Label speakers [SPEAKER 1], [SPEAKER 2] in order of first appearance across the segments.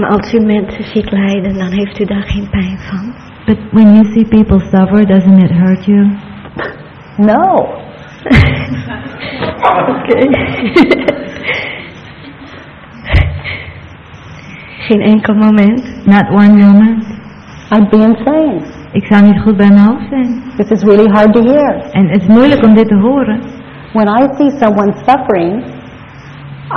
[SPEAKER 1] Maar als u mensen ziet lijden, dan heeft u daar geen pijn van.
[SPEAKER 2] But when you see people suffer, doesn't it hurt you?
[SPEAKER 3] No.
[SPEAKER 1] Oké. geen enkel moment.
[SPEAKER 2] Not one moment.
[SPEAKER 3] I'd be insane.
[SPEAKER 2] Ik zou niet goed bij mijn hoofd zijn.
[SPEAKER 3] This is really hard to hear.
[SPEAKER 2] En het is moeilijk om dit te horen.
[SPEAKER 3] When I see someone suffering,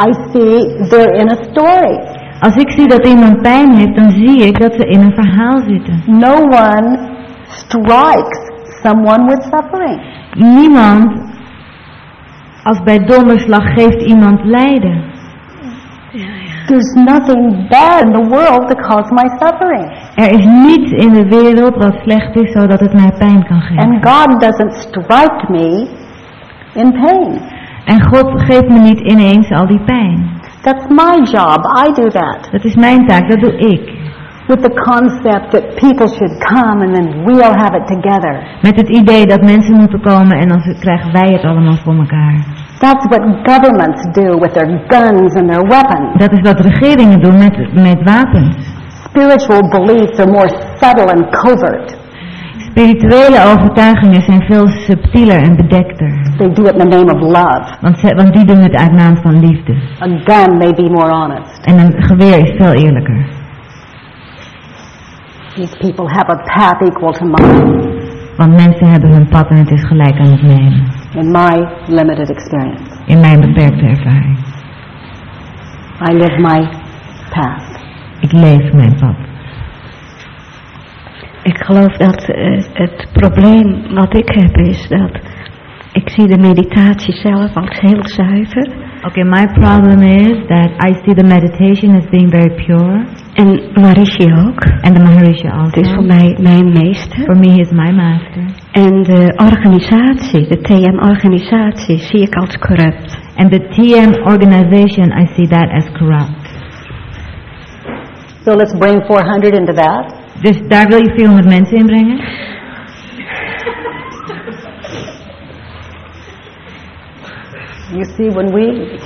[SPEAKER 3] I see they're in a story.
[SPEAKER 2] Als ik zie dat iemand pijn heeft, dan zie ik dat ze in een verhaal zitten.
[SPEAKER 3] No one strikes someone with suffering.
[SPEAKER 2] Niemand, als bij donderslag, geeft iemand lijden.
[SPEAKER 3] There's nothing bad in the world to cause my suffering.
[SPEAKER 2] Er is niets in de wereld wat slecht is, zodat het mij pijn kan geven.
[SPEAKER 3] And God doesn't strike me in pain.
[SPEAKER 2] En God geeft me niet ineens al die pijn.
[SPEAKER 3] That's my job. I do that.
[SPEAKER 2] Dat is mijn taak, dat doe ik.
[SPEAKER 3] With the concept that people should come and then we'll have it together.
[SPEAKER 2] Met het idee dat mensen moeten komen en dan krijgen wij het allemaal voor elkaar.
[SPEAKER 3] That's what governments do with their guns and their weapons.
[SPEAKER 2] Dat is wat regeringen doen met, met wapens.
[SPEAKER 3] Spiritual beliefs are more subtle and covert.
[SPEAKER 2] Spirituele overtuigingen zijn veel subtieler en bedekter.
[SPEAKER 3] They do it in the name of love.
[SPEAKER 2] Want, ze, want die doen het uit naam van liefde.
[SPEAKER 3] A gun may be more honest.
[SPEAKER 2] En een geweer is veel eerlijker.
[SPEAKER 3] These people have a path equal to mine
[SPEAKER 2] Want mensen hebben hun pad en het is gelijk aan het nemen.
[SPEAKER 3] in my limited experience.
[SPEAKER 2] In mijn beperkte ervaring.
[SPEAKER 3] I live my path.
[SPEAKER 2] Ik leef mijn pad.
[SPEAKER 1] Ik geloof dat eh, het probleem wat ik heb is dat ik zie de meditatie zelf als heel zuiver.
[SPEAKER 2] Okay, my problem is that I see the meditation as being very pure.
[SPEAKER 1] En Maharishi ook.
[SPEAKER 2] And the Maharishi
[SPEAKER 1] Het is voor
[SPEAKER 2] also.
[SPEAKER 1] mij mijn meester.
[SPEAKER 2] For me, he is my master.
[SPEAKER 1] En de organisatie, de TM-organisatie, zie ik als corrupt.
[SPEAKER 2] And the TM organization, I see that as corrupt.
[SPEAKER 3] So let's bring 400 into that.
[SPEAKER 2] Dus daar wil je 400 mensen in brengen?
[SPEAKER 3] You see, when we,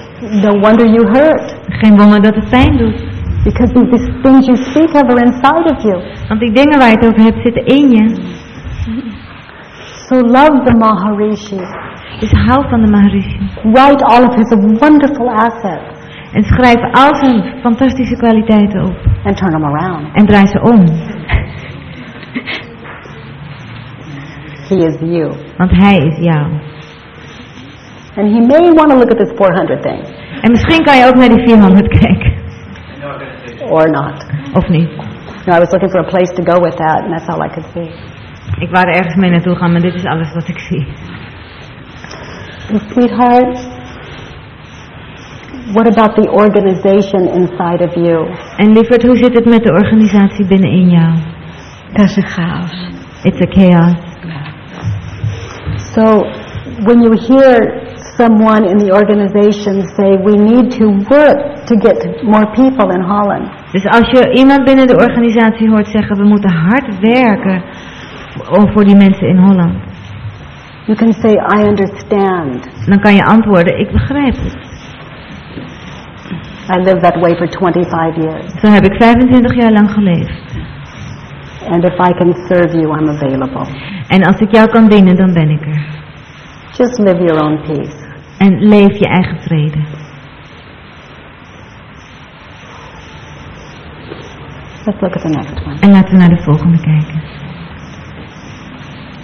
[SPEAKER 3] no wonder you hurt.
[SPEAKER 2] Geen wonder dat het pijn doet.
[SPEAKER 3] Because these things you speak of are inside of you.
[SPEAKER 2] Want die dingen waar je het over hebt zitten in je.
[SPEAKER 3] So love the Maharishi.
[SPEAKER 2] Dus hou van de Maharishi.
[SPEAKER 3] Write all of his wonderful assets
[SPEAKER 2] En schrijf al zijn fantastische kwaliteiten op.
[SPEAKER 3] and turn them around.
[SPEAKER 2] En draai ze om.
[SPEAKER 3] He is you.
[SPEAKER 2] Want hij is jou.
[SPEAKER 3] And he may want to look at this 400 thing.
[SPEAKER 2] En misschien kan je ook naar die 400 kijken.
[SPEAKER 3] Or not.
[SPEAKER 2] Of niet.
[SPEAKER 3] No, I was looking for a place to go with that, and that's all I could see.
[SPEAKER 2] Ik wou er ergens mee naartoe gaan, maar dit is alles wat ik zie.
[SPEAKER 3] And sweetheart, what about the organization inside of you?
[SPEAKER 2] En lieverd, hoe zit het met de organisatie binnenin jou?
[SPEAKER 1] Dat is een chaos.
[SPEAKER 2] It's a chaos.
[SPEAKER 3] So, when you hear someone in the organization say, we need to work to get more people in Holland,
[SPEAKER 2] Dus als je iemand binnen de organisatie hoort zeggen, we moeten hard werken voor, voor die mensen in Holland.
[SPEAKER 3] you can say, I understand.
[SPEAKER 2] Dan kan je antwoorden, ik begrijp het.
[SPEAKER 3] I lived that way for 25 years.
[SPEAKER 2] Zo heb ik 25 jaar lang geleefd.
[SPEAKER 3] And if I can serve you, I'm available.
[SPEAKER 2] En als ik jou kan dienen, dan ben ik er.
[SPEAKER 3] Just live your own peace.
[SPEAKER 2] En leef je eigen vrede.
[SPEAKER 3] Let's look at the next one.
[SPEAKER 2] En laten we naar de volgende kijken.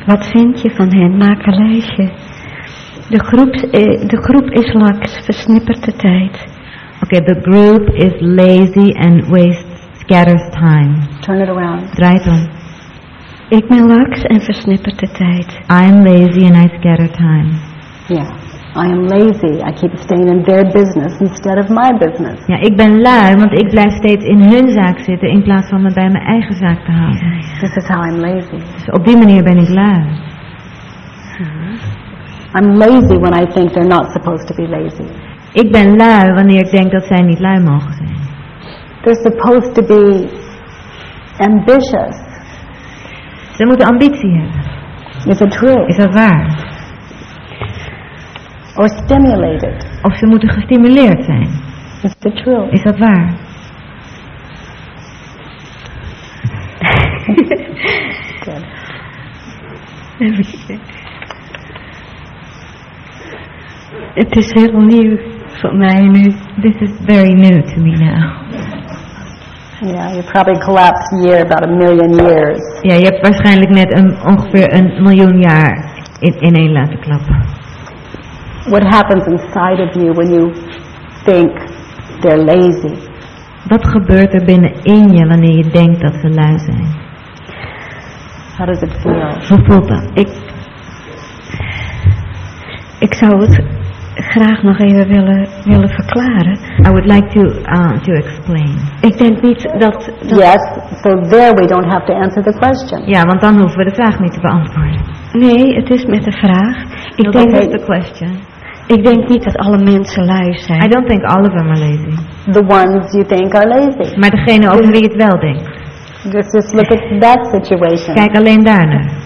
[SPEAKER 1] Wat vind je van hen? Maak een lijstje. De groep, eh, de groep is laks, versnippert de tijd.
[SPEAKER 2] Oké, the group is lazy and wastes, scatters time.
[SPEAKER 3] Turn it around.
[SPEAKER 2] Draai het om.
[SPEAKER 1] Ik ben laks en versnippert de tijd.
[SPEAKER 2] I am lazy and I scatter time.
[SPEAKER 3] Yeah. I am lazy. I keep staying in their business instead of my business.
[SPEAKER 2] Ja, ik ben lui, want ik blijf steeds in hun zaak zitten in plaats van me bij mijn eigen zaak te houden.
[SPEAKER 3] This is how I'm lazy.
[SPEAKER 2] Dus op die manier ben ik lui. Hmm.
[SPEAKER 3] I'm lazy when I think they're not supposed to be lazy.
[SPEAKER 2] Ik ben lui wanneer ik denk dat zij niet lui mogen zijn.
[SPEAKER 3] They're supposed to be ambitious.
[SPEAKER 2] Ze moeten ambitie hebben.
[SPEAKER 3] Is it true?
[SPEAKER 2] Is dat waar?
[SPEAKER 3] Or stimulated.
[SPEAKER 2] Of ze moeten gestimuleerd zijn.
[SPEAKER 3] Is it true?
[SPEAKER 2] Is dat waar?
[SPEAKER 3] Good.
[SPEAKER 1] Het is heel nieuw voor mij nu.
[SPEAKER 2] This is very new to me now.
[SPEAKER 3] Yeah, you probably collapsed year about a million years.
[SPEAKER 2] Ja, je hebt waarschijnlijk net een, ongeveer een miljoen jaar in, ineen laten klappen.
[SPEAKER 3] What happens inside of you when you think they're lazy?
[SPEAKER 2] Wat gebeurt er binnenin je wanneer je denkt dat ze lui zijn?
[SPEAKER 3] How does it feel?
[SPEAKER 2] Hoe voelt dat?
[SPEAKER 1] Ik, ik zou het graag nog even willen, willen verklaren.
[SPEAKER 2] I would like to, uh, to explain.
[SPEAKER 1] Ik denk niet dat... dat
[SPEAKER 3] Yes, so there we don't have to answer the question.
[SPEAKER 2] Ja, want dan hoeven we de vraag niet te beantwoorden.
[SPEAKER 1] Nee, het is met de vraag. Ik
[SPEAKER 2] So
[SPEAKER 1] denk,
[SPEAKER 2] the question.
[SPEAKER 1] ik denk niet dat alle mensen lui
[SPEAKER 2] I
[SPEAKER 1] zijn.
[SPEAKER 2] don't think all of them are lazy.
[SPEAKER 3] The ones you think are lazy.
[SPEAKER 2] Maar degene over wie het wel denkt.
[SPEAKER 3] Just, just look at that situation.
[SPEAKER 2] Kijk alleen daarnaar.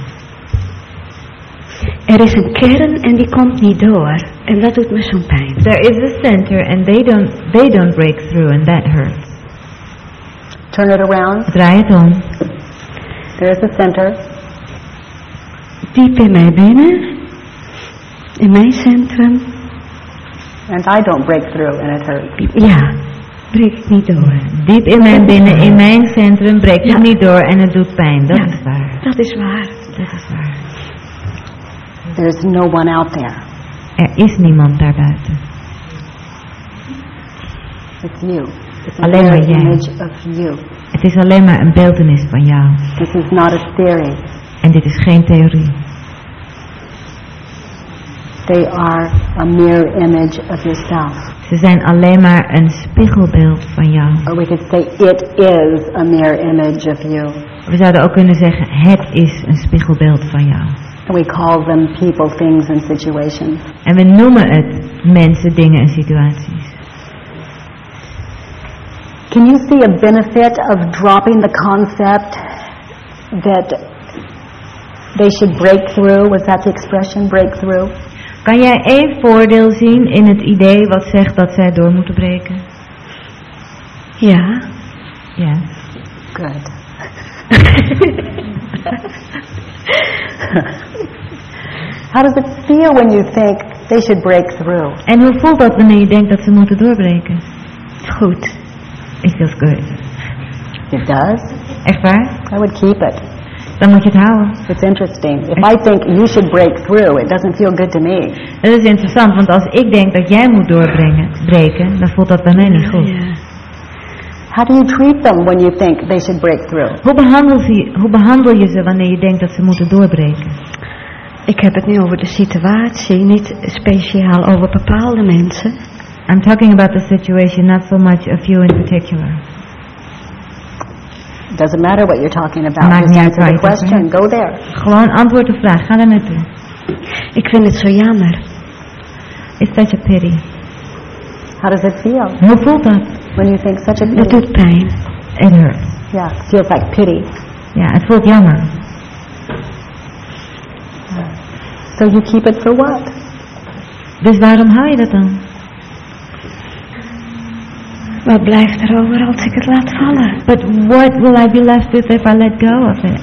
[SPEAKER 1] Er is een kern en die komt niet door. En dat doet me zo'n pijn.
[SPEAKER 2] There is a center and they don't, they don't break through and that hurts.
[SPEAKER 3] Turn it around.
[SPEAKER 2] Draai het om.
[SPEAKER 3] There is a center.
[SPEAKER 1] Diep in mij binnen. In mijn centrum.
[SPEAKER 3] And I don't break through and it hurts.
[SPEAKER 1] Ja, breek ik niet door.
[SPEAKER 2] Diep in mijn binnen, in mijn centrum, breekt het
[SPEAKER 1] Ja.
[SPEAKER 2] niet door en het doet pijn. Dat
[SPEAKER 1] Ja.
[SPEAKER 2] is waar.
[SPEAKER 1] Dat is waar.
[SPEAKER 2] Dat is waar.
[SPEAKER 3] There's no one out there.
[SPEAKER 2] Er is niemand daarbuiten.
[SPEAKER 3] It's you. It's
[SPEAKER 2] Alleen maar jij.
[SPEAKER 3] image of you.
[SPEAKER 2] Het is alleen maar een beeldenis van jou.
[SPEAKER 3] This is not a theory.
[SPEAKER 2] En dit is geen theorie.
[SPEAKER 3] They are a mirror image of yourself.
[SPEAKER 2] Ze zijn alleen maar een spiegelbeeld van jou.
[SPEAKER 3] Or we could say it is a mirror image of you.
[SPEAKER 2] We zouden ook kunnen zeggen, het is een spiegelbeeld van jou.
[SPEAKER 3] And we call them people, things, and situations.
[SPEAKER 2] En we noemen het mensen, dingen en situaties.
[SPEAKER 3] Can you see a benefit of dropping the concept that they should break through? Was that the expression, break through?
[SPEAKER 2] Kan jij één voordeel zien in het idee wat zegt dat zij door moeten breken?
[SPEAKER 1] Ja.
[SPEAKER 2] Ja.
[SPEAKER 3] Good. How does it feel when you think they should break through?
[SPEAKER 2] En hoe voelt dat wanneer je denkt dat ze moeten doorbreken?
[SPEAKER 1] Goed.
[SPEAKER 2] It feels good.
[SPEAKER 3] It does.
[SPEAKER 2] Echt waar?
[SPEAKER 3] I would keep it.
[SPEAKER 2] Dan moet je het houden.
[SPEAKER 3] It's interesting. If I think you should break through, it doesn't feel good to me.
[SPEAKER 2] Dat is interessant, want als ik denk dat jij moet doorbrengen, breken, dan voelt dat bij mij niet goed.
[SPEAKER 1] Ja.
[SPEAKER 3] How do you treat them when you think they should break through?
[SPEAKER 2] Hoe behandel, je, hoe behandel je ze wanneer je denkt dat ze moeten doorbreken?
[SPEAKER 1] Ik heb het nu over de situatie, niet speciaal over bepaalde mensen.
[SPEAKER 2] I'm talking about the situation, not so much of you in particular.
[SPEAKER 3] Doesn't matter what you're talking about.
[SPEAKER 2] Maakt
[SPEAKER 3] Just
[SPEAKER 2] niet uit
[SPEAKER 3] answer
[SPEAKER 2] waar je
[SPEAKER 3] question. Go there.
[SPEAKER 2] Gewoon antwoord de vraag, ga daar naartoe.
[SPEAKER 1] Ik vind het zo jammer.
[SPEAKER 2] It's such a pity.
[SPEAKER 3] How does it feel
[SPEAKER 2] Hoe voelt dat?
[SPEAKER 3] When you think such a pity?
[SPEAKER 1] doet pijn.
[SPEAKER 2] It hurts.
[SPEAKER 3] Yeah, it feels like pity.
[SPEAKER 2] Ja, het voelt jammer.
[SPEAKER 3] So you keep it for what?
[SPEAKER 2] Dus waarom hou je dat dan?
[SPEAKER 1] Wat blijft er over als ik het laat vallen?
[SPEAKER 2] But what will I be left with if I let go of it?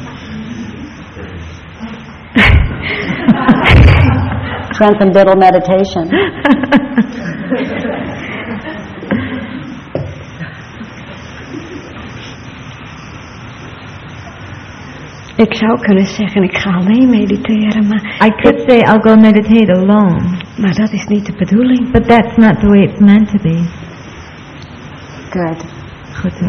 [SPEAKER 3] Transcendental meditation.
[SPEAKER 1] Ik zou kunnen zeggen, ik ga alleen mediteren, maar,
[SPEAKER 2] I could say I'll go meditate alone,
[SPEAKER 1] maar dat is niet de bedoeling.
[SPEAKER 2] but that's not the way it's meant to be.
[SPEAKER 3] Good.
[SPEAKER 2] Goed zo.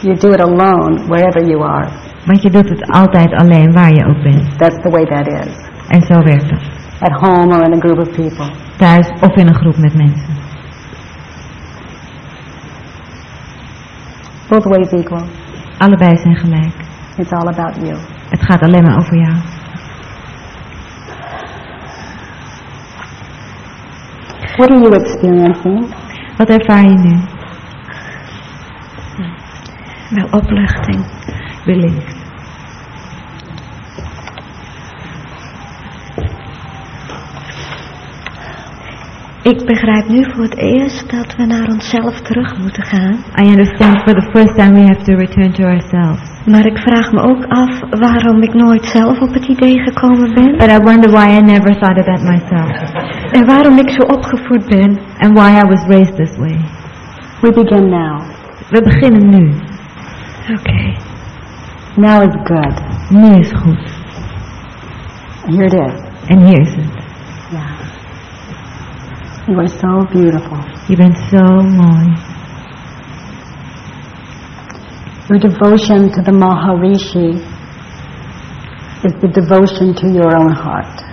[SPEAKER 3] You do it alone wherever you are.
[SPEAKER 2] Want je doet het altijd alleen waar je ook bent.
[SPEAKER 3] That's the way that is.
[SPEAKER 2] En zo werkt dat.
[SPEAKER 3] At home or in a group of people.
[SPEAKER 2] Thuis of in een groep met mensen.
[SPEAKER 3] Both ways equal.
[SPEAKER 2] Allebei zijn gelijk.
[SPEAKER 3] It's all about you.
[SPEAKER 2] Het gaat alleen maar over jou.
[SPEAKER 3] What are you experiencing?
[SPEAKER 2] Wat ervaar je nu?
[SPEAKER 1] Wel opluchting.
[SPEAKER 2] Relief.
[SPEAKER 1] Ik begrijp nu voor het eerst dat we naar onszelf terug moeten gaan.
[SPEAKER 2] I understand for the first time we have to return to ourselves.
[SPEAKER 1] Maar ik vraag me ook af waarom ik nooit zelf op het idee gekomen ben.
[SPEAKER 2] But I wonder why I never thought of that myself.
[SPEAKER 1] En waarom ik zo opgevoed ben.
[SPEAKER 2] And why I was raised this way.
[SPEAKER 3] We begin now.
[SPEAKER 2] We beginnen nu.
[SPEAKER 1] Oké.
[SPEAKER 3] Now is good.
[SPEAKER 2] Nu is goed.
[SPEAKER 3] Here it is.
[SPEAKER 2] En hier is het.
[SPEAKER 3] Yeah. You are so beautiful.
[SPEAKER 2] Je bent so mooi.
[SPEAKER 3] Your devotion to the Maharishi is the devotion to your own heart.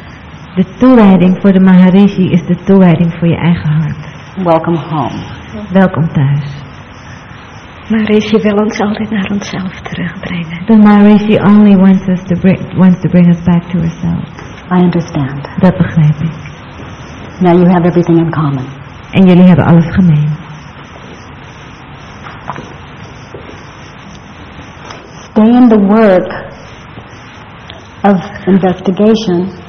[SPEAKER 2] De toewijding voor de Maharishi is de toewijding voor je eigen hart.
[SPEAKER 3] Welcome home.
[SPEAKER 2] Welkom thuis.
[SPEAKER 1] Maharishi Rishi wil ons altijd naar onszelf terugbrengen.
[SPEAKER 2] The Maharishi only wants us to bring, wants to bring us back to ourselves.
[SPEAKER 3] I understand.
[SPEAKER 2] Dat begrijp ik.
[SPEAKER 3] Now you have everything in common.
[SPEAKER 2] En jullie hebben alles gemeen.
[SPEAKER 3] Stay in the work of investigation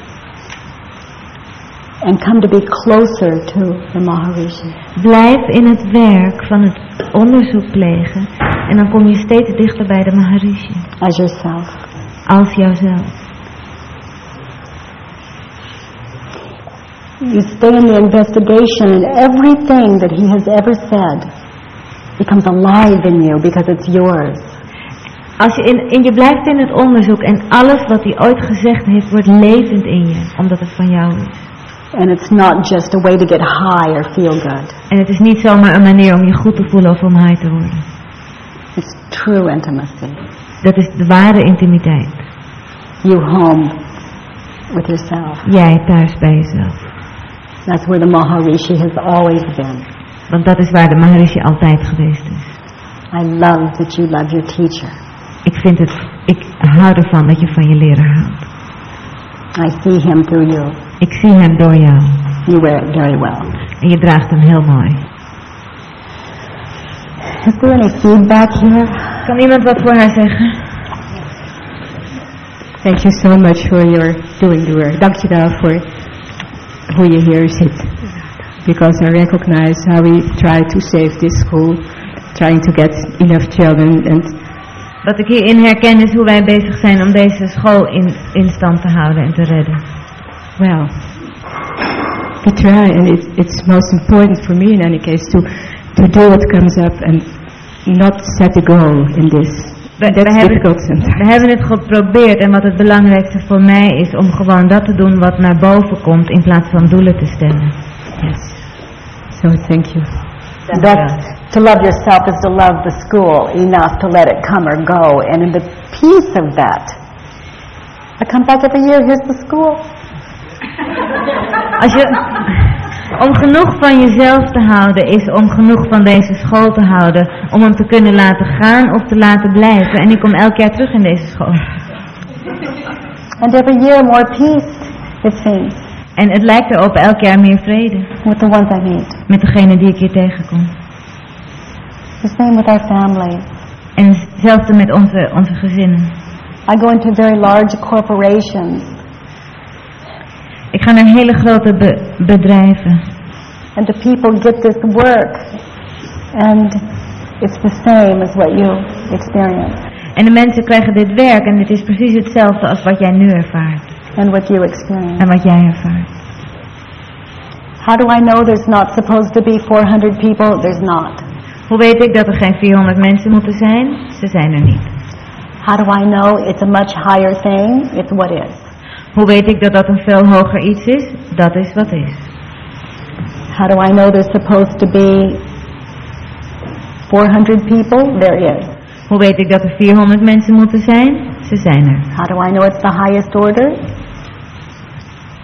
[SPEAKER 3] and come to be closer to the Maharishi.
[SPEAKER 2] Blijf in het werk van het onderzoek plegen. En dan kom je steeds dichter bij de Maharishi.
[SPEAKER 3] as yourself.
[SPEAKER 2] Als jouzelf.
[SPEAKER 3] You stay in the investigation and everything that he has ever said becomes alive in you because it's yours.
[SPEAKER 2] Als je in, in je blijft in het onderzoek en alles wat hij ooit gezegd heeft wordt levend in je. Omdat het van jou is.
[SPEAKER 3] And it's not just a way to get high or feel good.
[SPEAKER 2] En het is niet zomaar een manier om je goed te voelen of om high te worden.
[SPEAKER 3] It's true intimacy.
[SPEAKER 2] Dat is de ware intimiteit.
[SPEAKER 3] You home with yourself.
[SPEAKER 2] Jij thuis bij jezelf.
[SPEAKER 3] That's where the Maharishi has always been.
[SPEAKER 2] Want dat is waar de Maharishi altijd geweest is.
[SPEAKER 3] I love that you love your teacher.
[SPEAKER 2] Ik vind het, ik hou ervan dat je van je leraar houdt.
[SPEAKER 3] I see him through you.
[SPEAKER 2] Ik zie hem door jou.
[SPEAKER 3] You wear it very well.
[SPEAKER 2] En je draagt hem heel mooi.
[SPEAKER 3] Is there any feedback here?
[SPEAKER 2] Kan iemand wat voor haar zeggen?
[SPEAKER 4] Thank you so much for your doing the work. Dank je voor hoe je hier zit. Because I recognize how we try to save this school, trying to get enough children and
[SPEAKER 2] Wat ik hierin herken is hoe wij bezig zijn om deze school in, in stand te houden en te redden.
[SPEAKER 4] well, we try and it, it's most important for me in any case to, to do what comes up and not set a goal in this.
[SPEAKER 2] We, we hebben, we hebben het geprobeerd en wat het belangrijkste voor mij is om gewoon dat te doen wat naar boven komt in plaats van doelen te stellen.
[SPEAKER 4] Yes. So thank you.
[SPEAKER 3] That's, to love yourself is to love the school enough to let it come or go. And in the peace of that, I come back every year, here's the school.
[SPEAKER 2] Als je, om genoeg van jezelf te houden is om genoeg van deze school te houden. Om hem te kunnen laten gaan of te laten blijven. En ik kom elk jaar terug in deze school.
[SPEAKER 3] And every year more peace, it seems,
[SPEAKER 2] En het lijkt erop elk jaar meer vrede.
[SPEAKER 3] with the ones I meet.
[SPEAKER 2] Met degene die ik hier tegenkom.
[SPEAKER 3] The same with our families.
[SPEAKER 2] En hetzelfde met onze, onze gezinnen.
[SPEAKER 3] I go into very large corporations,
[SPEAKER 2] Ik ga naar hele grote be- bedrijven.
[SPEAKER 3] and the people get this work, and it's the same as what you experience
[SPEAKER 2] En de mensen krijgen dit werk en het is precies hetzelfde als wat jij nu ervaart.
[SPEAKER 3] and what you experience.
[SPEAKER 2] En wat jij ervaart.
[SPEAKER 3] How do I know there's not supposed to be 400 people? There's not.
[SPEAKER 2] Hoe weet ik dat er geen 400 mensen moeten zijn? Ze zijn er niet.
[SPEAKER 3] How do I know it's a much higher thing? It's what is.
[SPEAKER 2] Hoe weet ik dat dat een veel hoger iets is? Dat is wat is.
[SPEAKER 3] How do I know there's supposed to be 400 people? There is.
[SPEAKER 2] Hoe weet ik dat er 400 mensen moeten zijn? Ze zijn er.
[SPEAKER 3] How do I know it's the highest order?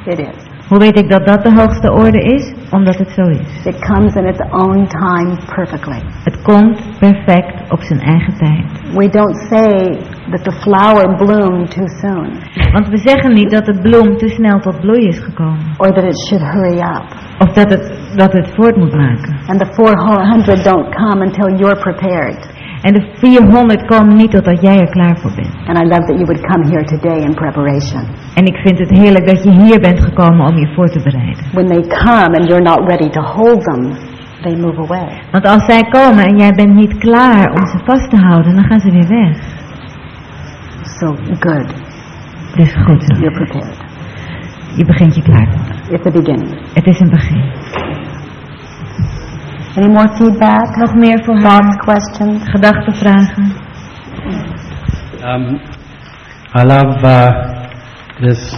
[SPEAKER 3] It is.
[SPEAKER 2] Hoe weet ik dat dat de hoogste orde is? Omdat het zo is.
[SPEAKER 3] It comes in its own time perfectly.
[SPEAKER 2] Het komt perfect op zijn eigen tijd.
[SPEAKER 3] We don't say that the flower bloomed too soon
[SPEAKER 2] Want we zeggen niet dat de bloem te snel tot bloei is gekomen.
[SPEAKER 3] or that it should hurry up.
[SPEAKER 2] Of dat het, dat het voort moet maken.
[SPEAKER 3] And the 400 don't come until you're prepared.
[SPEAKER 2] En de 400 komen niet totdat jij er klaar voor bent.
[SPEAKER 3] And I love that you would come here today in preparation.
[SPEAKER 2] En ik vind het heerlijk dat je hier bent gekomen om je voor te bereiden.
[SPEAKER 3] When they come and you're not ready to hold them, they move away.
[SPEAKER 2] Want als zij komen en jij bent niet klaar om ze vast te houden, dan gaan ze weer weg.
[SPEAKER 3] So good,
[SPEAKER 2] Het is goed. zo.
[SPEAKER 3] you're prepared.
[SPEAKER 2] Je begint je klaar.
[SPEAKER 3] It's the beginning.
[SPEAKER 2] Het is een begin.
[SPEAKER 3] Any more feedback?
[SPEAKER 2] Nog meer voor
[SPEAKER 3] Thoughts,
[SPEAKER 2] haar?
[SPEAKER 3] questions?
[SPEAKER 2] Gedachten, vragen?
[SPEAKER 5] Um, I love uh, this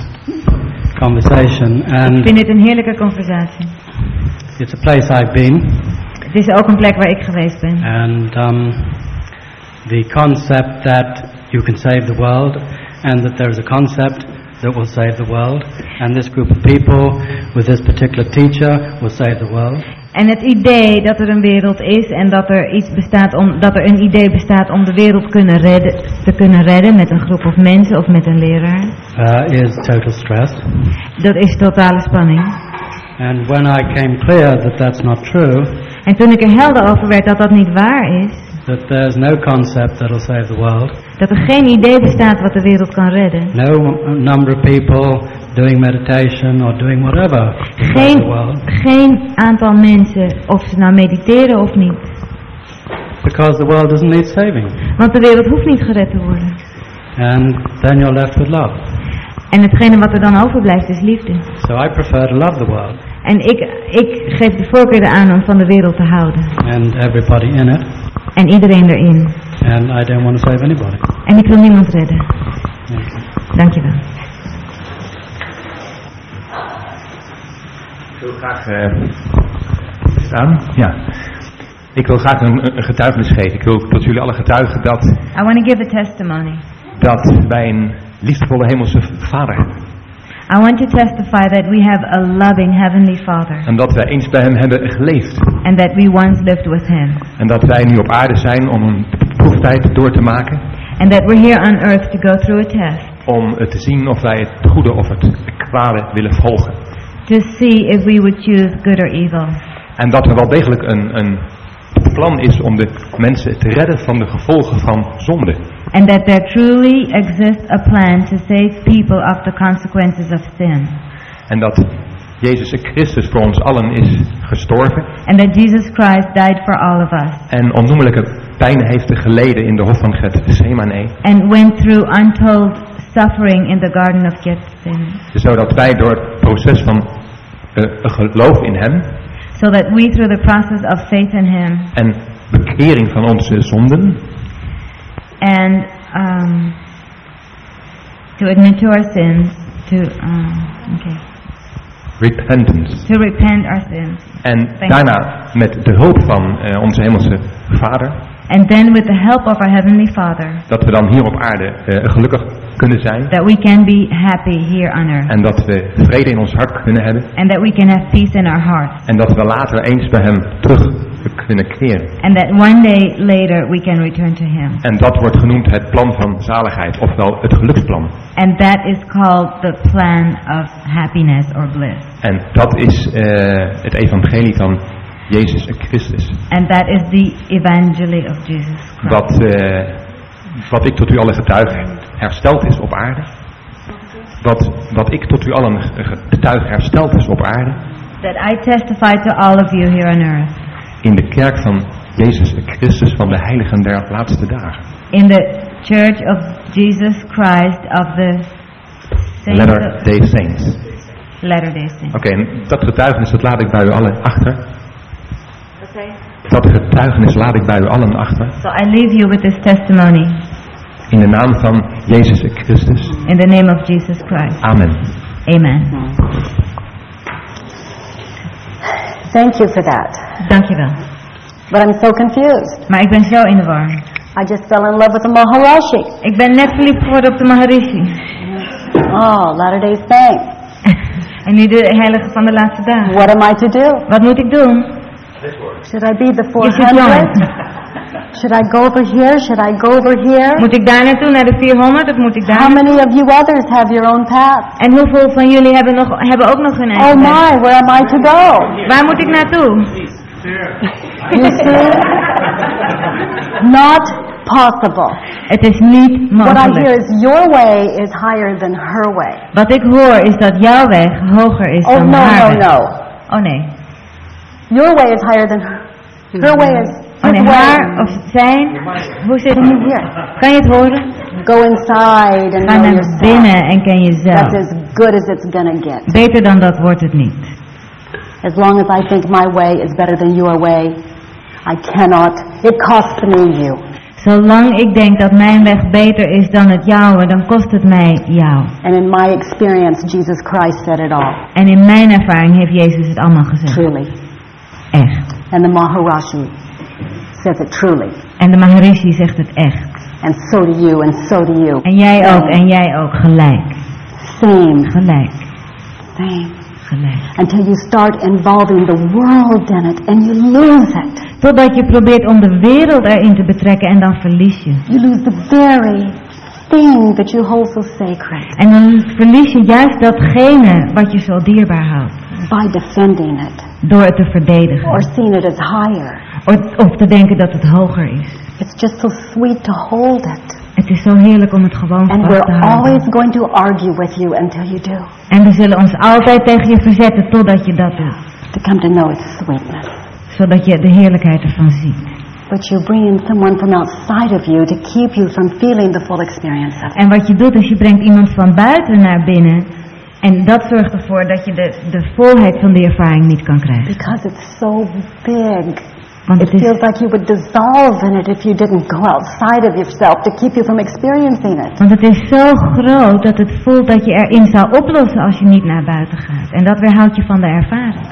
[SPEAKER 5] conversation,
[SPEAKER 2] Ik
[SPEAKER 5] and
[SPEAKER 2] vind dit een heerlijke conversatie.
[SPEAKER 5] it's a place I've been,
[SPEAKER 2] Het is ook een plek waar ik geweest ben.
[SPEAKER 5] and um, the concept that you can save the world, and that there is a concept that will save the world, and this group of people with this particular teacher will save the world.
[SPEAKER 2] En het idee dat er een wereld is en dat er iets bestaat om, dat er een idee bestaat om de wereld kunnen redden, te kunnen redden met een groep of mensen of met een leraar,
[SPEAKER 5] Uh, is total stress.
[SPEAKER 2] dat is totale spanning.
[SPEAKER 5] And when I came clear that that's not true,
[SPEAKER 2] En toen ik er helder over werd dat dat niet waar is,
[SPEAKER 5] that there's no concept that'll save the world,
[SPEAKER 2] dat er geen idee bestaat wat de wereld kan redden,
[SPEAKER 5] no number of people doing meditation or doing whatever
[SPEAKER 2] geen, geen aantal mensen, of ze nou mediteren of niet,
[SPEAKER 5] because the world doesn't need saving.
[SPEAKER 2] want de wereld hoeft niet gered te worden.
[SPEAKER 5] And then you're left with love.
[SPEAKER 2] En hetgene wat er dan overblijft is liefde.
[SPEAKER 5] So I prefer to love the world
[SPEAKER 2] En ik, ik geef de voorkeur aan om van de wereld te houden.
[SPEAKER 5] and everybody in it,
[SPEAKER 2] En iedereen erin.
[SPEAKER 5] And I don't want to save anybody.
[SPEAKER 2] En ik wil niemand redden.
[SPEAKER 5] Thank you.
[SPEAKER 2] Dankjewel.
[SPEAKER 6] Ik wil graag eh, staan. Ja. Ik wil graag een, een getuigenis geven. Ik wil dat jullie alle getuigen dat,
[SPEAKER 2] I want to give a testimony.
[SPEAKER 6] dat wij een liefdevolle hemelse vader
[SPEAKER 2] I want to testify that we have a loving Heavenly Father
[SPEAKER 6] en dat wij eens bij hem hebben geleefd.
[SPEAKER 2] and that we once lived with Him
[SPEAKER 6] En dat wij nu op aarde zijn om een proeftijd door te maken.
[SPEAKER 2] and that we're here on earth to go through a test
[SPEAKER 6] Om te zien of wij het goede of het kwade willen volgen.
[SPEAKER 2] to see if we would choose good or evil.
[SPEAKER 6] En dat er wel degelijk een, een plan is om de mensen te redden van de gevolgen van zonde.
[SPEAKER 2] And that there truly exists a plan to save people of the consequences of sin.
[SPEAKER 6] En dat Jezus Christus voor ons allen is gestorven.
[SPEAKER 2] And that Jesus Christ died for all of us
[SPEAKER 6] En onnoemelijke pijn heeft geleden in de hof van Gethsemane.
[SPEAKER 2] and went through untold suffering in the Garden of Gethsemane.
[SPEAKER 6] Zodat wij door het proces van eh, geloof in hem
[SPEAKER 2] So that we through the process of faith in Him
[SPEAKER 6] en bekering van onze zonden
[SPEAKER 2] and um, to admit to our sins, to um, okay,
[SPEAKER 6] repentance.
[SPEAKER 2] to repent our sins,
[SPEAKER 6] En
[SPEAKER 2] you.
[SPEAKER 6] daarna met de hulp van eh, onze hemelse vader,
[SPEAKER 2] and then with the help of our heavenly Father,
[SPEAKER 6] dat we dan hier op aarde eh, gelukkig kunnen zijn.
[SPEAKER 2] that we can be happy here on earth,
[SPEAKER 6] En dat we vrede in ons hart kunnen hebben.
[SPEAKER 2] and that we can have peace in our hearts,
[SPEAKER 6] En dat we later eens bij hem terug kunnen keren.
[SPEAKER 2] and that one day later we can return to Him,
[SPEAKER 6] En dat wordt genoemd het plan van zaligheid, ofwel het geluksplan.
[SPEAKER 2] and that is called the plan of happiness or bliss,
[SPEAKER 6] En dat is eh, het evangelie van Jezus Christus.
[SPEAKER 2] and that is the evangelium of Jesus Christ.
[SPEAKER 6] Wat, eh, wat ik tot u allen getuig hersteld is op aarde. Wat, wat ik tot u allen getuig hersteld is op aarde.
[SPEAKER 2] That I testify to all of you here on earth.
[SPEAKER 6] In de kerk van Jezus Christus van de heiligen der laatste dagen.
[SPEAKER 2] in the Church of Jesus Christ of the Saints
[SPEAKER 6] Letter
[SPEAKER 2] of-
[SPEAKER 6] Day Saints.
[SPEAKER 2] Latter-day Saints.
[SPEAKER 6] Oké, dat getuigenis dat laat ik bij u allen achter. Dat getuigenis laat ik bij u allen achter.
[SPEAKER 2] So I leave you with this testimony
[SPEAKER 6] In de naam van Jezus Christus.
[SPEAKER 2] in the name of Jesus Christ.
[SPEAKER 6] Amen.
[SPEAKER 2] Amen.
[SPEAKER 3] Thank you for that.
[SPEAKER 2] Dankjewel.
[SPEAKER 3] But I'm so confused.
[SPEAKER 2] Maar ik ben zo in de war.
[SPEAKER 3] I just fell in love with the Maharashi.
[SPEAKER 2] Ik ben net verliefd geworden op de Maharishi.
[SPEAKER 3] Oh, Latter-day Saints.
[SPEAKER 2] en nu de heilige van de laatste dagen.
[SPEAKER 3] What am I to do?
[SPEAKER 2] Wat moet ik doen?
[SPEAKER 3] Should I be the
[SPEAKER 2] Je should
[SPEAKER 3] 400? Should I go over here? Should I go over here?
[SPEAKER 2] Moet ik daar naartoe, naar de 400, of moet ik daar
[SPEAKER 3] How many of you others have your own path?
[SPEAKER 2] En hoeveel van jullie hebben, nog, hebben ook nog hun
[SPEAKER 3] Oh
[SPEAKER 2] eigen weg?
[SPEAKER 3] my, where am I to go?
[SPEAKER 2] Waar moet ik naartoe?
[SPEAKER 3] You see? Not possible.
[SPEAKER 2] Het is niet
[SPEAKER 3] What I hear
[SPEAKER 2] mogelijk.
[SPEAKER 3] is your way is higher than her way.
[SPEAKER 2] Wat ik hoor is dat jouw weg hoger is
[SPEAKER 3] Oh
[SPEAKER 2] dan
[SPEAKER 3] no,
[SPEAKER 2] haar
[SPEAKER 3] no,
[SPEAKER 2] weg.
[SPEAKER 3] no.
[SPEAKER 2] Oh nee.
[SPEAKER 3] Your way is higher than her. Her way is
[SPEAKER 2] Oh nee, haar of zijn. Hoe zit het? Kan je het horen?
[SPEAKER 3] Go inside and
[SPEAKER 2] Ga naar binnen en ken jezelf.
[SPEAKER 3] That's as good as it's gonna get.
[SPEAKER 2] Beter dan dat wordt het niet.
[SPEAKER 3] As long as I think my way is better than your way, I cannot. It costs me you.
[SPEAKER 2] Zolang ik denk dat mijn weg beter is dan het jouwe, dan kost het mij jou.
[SPEAKER 3] And in my experience, Jesus Christ said it all.
[SPEAKER 2] En in mijn ervaring heeft Jezus het allemaal gezegd.
[SPEAKER 3] Truly.
[SPEAKER 2] Echt.
[SPEAKER 3] And the Maharashi says it truly.
[SPEAKER 2] En de Maharishi zegt het echt.
[SPEAKER 3] And so do you, and so do you.
[SPEAKER 2] En jij ook, en jij ook. Gelijk.
[SPEAKER 3] Same,
[SPEAKER 2] Gelijk.
[SPEAKER 3] same.
[SPEAKER 2] Gelijk.
[SPEAKER 3] Until you start involving the world in it and you lose it.
[SPEAKER 2] Totdat je probeert om de wereld erin te betrekken en dan verlies je.
[SPEAKER 3] You lose the very thing that you hold so sacred
[SPEAKER 2] En dan verlies je juist datgene wat je zo dierbaar houdt.
[SPEAKER 3] by defending it
[SPEAKER 2] Door het te verdedigen.
[SPEAKER 3] or seeing it as higher.
[SPEAKER 2] Of, of te denken dat het hoger is.
[SPEAKER 3] It's just so sweet to hold it.
[SPEAKER 2] Het is zo heerlijk om het gewoon
[SPEAKER 3] And
[SPEAKER 2] vast te
[SPEAKER 3] we're
[SPEAKER 2] houden.
[SPEAKER 3] always going to argue with you until you do.
[SPEAKER 2] En we zullen ons altijd tegen je verzetten totdat je dat doet.
[SPEAKER 3] To come to know its sweetness.
[SPEAKER 2] Zodat je de heerlijkheid ervan ziet.
[SPEAKER 3] But you bring in someone from outside of you to keep you from feeling the full experience of it.
[SPEAKER 2] En wat je doet is je brengt iemand van buiten naar binnen. En dat zorgt ervoor dat je de, de volheid van die ervaring niet kan krijgen.
[SPEAKER 3] Because it's so big.
[SPEAKER 2] Want
[SPEAKER 3] It
[SPEAKER 2] het is,
[SPEAKER 3] feels like you would dissolve in it if you didn't go outside of yourself to keep you from experiencing it.
[SPEAKER 2] want het is zo groot dat het voelt dat je erin zou oplossen als je niet naar buiten gaat. En dat weerhoudt je van de ervaring.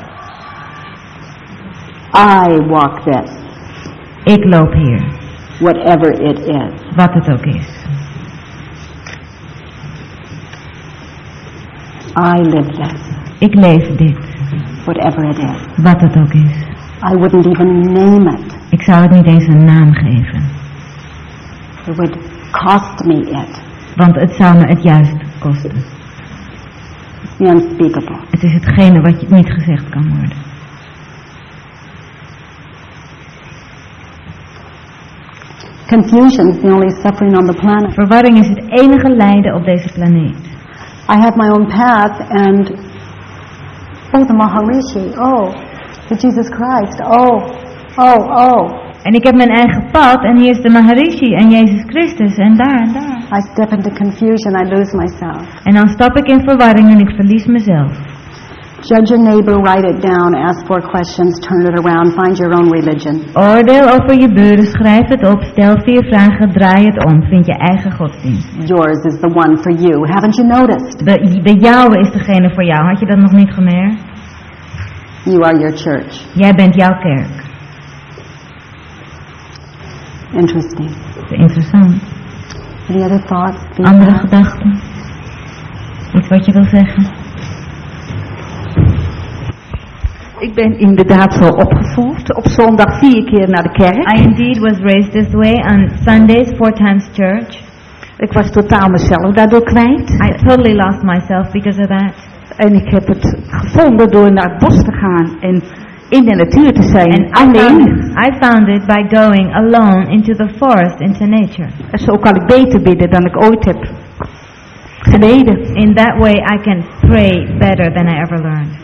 [SPEAKER 3] I walk this,
[SPEAKER 2] Ik loop hier,
[SPEAKER 3] whatever it is.
[SPEAKER 2] wat het ook is.
[SPEAKER 3] I live this,
[SPEAKER 2] Ik leef dit,
[SPEAKER 3] whatever it is.
[SPEAKER 2] wat het ook is.
[SPEAKER 3] I wouldn't even name it.
[SPEAKER 2] Ik zou het niet eens een naam geven.
[SPEAKER 3] It would cost me it.
[SPEAKER 2] Want het zou me het juist kosten.
[SPEAKER 3] It's the unspeakable.
[SPEAKER 2] Het is hetgene wat je niet gezegd kan worden.
[SPEAKER 3] Confusion is the only suffering on the planet.
[SPEAKER 2] Verwarring is het enige lijden op deze planeet.
[SPEAKER 3] I have my own path and oh the Maharishi, oh Jesus Christ, oh, oh, oh.
[SPEAKER 2] En ik heb mijn eigen pad en hier is de Maharishi en Jezus Christus en daar en daar.
[SPEAKER 3] I step into confusion, I lose myself.
[SPEAKER 2] En dan stap ik in verwarring en ik verlies mezelf.
[SPEAKER 3] Judge your neighbor, write it down, ask four questions, turn it around, find your own religion.
[SPEAKER 2] Oordeel over je buren, schrijf het op, stel vier vragen, draai het om, vind je eigen godsdienst.
[SPEAKER 3] Yours is the one for you. Haven't you noticed?
[SPEAKER 2] De, de jouwe is degene voor jou, had je dat nog niet gemerkt?
[SPEAKER 3] You are your church.
[SPEAKER 2] Jij bent jouw kerk.
[SPEAKER 3] Interesting.
[SPEAKER 2] Interessant.
[SPEAKER 3] Any other thoughts?
[SPEAKER 2] Andere gedachten? Iets wat je wil zeggen?
[SPEAKER 7] Ik ben inderdaad zo opgevoed. Op zondag vier keer naar de kerk.
[SPEAKER 2] I indeed was raised this way on Sundays, four times church.
[SPEAKER 7] Ik was totaal mezelf daardoor kwijt.
[SPEAKER 2] I totally lost myself because of that.
[SPEAKER 7] En ik heb het gevonden door naar het bos te gaan en in de natuur te zijn.
[SPEAKER 2] And I found,
[SPEAKER 7] alleen.
[SPEAKER 2] I found it by going alone into the forest, into nature.
[SPEAKER 7] En zo kan ik beter bidden dan ik ooit heb geleden.
[SPEAKER 2] In that way I can pray better than I ever learned.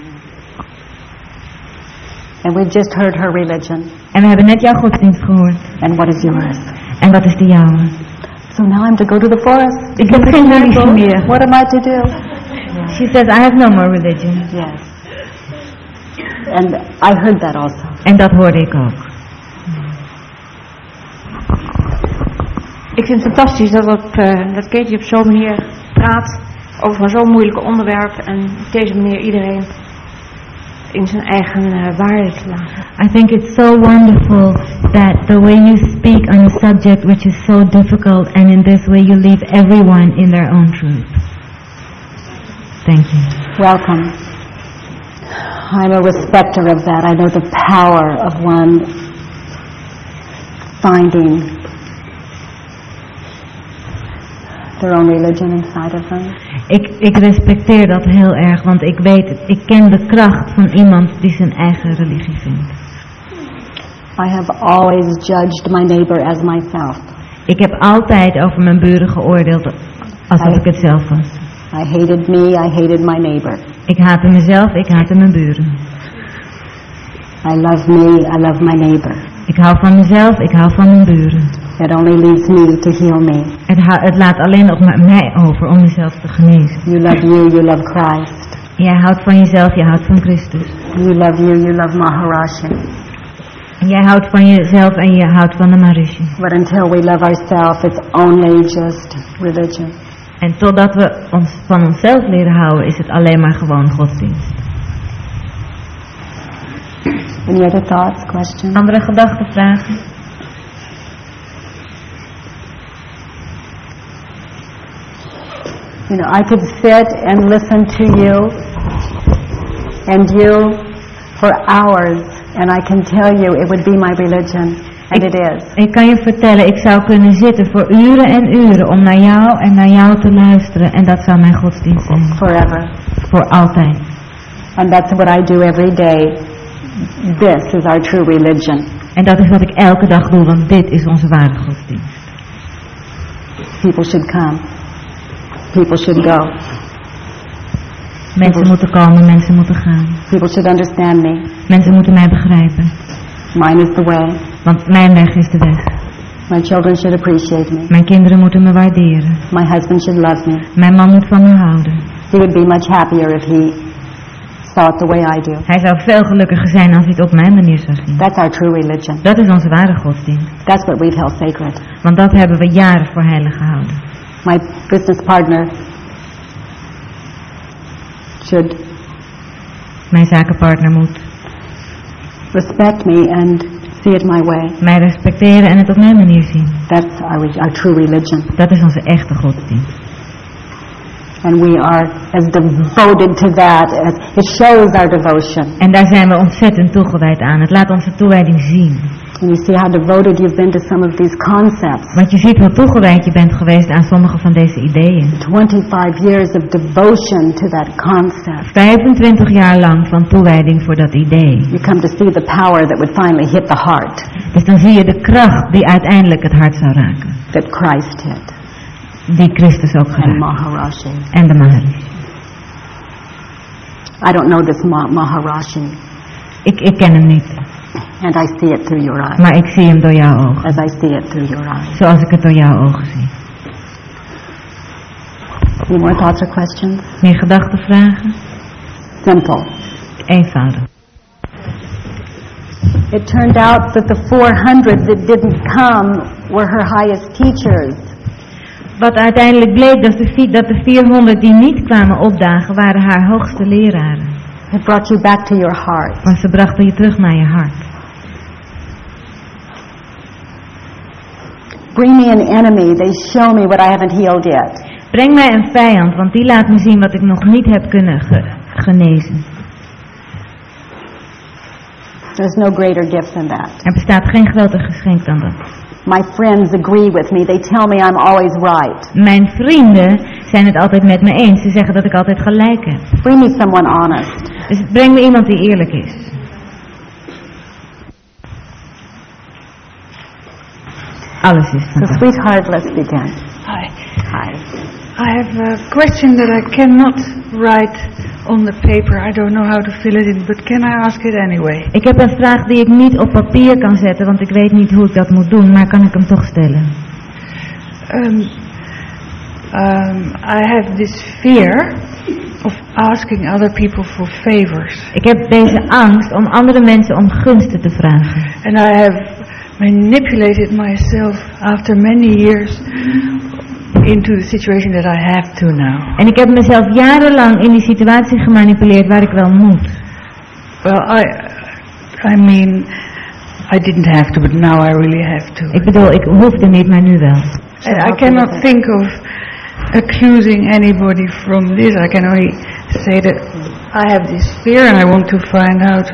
[SPEAKER 3] And we've just heard her religion.
[SPEAKER 2] En we hebben net jouw godsdienst gehoord.
[SPEAKER 3] And what is yours?
[SPEAKER 2] En wat is de jouwe?
[SPEAKER 3] So now I'm to go to the forest.
[SPEAKER 7] Ik heb geen religie meer.
[SPEAKER 3] What am I to do?
[SPEAKER 2] She says, I have no more religion.
[SPEAKER 3] Yes. And I heard that also.
[SPEAKER 2] En dat hoorde ik ook.
[SPEAKER 8] Ik vind het fantastisch dat, op, eh, dat Katie op zo'n manier praat over zo'n moeilijk onderwerp en op deze manier iedereen in zijn eigen eh, waarde te laten.
[SPEAKER 2] I think it's so wonderful that the way you speak on a subject which is so difficult and in this way you leave everyone in their own truth. Thank you.
[SPEAKER 3] Welcome. I'm a respecter of that. I know the power of one finding their own religion inside of them.
[SPEAKER 2] Ik, ik respecteer dat heel erg, want ik weet, het. ik ken de kracht van iemand die zijn eigen religie vindt.
[SPEAKER 3] I have always judged my neighbor as myself.
[SPEAKER 2] Ik heb altijd over mijn buren geoordeeld alsof ik het zelf was.
[SPEAKER 3] I hated me, I hated my neighbor.
[SPEAKER 2] Ik haatte mezelf, ik haatte mijn buren.
[SPEAKER 3] I love me, I love my neighbor.
[SPEAKER 2] Ik hou van mezelf, ik hou van mijn buren.
[SPEAKER 3] It only leaves me to heal me.
[SPEAKER 2] Het, het laat alleen nog maar mij over om mezelf te genezen.
[SPEAKER 3] You love you, you love Christ.
[SPEAKER 2] Jij houdt van jezelf, je houdt van Christus.
[SPEAKER 3] You love you, you love Maharashi.
[SPEAKER 2] Jij houdt van jezelf en je houdt van de Maharishi.
[SPEAKER 3] But until we love ourselves, it's only just religion.
[SPEAKER 2] En totdat we ons van onszelf leren houden, is het alleen maar gewoon godsdienst.
[SPEAKER 3] Any other thoughts, questions?
[SPEAKER 2] Andere gedachten, vragen?
[SPEAKER 3] You know, I could sit and listen to you and you for hours, and I can tell you it would be my religion, and it is.
[SPEAKER 2] Ik kan je vertellen, ik zou kunnen zitten voor uren en uren om naar jou en naar jou te luisteren. En dat zou mijn godsdienst zijn.
[SPEAKER 3] Forever.
[SPEAKER 2] Voor altijd.
[SPEAKER 3] And that's what I do every day. This is our true religion.
[SPEAKER 2] En dat is wat ik elke dag doe, want dit is onze ware godsdienst.
[SPEAKER 3] People should come. People should go.
[SPEAKER 2] Mensen moeten komen, mensen moeten gaan.
[SPEAKER 3] People should understand me.
[SPEAKER 2] Mensen moeten mij begrijpen.
[SPEAKER 3] Mine is the way.
[SPEAKER 2] Want mijn weg is de weg.
[SPEAKER 3] My children should appreciate me.
[SPEAKER 2] Mijn kinderen moeten me waarderen.
[SPEAKER 3] My husband should love me.
[SPEAKER 2] Mijn man moet van me houden.
[SPEAKER 3] He would be much happier if he saw it the way I do.
[SPEAKER 2] Hij zou veel gelukkiger zijn als hij het op mijn manier zou zien.
[SPEAKER 3] That's our true religion.
[SPEAKER 2] Dat is onze ware godsdienst.
[SPEAKER 3] That's what we've held sacred.
[SPEAKER 2] Want dat hebben we jaren voor heilig gehouden.
[SPEAKER 3] My business partner should
[SPEAKER 2] Mijn zakenpartner moet
[SPEAKER 3] respect me and see it my way.
[SPEAKER 2] mij respecteren en het op mijn manier zien.
[SPEAKER 3] That's our, our true religion.
[SPEAKER 2] Dat is onze echte godsdienst.
[SPEAKER 3] And we are as devoted to that it shows our devotion.
[SPEAKER 2] En daar zijn we ontzettend toegewijd aan. Het laat onze toewijding zien.
[SPEAKER 3] And you see how devoted you've been to some of these concepts.
[SPEAKER 2] Want je ziet hoe toegewijd je bent geweest aan sommige van deze ideeën.
[SPEAKER 3] 25 years of devotion to that concept.
[SPEAKER 2] 25 jaar lang van toewijding voor dat idee.
[SPEAKER 3] You come to see the power that would finally hit the heart
[SPEAKER 2] Dus dan zie je de kracht die uiteindelijk het hart zou raken.
[SPEAKER 3] that Christ hit
[SPEAKER 2] Die Christus ook
[SPEAKER 3] and
[SPEAKER 2] geraakt.
[SPEAKER 3] Maharashi.
[SPEAKER 2] En de Maharishi.
[SPEAKER 3] I don't know this Ma- Maharashi,
[SPEAKER 2] Ik, ik ken hem niet.
[SPEAKER 3] And I see it through your eyes,
[SPEAKER 2] Maar ik zie hem door jouw ogen.
[SPEAKER 3] as I see it through your eyes.
[SPEAKER 2] Zoals ik het door jouw ogen zie.
[SPEAKER 3] Any more thoughts or questions?
[SPEAKER 2] Meer gedachten, vragen?
[SPEAKER 3] Simple.
[SPEAKER 2] Eenvoudig.
[SPEAKER 3] It turned out that the 400 that didn't come were her highest teachers.
[SPEAKER 2] Wat uiteindelijk bleek, dat de, dat de 400 die niet kwamen opdagen, waren haar hoogste leraren.
[SPEAKER 3] It brought you back to your heart.
[SPEAKER 2] Want ze brachten je terug naar je hart.
[SPEAKER 3] Bring me an enemy. They show me what I haven't healed yet.
[SPEAKER 2] Breng mij een vijand, want die laat me zien wat ik nog niet heb kunnen ge- genezen.
[SPEAKER 3] There's no greater gift than that.
[SPEAKER 2] Er bestaat geen groter geschenk dan dat.
[SPEAKER 3] My friends agree with me. They tell me I'm always right.
[SPEAKER 2] Mijn vrienden zijn het altijd met me eens. Ze zeggen dat ik altijd gelijk heb.
[SPEAKER 3] Bring me someone honest.
[SPEAKER 2] Dus breng me iemand die eerlijk is. Alles is
[SPEAKER 3] So, sweetheart, let's begin.
[SPEAKER 9] Hi.
[SPEAKER 3] Hi.
[SPEAKER 9] I have a question that I cannot write on the paper. I don't know how to fill it in, but can I ask it anyway?
[SPEAKER 2] Ik heb een vraag die ik niet op papier kan zetten, want ik weet niet hoe ik dat moet doen, maar kan ik hem toch stellen?
[SPEAKER 9] Um, um, I have this fear of asking other people for favors,
[SPEAKER 2] Ik heb deze angst om andere mensen om gunsten te vragen.
[SPEAKER 9] and I have manipulated myself after many years into the situation that I have to now.
[SPEAKER 2] En ik heb mezelf jarenlang in die situatie gemanipuleerd waar ik wel moet.
[SPEAKER 9] Well, I, I mean, I didn't have to, but now I really have to.
[SPEAKER 2] Ik bedoel, ik hoefde niet, maar nu wel.
[SPEAKER 9] And I cannot think of accusing anybody from this. I can only say that I have this fear and I want to find out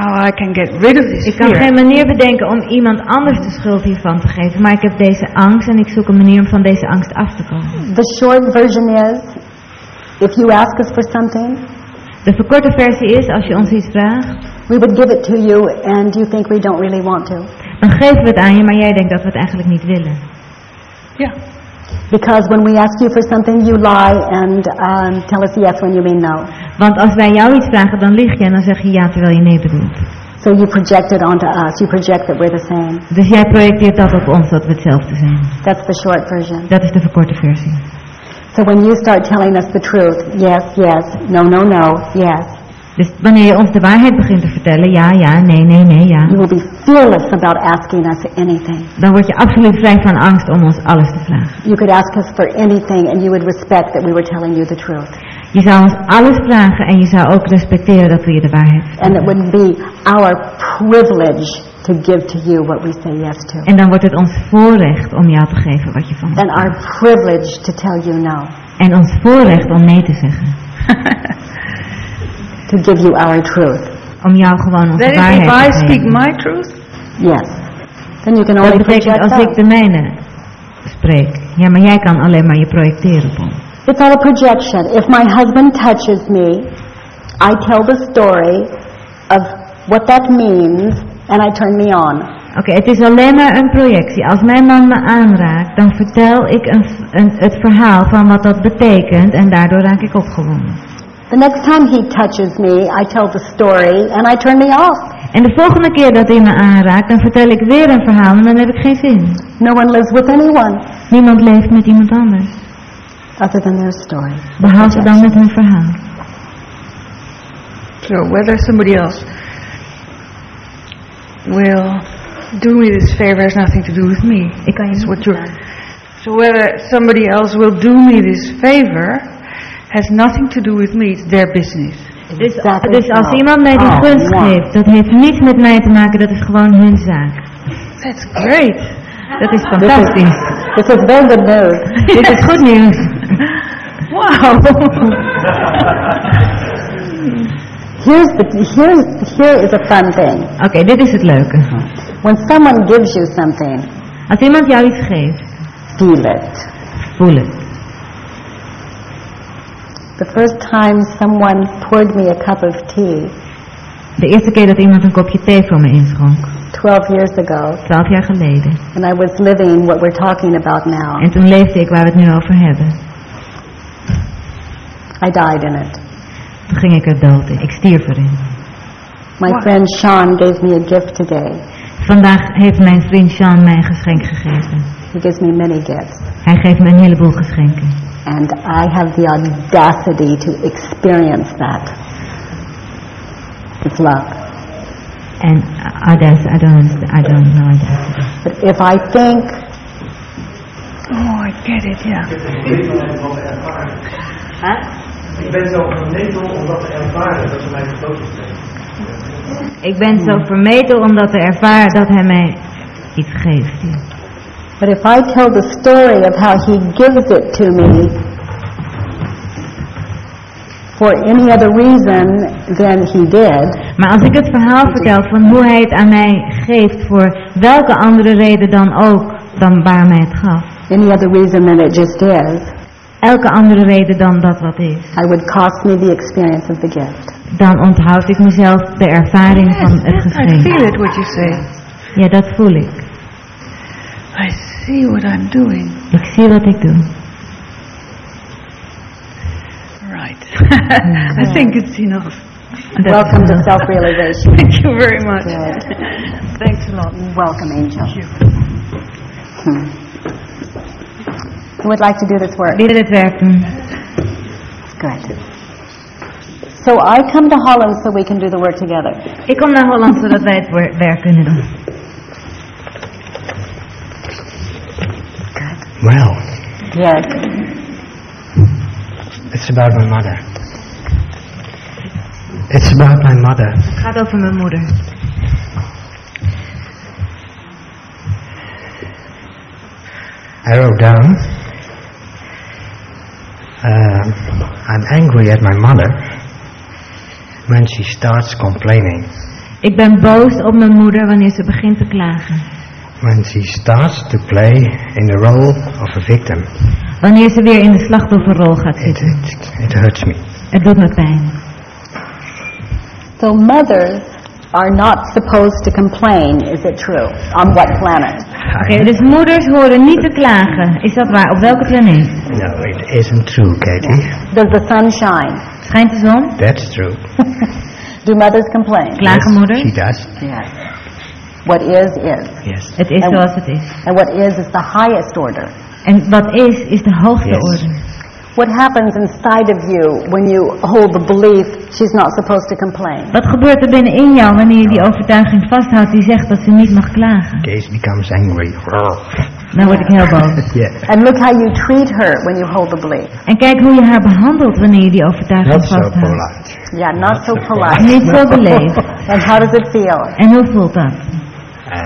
[SPEAKER 9] how I can get rid of this
[SPEAKER 2] Ik kan
[SPEAKER 9] fear.
[SPEAKER 2] geen manier bedenken om iemand anders de schuld hiervan te geven, maar ik heb deze angst en ik zoek een manier om van deze angst af te komen.
[SPEAKER 3] The short version is, if you ask us for something,
[SPEAKER 2] De verkorte versie is, als je ons iets vraagt,
[SPEAKER 3] we would give it to you and you think we don't really want to.
[SPEAKER 2] Dan geven we het aan je, maar jij denkt dat we het eigenlijk niet willen.
[SPEAKER 9] Yeah.
[SPEAKER 3] Because when we ask you for something, you lie and um, tell us yes when you mean no.
[SPEAKER 2] Want als wij jou iets vragen, dan lieg je en dan zeg je ja terwijl je nee bedoelt.
[SPEAKER 3] So you project it onto us. You project that we're the same.
[SPEAKER 2] Dus jij projecteert dat op ons, dat we hetzelfde zijn.
[SPEAKER 3] That's the short version.
[SPEAKER 2] Dat is de verkorte versie.
[SPEAKER 3] So when you start telling us the truth, yes, yes, no, no, no, yes,
[SPEAKER 2] Dus wanneer je ons de waarheid begint te vertellen, ja, ja, nee, nee, nee, ja.
[SPEAKER 3] you will be fearless about asking us anything.
[SPEAKER 2] Dan word je absoluut vrij van angst om ons alles te vragen.
[SPEAKER 3] You could ask us for anything and you would respect that we were telling you the truth.
[SPEAKER 2] Je zou ons alles vragen en je zou ook respecteren dat we je de waarheid vertellen.
[SPEAKER 3] And it would be our privilege to give to you what we say yes to.
[SPEAKER 2] En dan wordt het ons voorrecht om jou te geven wat je van ons
[SPEAKER 3] And our privilege to tell you no.
[SPEAKER 2] En ons voorrecht om nee te zeggen.
[SPEAKER 3] To give you our truth.
[SPEAKER 2] Om jou gewoon onze
[SPEAKER 9] Then if
[SPEAKER 2] waarheid
[SPEAKER 9] I
[SPEAKER 2] te
[SPEAKER 9] speak
[SPEAKER 2] geven.
[SPEAKER 9] my truth,
[SPEAKER 3] Yes. Then you can
[SPEAKER 2] Dat
[SPEAKER 3] only
[SPEAKER 2] betekent
[SPEAKER 3] project
[SPEAKER 2] als ik de mijne spreek. Ja, maar jij kan alleen maar je projecteren op ons.
[SPEAKER 3] It's all a projection. If my husband touches me, I tell the story of what that means and I turn me on.
[SPEAKER 2] Oké, het is alleen maar een projectie. Als mijn man me aanraakt, dan vertel ik een, een, het verhaal van wat dat betekent en daardoor raak ik opgewonden.
[SPEAKER 3] The next time he touches me, I tell the story and I turn me off.
[SPEAKER 2] En de volgende keer dat hij me aanraakt, dan vertel ik weer een verhaal en dan heb ik geen zin.
[SPEAKER 3] No one lives with anyone
[SPEAKER 2] Niemand leeft met iemand anders,
[SPEAKER 3] other than their story.
[SPEAKER 2] behalve dan met hun verhaal.
[SPEAKER 9] so whether somebody else will do me this favor has nothing to do with me.
[SPEAKER 2] Ik kan je
[SPEAKER 9] Is
[SPEAKER 2] niet
[SPEAKER 9] what you're. So whether somebody else will do me this favor has nothing to do with me. It's their business.
[SPEAKER 2] Dus,
[SPEAKER 3] Exactly
[SPEAKER 2] dus als iemand mij die
[SPEAKER 3] Oh,
[SPEAKER 2] gunst
[SPEAKER 3] wow.
[SPEAKER 2] geeft, dat heeft niets met mij te maken, dat is gewoon hun zaak.
[SPEAKER 9] That's great.
[SPEAKER 2] Dat is fantastisch.
[SPEAKER 3] This is news.
[SPEAKER 2] Dit is goed nieuws.
[SPEAKER 9] Wow.
[SPEAKER 3] Here's the, here's, here is a fun thing.
[SPEAKER 2] Oké, dit is het leuke.
[SPEAKER 3] When someone gives you something,
[SPEAKER 2] Als iemand jou iets geeft,
[SPEAKER 3] feel it.
[SPEAKER 2] voel het.
[SPEAKER 3] The first time someone poured me a cup of tea,
[SPEAKER 2] De eerste keer dat iemand een kopje thee voor me inschonk,
[SPEAKER 3] 12 years ago,
[SPEAKER 2] twaalf jaar geleden.
[SPEAKER 3] and I was living what we're talking about now,
[SPEAKER 2] En toen leefde ik waar we het nu over hebben.
[SPEAKER 3] I died in it.
[SPEAKER 2] Toen ging ik er dood in. Ik stierf erin.
[SPEAKER 3] My
[SPEAKER 9] Wow.
[SPEAKER 3] friend Sean gave me a gift today.
[SPEAKER 2] Vandaag heeft mijn vriend Sean mij een geschenk gegeven.
[SPEAKER 3] He gives me many gifts.
[SPEAKER 2] Hij geeft me een heleboel geschenken.
[SPEAKER 3] And I have the audacity to experience that. It's love.
[SPEAKER 2] And uh, others, I don't, I don't know that.
[SPEAKER 3] But if I think,
[SPEAKER 9] Oh, I get it. Yeah. Huh?
[SPEAKER 10] Ik ben zo vermetel om dat te ervaren dat ze mij cadeautjes geven.
[SPEAKER 2] Ik ben zo vermetel om dat te ervaren dat hij mij iets geeft.
[SPEAKER 3] But if I tell the story of how he gives it to me for any other reason than he did,
[SPEAKER 2] Maar als ik het verhaal vertel van hoe hij het aan mij geeft voor welke andere reden dan ook dan waar mij het gaf.
[SPEAKER 3] any other reason than it just is,
[SPEAKER 2] Elke andere reden dan dat wat is.
[SPEAKER 3] I would cost me the experience of the gift.
[SPEAKER 2] Dan onthoud ik mezelf de ervaring van het
[SPEAKER 9] I
[SPEAKER 2] geschenk.
[SPEAKER 9] feel it. What you say.
[SPEAKER 2] Ja, dat voel ik.
[SPEAKER 9] I see what I'm doing.
[SPEAKER 2] Ik zie wat ik doe.
[SPEAKER 9] Right. I think it's enough.
[SPEAKER 2] Dat is
[SPEAKER 3] Welcome to self-realization.
[SPEAKER 9] Thank you very much.
[SPEAKER 3] Good.
[SPEAKER 9] Thanks a lot.
[SPEAKER 3] Welcome, Angel. Hmm. Who would like to do this work?
[SPEAKER 2] Wie wil het werk?
[SPEAKER 3] Good. So I come to Holland so we can do the work together.
[SPEAKER 2] Ik kom naar Holland zodat wij het wor- werk kunnen doen.
[SPEAKER 10] Well,
[SPEAKER 3] Yes.
[SPEAKER 10] it's about my mother. It's about my mother.
[SPEAKER 2] Het gaat over mijn moeder.
[SPEAKER 10] I wrote down, um, I'm angry at my mother when she starts complaining,
[SPEAKER 2] Ik ben boos op mijn moeder wanneer ze begint te klagen.
[SPEAKER 10] When she starts to play in the role of a victim.
[SPEAKER 2] Wanneer ze weer in de slachtofferrol gaat
[SPEAKER 10] It,
[SPEAKER 2] zitten.
[SPEAKER 10] it, it hurts me.
[SPEAKER 2] Het doet me pijn.
[SPEAKER 3] So mothers are not supposed to complain. Is it true? On what planet?
[SPEAKER 2] Oké, dus moeders horen niet te klagen. Is dat waar? Op welke planeet?
[SPEAKER 10] No, it isn't true, Katie.
[SPEAKER 3] Does the sun shine?
[SPEAKER 2] Schijnt de zon?
[SPEAKER 10] That's true.
[SPEAKER 3] Do mothers complain?
[SPEAKER 2] Klagen
[SPEAKER 10] She
[SPEAKER 2] moeders?
[SPEAKER 10] does.
[SPEAKER 3] Yes. What is, is.
[SPEAKER 10] Yes.
[SPEAKER 2] Het is
[SPEAKER 3] En-
[SPEAKER 2] zoals het is.
[SPEAKER 3] And what is is the highest order.
[SPEAKER 2] En wat is, is de hoogste
[SPEAKER 10] Yes.
[SPEAKER 2] orde.
[SPEAKER 3] What happens inside of you when you hold the belief she's not supposed to complain?
[SPEAKER 2] Wat gebeurt er binnenin jou wanneer je die overtuiging vasthoudt die zegt dat ze niet mag klagen?
[SPEAKER 10] Case becomes angry.
[SPEAKER 2] Dan word ik heel boos.
[SPEAKER 10] yeah.
[SPEAKER 3] And look how you treat her when you hold the belief.
[SPEAKER 2] En kijk hoe je haar behandelt wanneer je die overtuiging
[SPEAKER 10] Not so
[SPEAKER 2] vasthoudt.
[SPEAKER 10] polite.
[SPEAKER 3] Yeah, not so
[SPEAKER 10] so
[SPEAKER 3] polite.
[SPEAKER 2] Niet zo beleefd.
[SPEAKER 3] And how does it feel?
[SPEAKER 2] En hoe voelt dat?
[SPEAKER 10] Uh,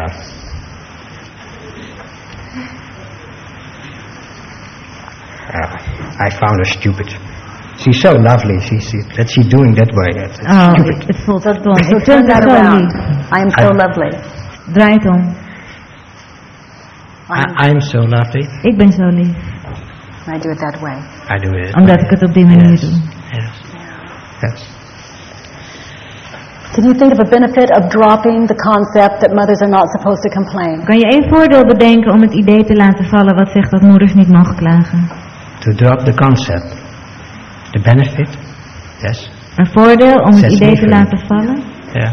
[SPEAKER 10] uh, I found her stupid. She's so lovely. She, she, that she's doing that way. That's, that's
[SPEAKER 2] Oh,
[SPEAKER 10] stupid.
[SPEAKER 2] het voelt zo stom.
[SPEAKER 3] So
[SPEAKER 2] Ik
[SPEAKER 3] turn
[SPEAKER 2] vind
[SPEAKER 3] that around. I am so
[SPEAKER 10] I-
[SPEAKER 3] lovely.
[SPEAKER 2] Draai het om.
[SPEAKER 10] I, I'm so lovely.
[SPEAKER 2] Ik ben zo lief.
[SPEAKER 3] I do it that way.
[SPEAKER 10] I do it.
[SPEAKER 2] Omdat ik het op die manier
[SPEAKER 10] Yes.
[SPEAKER 2] doe.
[SPEAKER 10] Yes. Yes.
[SPEAKER 3] Can you think of a benefit of dropping the concept that mothers are not supposed to complain?
[SPEAKER 2] Kan je één voordeel bedenken om het idee te laten vallen wat zegt dat moeders niet mogen klagen?
[SPEAKER 10] To drop the concept. The benefit. Yes.
[SPEAKER 2] Een voordeel om het idee te laten vallen?
[SPEAKER 10] Yeah.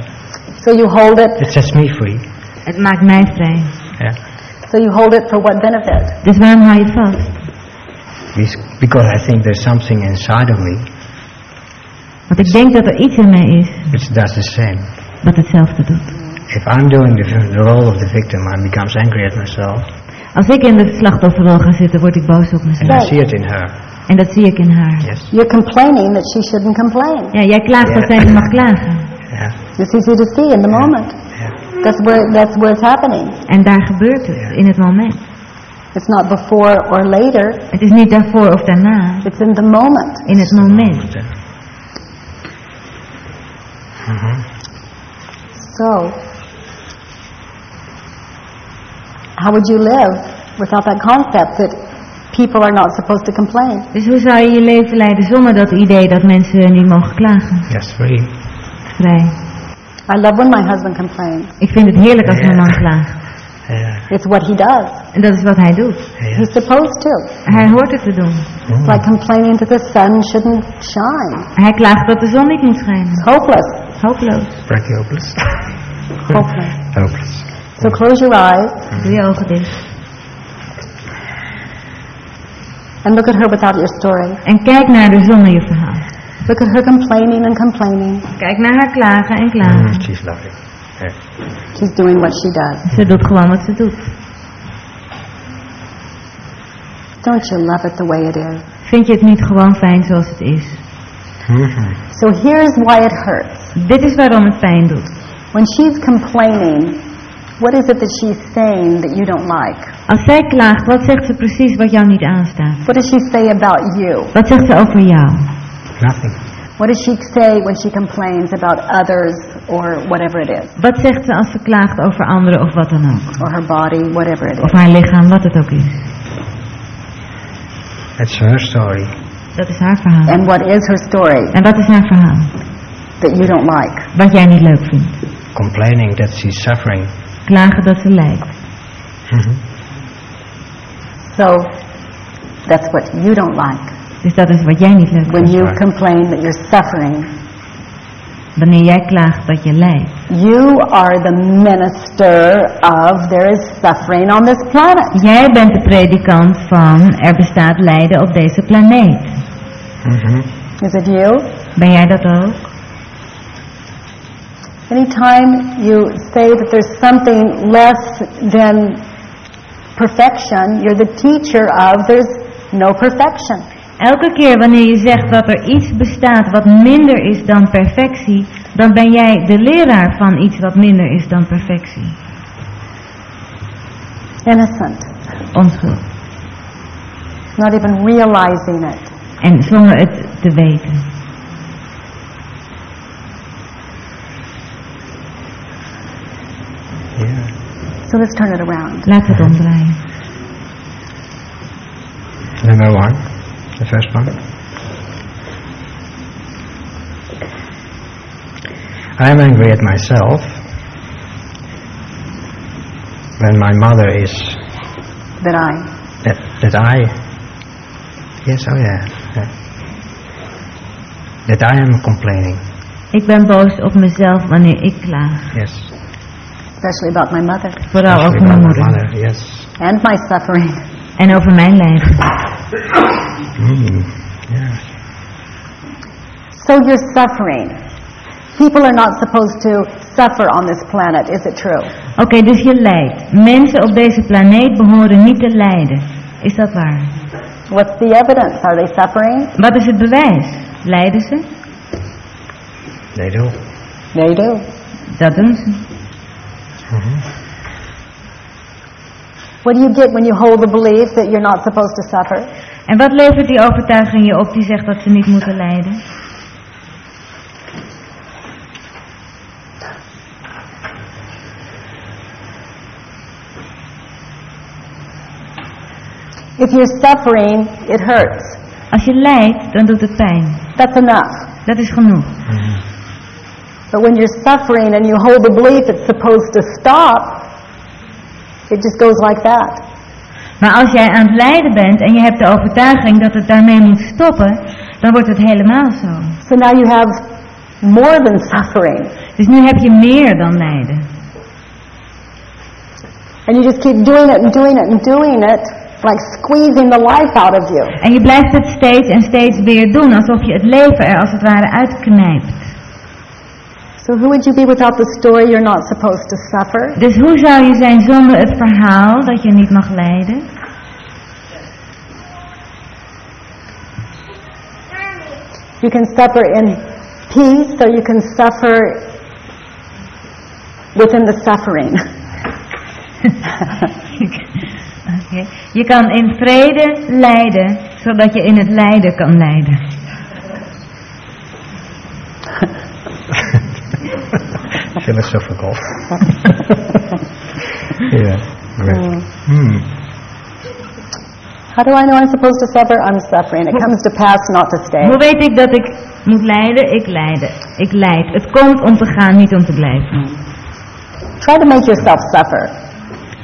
[SPEAKER 3] So you hold it.
[SPEAKER 10] It sets me free.
[SPEAKER 2] Het maakt mij vrij.
[SPEAKER 10] Yeah.
[SPEAKER 3] So you hold it for what benefit?
[SPEAKER 2] Dus waarom hou je het vast?
[SPEAKER 10] Be- Because I think there's something inside of me
[SPEAKER 2] Want ik denk dat er iets in mij is
[SPEAKER 10] does the same.
[SPEAKER 2] wat hetzelfde doet.
[SPEAKER 10] If I'm doing the, the role of the victim, I becomes angry at myself,
[SPEAKER 2] Als ik in de slachtofferrol ga zitten, word ik boos op
[SPEAKER 10] and I
[SPEAKER 2] mezelf.
[SPEAKER 10] see it in her.
[SPEAKER 2] En dat zie ik in haar.
[SPEAKER 10] Yes.
[SPEAKER 3] You're complaining that she shouldn't complain.
[SPEAKER 2] Ja, jij klaagt dat zij niet mag klagen.
[SPEAKER 10] Yeah.
[SPEAKER 3] It's easy to see in the moment.
[SPEAKER 10] Yeah.
[SPEAKER 3] That's where that's where it's happening.
[SPEAKER 2] En daar gebeurt het, in het moment.
[SPEAKER 3] It's not before or later.
[SPEAKER 2] Het is niet daarvoor of daarna,
[SPEAKER 3] It's in the moment.
[SPEAKER 2] in het moment.
[SPEAKER 10] Mhm.
[SPEAKER 3] So, how would you live without that concept that people are not supposed to complain?
[SPEAKER 2] Dus hoe zou je je leven leiden zonder dat idee dat mensen niet mogen klagen?
[SPEAKER 10] Yes, free.
[SPEAKER 2] Vrij.
[SPEAKER 3] I love when my husband complains.
[SPEAKER 2] Ik vind het heerlijk als mijn man klaagt.
[SPEAKER 10] Yeah.
[SPEAKER 3] It's what he does.
[SPEAKER 2] En dat is wat hij doet.
[SPEAKER 10] Yeah.
[SPEAKER 3] He's supposed to.
[SPEAKER 2] Hij hoort het te doen.
[SPEAKER 3] It's like complaining that the sun shouldn't shine.
[SPEAKER 2] Hij klaagt dat de zon niet moet schijnen.
[SPEAKER 3] It's hopeless.
[SPEAKER 2] Hopeloos.
[SPEAKER 10] Pretty hopeless.
[SPEAKER 3] Hopeless.
[SPEAKER 10] hopeless.
[SPEAKER 3] So close your eyes
[SPEAKER 2] Doe je ogen dicht.
[SPEAKER 3] and look at her without your story.
[SPEAKER 2] En kijk naar de zon in je verhaal.
[SPEAKER 3] Look at her complaining and complaining.
[SPEAKER 2] Kijk naar haar klagen en klagen.
[SPEAKER 10] Mm, she's lovely. Yeah.
[SPEAKER 3] She's doing what she does.
[SPEAKER 2] Ze doet gewoon wat ze doet.
[SPEAKER 3] Don't you love it the way it is?
[SPEAKER 2] Vind je het niet gewoon fijn zoals het is?
[SPEAKER 10] Mhm.
[SPEAKER 3] So here's why it hurts.
[SPEAKER 2] Dit is waarom het pijn doet.
[SPEAKER 3] When she's complaining, what is it that she's saying that you don't like?
[SPEAKER 2] Als zij klaagt, wat zegt ze precies wat jou niet aanstaat?
[SPEAKER 3] What does she say about you?
[SPEAKER 2] Wat zegt ze over jou?
[SPEAKER 10] Nothing.
[SPEAKER 3] What does she say when she complains about others or whatever it is?
[SPEAKER 2] Wat zegt ze als ze klaagt over anderen of wat dan ook?
[SPEAKER 3] Or her body, whatever it
[SPEAKER 2] Of
[SPEAKER 3] is.
[SPEAKER 2] haar lichaam, wat het ook is.
[SPEAKER 10] It's her story.
[SPEAKER 2] Dat is haar verhaal.
[SPEAKER 3] And what is her story
[SPEAKER 2] En wat is haar verhaal?
[SPEAKER 3] that you don't like?
[SPEAKER 2] Wat jij niet leuk vindt.
[SPEAKER 10] Complaining that she's suffering.
[SPEAKER 2] Klagen dat ze lijdt.
[SPEAKER 10] Mhm.
[SPEAKER 3] So that's what you don't like.
[SPEAKER 2] Dus dat is wat jij niet leuk vindt.
[SPEAKER 3] When
[SPEAKER 10] you
[SPEAKER 3] complain that you're suffering,
[SPEAKER 2] Wanneer jij klaagt dat je lijdt.
[SPEAKER 3] you are the minister of there is suffering on this planet.
[SPEAKER 2] Jij bent de predikant van er bestaat lijden op deze planeet.
[SPEAKER 10] Mhm.
[SPEAKER 3] Is it you?
[SPEAKER 2] Ben jij dat ook?
[SPEAKER 3] Anytime you say that there's something less than perfection, you're the teacher of there's no perfection.
[SPEAKER 2] Elke keer wanneer je zegt dat er iets bestaat wat minder is dan perfectie, dan ben jij de leraar van iets wat minder is dan perfectie.
[SPEAKER 3] Innocent.
[SPEAKER 2] Onschuld.
[SPEAKER 3] Not even realizing it.
[SPEAKER 2] En zonder het te weten.
[SPEAKER 10] Yeah.
[SPEAKER 3] So let's turn it around.
[SPEAKER 2] Laat het omdraaien.
[SPEAKER 10] Number one. The first one. I'm angry at myself when my mother is
[SPEAKER 3] That I.
[SPEAKER 10] that that I yes oh yeah, yeah. that I am complaining
[SPEAKER 2] Ik ben boos op mezelf wanneer ik klaag.
[SPEAKER 10] yes
[SPEAKER 3] Especially about my mother.
[SPEAKER 2] Vooral
[SPEAKER 10] Especially
[SPEAKER 2] over mijn
[SPEAKER 10] about my
[SPEAKER 2] moeder.
[SPEAKER 10] mother yes
[SPEAKER 3] And my suffering.
[SPEAKER 2] En over mijn lijden.
[SPEAKER 10] mm, yeah
[SPEAKER 3] So you're suffering. People are not supposed to suffer on this planet, is it true?
[SPEAKER 2] Oké, dus je lijdt. Mensen op deze planeet behoren niet te lijden. Is dat waar?
[SPEAKER 3] What's the evidence? Are they suffering?
[SPEAKER 2] Wat is het bewijs? Lijden ze?
[SPEAKER 10] they do
[SPEAKER 3] They do.
[SPEAKER 2] Dat doen ze.
[SPEAKER 3] What do you get when you hold the belief that you're not supposed to suffer?
[SPEAKER 2] En wat levert die overtuiging je op die zegt dat ze niet moeten lijden?
[SPEAKER 3] If you're suffering, it hurts.
[SPEAKER 2] Als je lijdt, dan doet het pijn.
[SPEAKER 3] That's enough.
[SPEAKER 2] Dat is genoeg.
[SPEAKER 3] But when you're suffering and you hold the belief it's supposed to stop, it just goes like that.
[SPEAKER 2] Maar als jij aan het lijden bent en je hebt de overtuiging dat het daarmee moet stoppen, dan wordt het helemaal zo.
[SPEAKER 3] So now you have more than suffering.
[SPEAKER 2] Dus nu heb je meer dan lijden.
[SPEAKER 3] And you just keep doing it and doing it and doing it, like squeezing the life out of you.
[SPEAKER 2] En je blijft het steeds en steeds weer doen, alsof je het leven er als het ware uitknijpt.
[SPEAKER 3] So who would you be without the story you're not supposed to suffer?
[SPEAKER 2] Dus hoe zou je zijn zonder het verhaal dat je niet mag lijden?
[SPEAKER 3] You can suffer in peace or you can suffer within the suffering.
[SPEAKER 2] Oké. Je kan in vrede lijden, zodat je in het lijden kan lijden.
[SPEAKER 10] philosophical yeah great hmm.
[SPEAKER 3] How do I know I'm supposed to suffer? I'm suffering. It comes to pass, not to stay.
[SPEAKER 2] Hoe weet ik dat ik moet lijden? Ik lijden. Ik lijd. Het komt om te gaan, niet om te blijven.
[SPEAKER 3] Try to make yourself suffer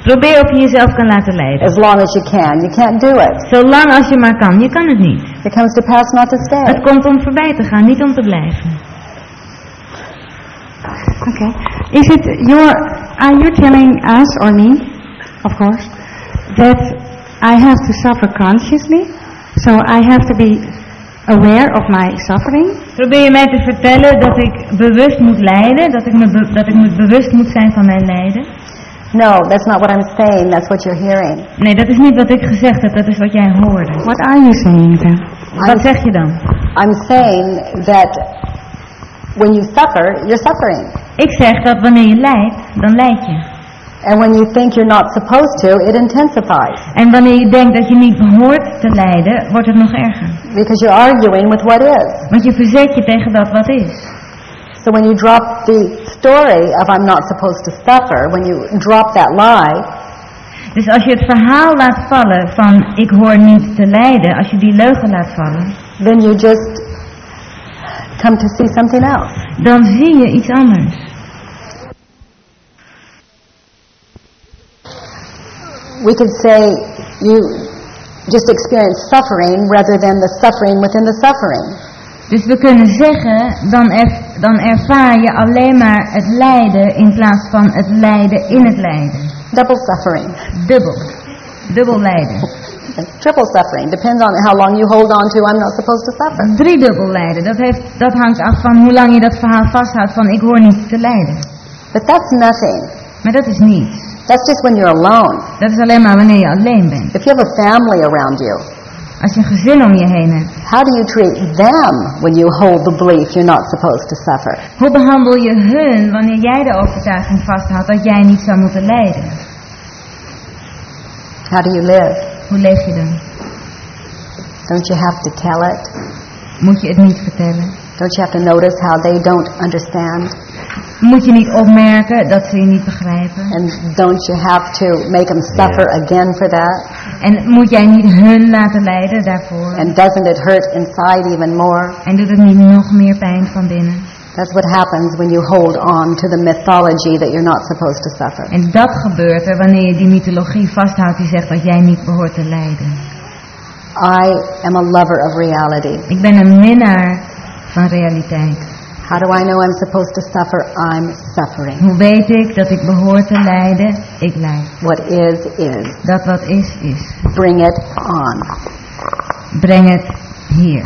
[SPEAKER 2] Probeer of je jezelf kan laten lijden.
[SPEAKER 3] as long as you can. You can't do it.
[SPEAKER 2] Zolang als je maar kan. Je kan het niet.
[SPEAKER 3] It comes to pass, not to stay.
[SPEAKER 2] Het komt om voorbij te gaan, niet om te blijven.
[SPEAKER 11] Okay. Is it your, are you telling us or me, of course, that I have to suffer consciously? So I have to be aware of my suffering?
[SPEAKER 2] Probeer je mij te vertellen dat ik bewust moet lijden, dat ik me, be- dat ik me bewust moet zijn van mijn lijden?
[SPEAKER 3] No, that's not what I'm saying. That's what you're hearing.
[SPEAKER 2] Nee, dat is niet wat ik gezegd heb, dat is wat jij hoorde.
[SPEAKER 11] What are you saying then?
[SPEAKER 2] Wat zeg je dan?
[SPEAKER 3] I'm saying that when you suffer, you're suffering.
[SPEAKER 2] Ik zeg dat wanneer je lijdt, dan lijd je.
[SPEAKER 3] And when you think you're not supposed to, it intensifies.
[SPEAKER 2] En wanneer je denkt dat je niet behoort te lijden, wordt het nog erger.
[SPEAKER 3] Because you're arguing with what is.
[SPEAKER 2] Want je verzet je tegen dat wat is.
[SPEAKER 3] So when you drop the story of I'm not supposed to suffer, when you drop that lie,
[SPEAKER 2] Dus als je het verhaal laat vallen van ik hoor niet te lijden, als je die leugen laat vallen,
[SPEAKER 3] then you just come to see something else.
[SPEAKER 2] dan zie je iets anders.
[SPEAKER 3] We could say you just experience suffering rather than the suffering within the suffering.
[SPEAKER 2] Dus we kunnen zeggen, dan, erv- dan ervaar je alleen maar het lijden in plaats van het lijden in het lijden.
[SPEAKER 3] Double suffering.
[SPEAKER 2] Dubbel. Dubbel lijden.
[SPEAKER 3] Triple suffering. Depends on how long you hold on to I'm not supposed to suffer.
[SPEAKER 2] Driedubbel lijden. Dat, heeft, dat hangt af van hoe lang je dat verhaal vasthoudt van ik hoor niet te lijden.
[SPEAKER 3] But that's nothing.
[SPEAKER 2] Maar dat is niets.
[SPEAKER 3] That's just when you're alone.
[SPEAKER 2] Dat is alleen maar wanneer je alleen bent.
[SPEAKER 3] If you have a family around you,
[SPEAKER 2] Als je een gezin om je heen hebt.
[SPEAKER 3] how do you treat them when you hold the belief you're not supposed to suffer?
[SPEAKER 2] Hoe behandel je hun wanneer jij de overtuiging vasthoudt dat jij niet zou moeten lijden?
[SPEAKER 3] How do you live?
[SPEAKER 2] Hoe leef je dan?
[SPEAKER 3] Don't you have to tell it?
[SPEAKER 2] Moet je het niet vertellen?
[SPEAKER 3] Don't you have to notice how they don't understand?
[SPEAKER 2] Moet je niet opmerken dat ze je niet begrijpen?
[SPEAKER 3] And don't you have to make them suffer again for that?
[SPEAKER 2] En moet jij niet hun laten lijden daarvoor?
[SPEAKER 3] And doesn't it hurt inside even more?
[SPEAKER 2] En doet het niet nog meer pijn van binnen?
[SPEAKER 3] That's what happens when you hold on to the mythology that you're not supposed to suffer.
[SPEAKER 2] En dat gebeurt er wanneer je die mythologie vasthoudt die zegt dat jij niet behoort te lijden.
[SPEAKER 3] I am a lover of reality.
[SPEAKER 2] Ik ben een minnaar van realiteit.
[SPEAKER 3] How do I know I'm supposed to suffer? I'm suffering.
[SPEAKER 2] Hoe weet ik dat ik behoor te lijden? Ik lijd.
[SPEAKER 3] What is, is.
[SPEAKER 2] Dat wat is, is.
[SPEAKER 3] Bring it on.
[SPEAKER 2] Breng het hier.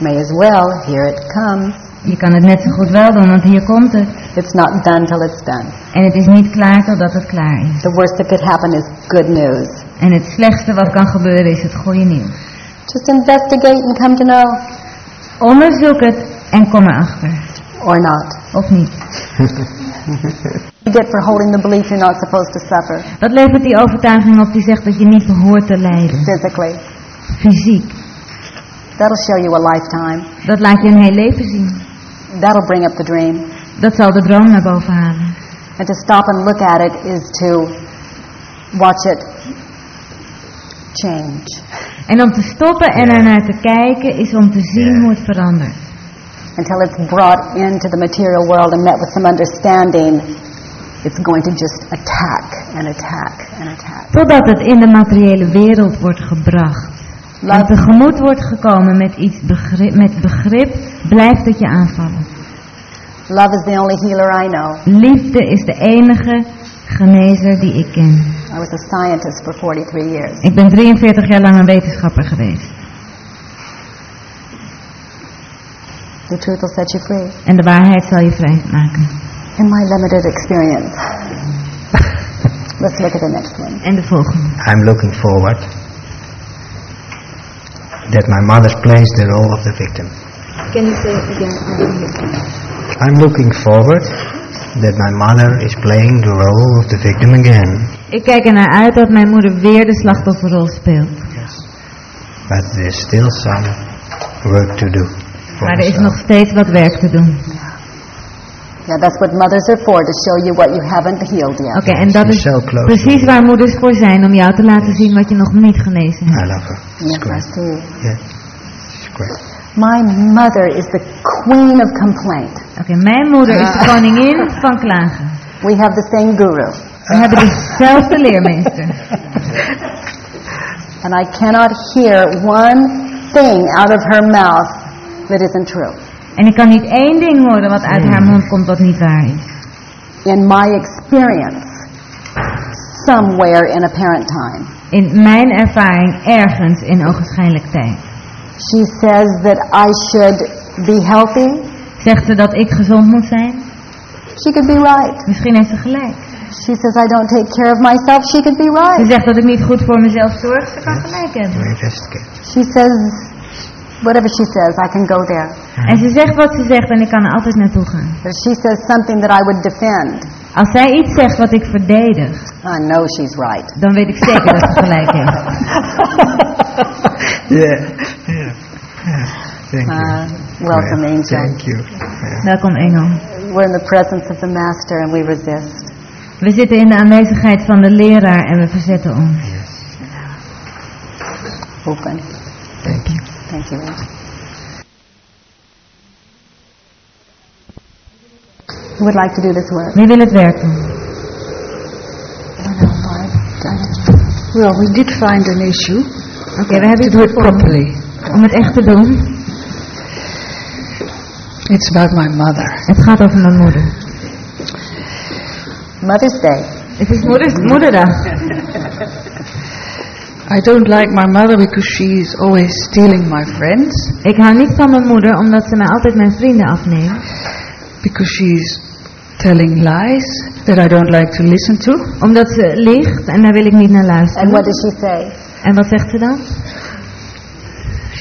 [SPEAKER 3] May as well, here it comes.
[SPEAKER 2] Je kan het net zo goed wel doen, want hier komt het.
[SPEAKER 3] It's not done till it's done.
[SPEAKER 2] En het is niet klaar totdat het klaar is.
[SPEAKER 3] The worst that could happen is good news.
[SPEAKER 2] En het slechtste wat kan gebeuren is het goede nieuws.
[SPEAKER 3] Just investigate and come to know.
[SPEAKER 2] Onderzoek het en kom erachter.
[SPEAKER 3] Or not.
[SPEAKER 2] Of niet.
[SPEAKER 3] You get for holding the belief you're not supposed to suffer.
[SPEAKER 2] Wat levert die overtuiging op die zegt dat je niet behoort te lijden?
[SPEAKER 3] Physically.
[SPEAKER 2] Fysiek.
[SPEAKER 3] That'll show you a lifetime.
[SPEAKER 2] Dat laat je een heel leven zien.
[SPEAKER 3] That'll bring up the dream.
[SPEAKER 2] Dat zal de droom naar boven halen.
[SPEAKER 3] And to stop and look at it is to watch it change.
[SPEAKER 2] En om te stoppen en ernaar te kijken is om te zien hoe het verandert.
[SPEAKER 3] Until it's brought into the material world and met with some understanding, it's going to just attack and attack and attack.
[SPEAKER 2] Totdat het in de materiële wereld wordt gebracht. En tegemoet wordt gekomen met iets begrip, met begrip, blijft het je aanvallen.
[SPEAKER 3] love is the only healer I know.
[SPEAKER 2] Liefde is de enige genezer die ik ken.
[SPEAKER 3] I was a scientist for 43 years.
[SPEAKER 2] Ik ben 43 jaar lang een wetenschapper geweest.
[SPEAKER 3] The truth will set you free.
[SPEAKER 2] En de waarheid zal je vrijmaken.
[SPEAKER 3] In my limited experience. Let's look at the next one.
[SPEAKER 2] En de volgende.
[SPEAKER 10] I'm looking forward that my mother plays the role of the victim.
[SPEAKER 2] Can you say it again?
[SPEAKER 10] I'm looking forward that my mother is playing the role of the victim again.
[SPEAKER 2] Ik kijk er naar uit dat mijn moeder weer de slachtofferrol speelt.
[SPEAKER 10] But there's still some work to do. for
[SPEAKER 2] Maar er is nog steeds wat werk te doen.
[SPEAKER 3] Yeah, that's what mothers are for, to show you what you haven't healed yet.
[SPEAKER 2] Oké, en dat
[SPEAKER 10] She's
[SPEAKER 2] is
[SPEAKER 10] so close
[SPEAKER 2] precies
[SPEAKER 10] to
[SPEAKER 2] waar moeders voor zijn. Om jou te laten zien wat je nog niet genezen hebt.
[SPEAKER 10] I love her. It's
[SPEAKER 3] Yes, I
[SPEAKER 10] great. Yeah, she's great.
[SPEAKER 3] My mother is the queen of complaint.
[SPEAKER 2] Oké, mijn moeder is de koningin van klagen.
[SPEAKER 3] We have the same guru.
[SPEAKER 2] We hebben dezelfde leermeester.
[SPEAKER 3] And I cannot hear one thing out of her mouth that isn't true.
[SPEAKER 2] En ik kan niet één ding horen wat uit haar mond komt wat niet waar is.
[SPEAKER 3] In my experience, somewhere in apparent time,
[SPEAKER 2] In mijn ervaring ergens in ogenschijnlijk tijd.
[SPEAKER 3] She says that I should be healthy.
[SPEAKER 2] Zegt ze dat ik gezond moet zijn?
[SPEAKER 3] She could be right.
[SPEAKER 2] Misschien heeft ze gelijk.
[SPEAKER 3] She says I don't take care of myself. She could be
[SPEAKER 2] Ze
[SPEAKER 3] right.
[SPEAKER 2] zegt dat ik niet goed voor mezelf zorg. Ze kan gelijk hebben.
[SPEAKER 3] She says, whatever she says, I can go there.
[SPEAKER 2] En ze zegt wat ze zegt en ik kan er altijd naartoe gaan.
[SPEAKER 3] If she says something that I would defend,
[SPEAKER 2] Als zij iets zegt wat ik verdedig,
[SPEAKER 3] I know she's right.
[SPEAKER 2] dan weet ik zeker dat ze gelijk heeft.
[SPEAKER 10] Yeah, yeah, yeah. Thank you.
[SPEAKER 3] Uh, welcome,
[SPEAKER 10] Yeah,
[SPEAKER 3] angel.
[SPEAKER 10] Thank you. Yeah.
[SPEAKER 2] Welkom Engel.
[SPEAKER 3] We're in the presence of the Master and we resist.
[SPEAKER 2] We zitten in de aanwezigheid van de leraar en we verzetten ons.
[SPEAKER 3] Open.
[SPEAKER 10] Thank you.
[SPEAKER 3] Thank you. Who would like to do this work?
[SPEAKER 2] Wie wil het werk doen?
[SPEAKER 9] Well, we did find an issue
[SPEAKER 2] Oké, we hebben
[SPEAKER 9] do it properly.
[SPEAKER 2] om het echt te doen.
[SPEAKER 9] It's about my mother.
[SPEAKER 2] Het gaat over mijn moeder.
[SPEAKER 3] Mother's Day.
[SPEAKER 2] Het is moeders, moederdag.
[SPEAKER 9] I don't like my mother because she's always stealing my friends,
[SPEAKER 2] Ik hou niet van mijn moeder omdat ze mij altijd mijn vrienden afneemt.
[SPEAKER 9] because she's telling lies that I don't like to listen to.
[SPEAKER 2] Omdat ze liegt en daar wil ik niet naar luisteren.
[SPEAKER 3] And what does she say?
[SPEAKER 2] En wat zegt ze dan?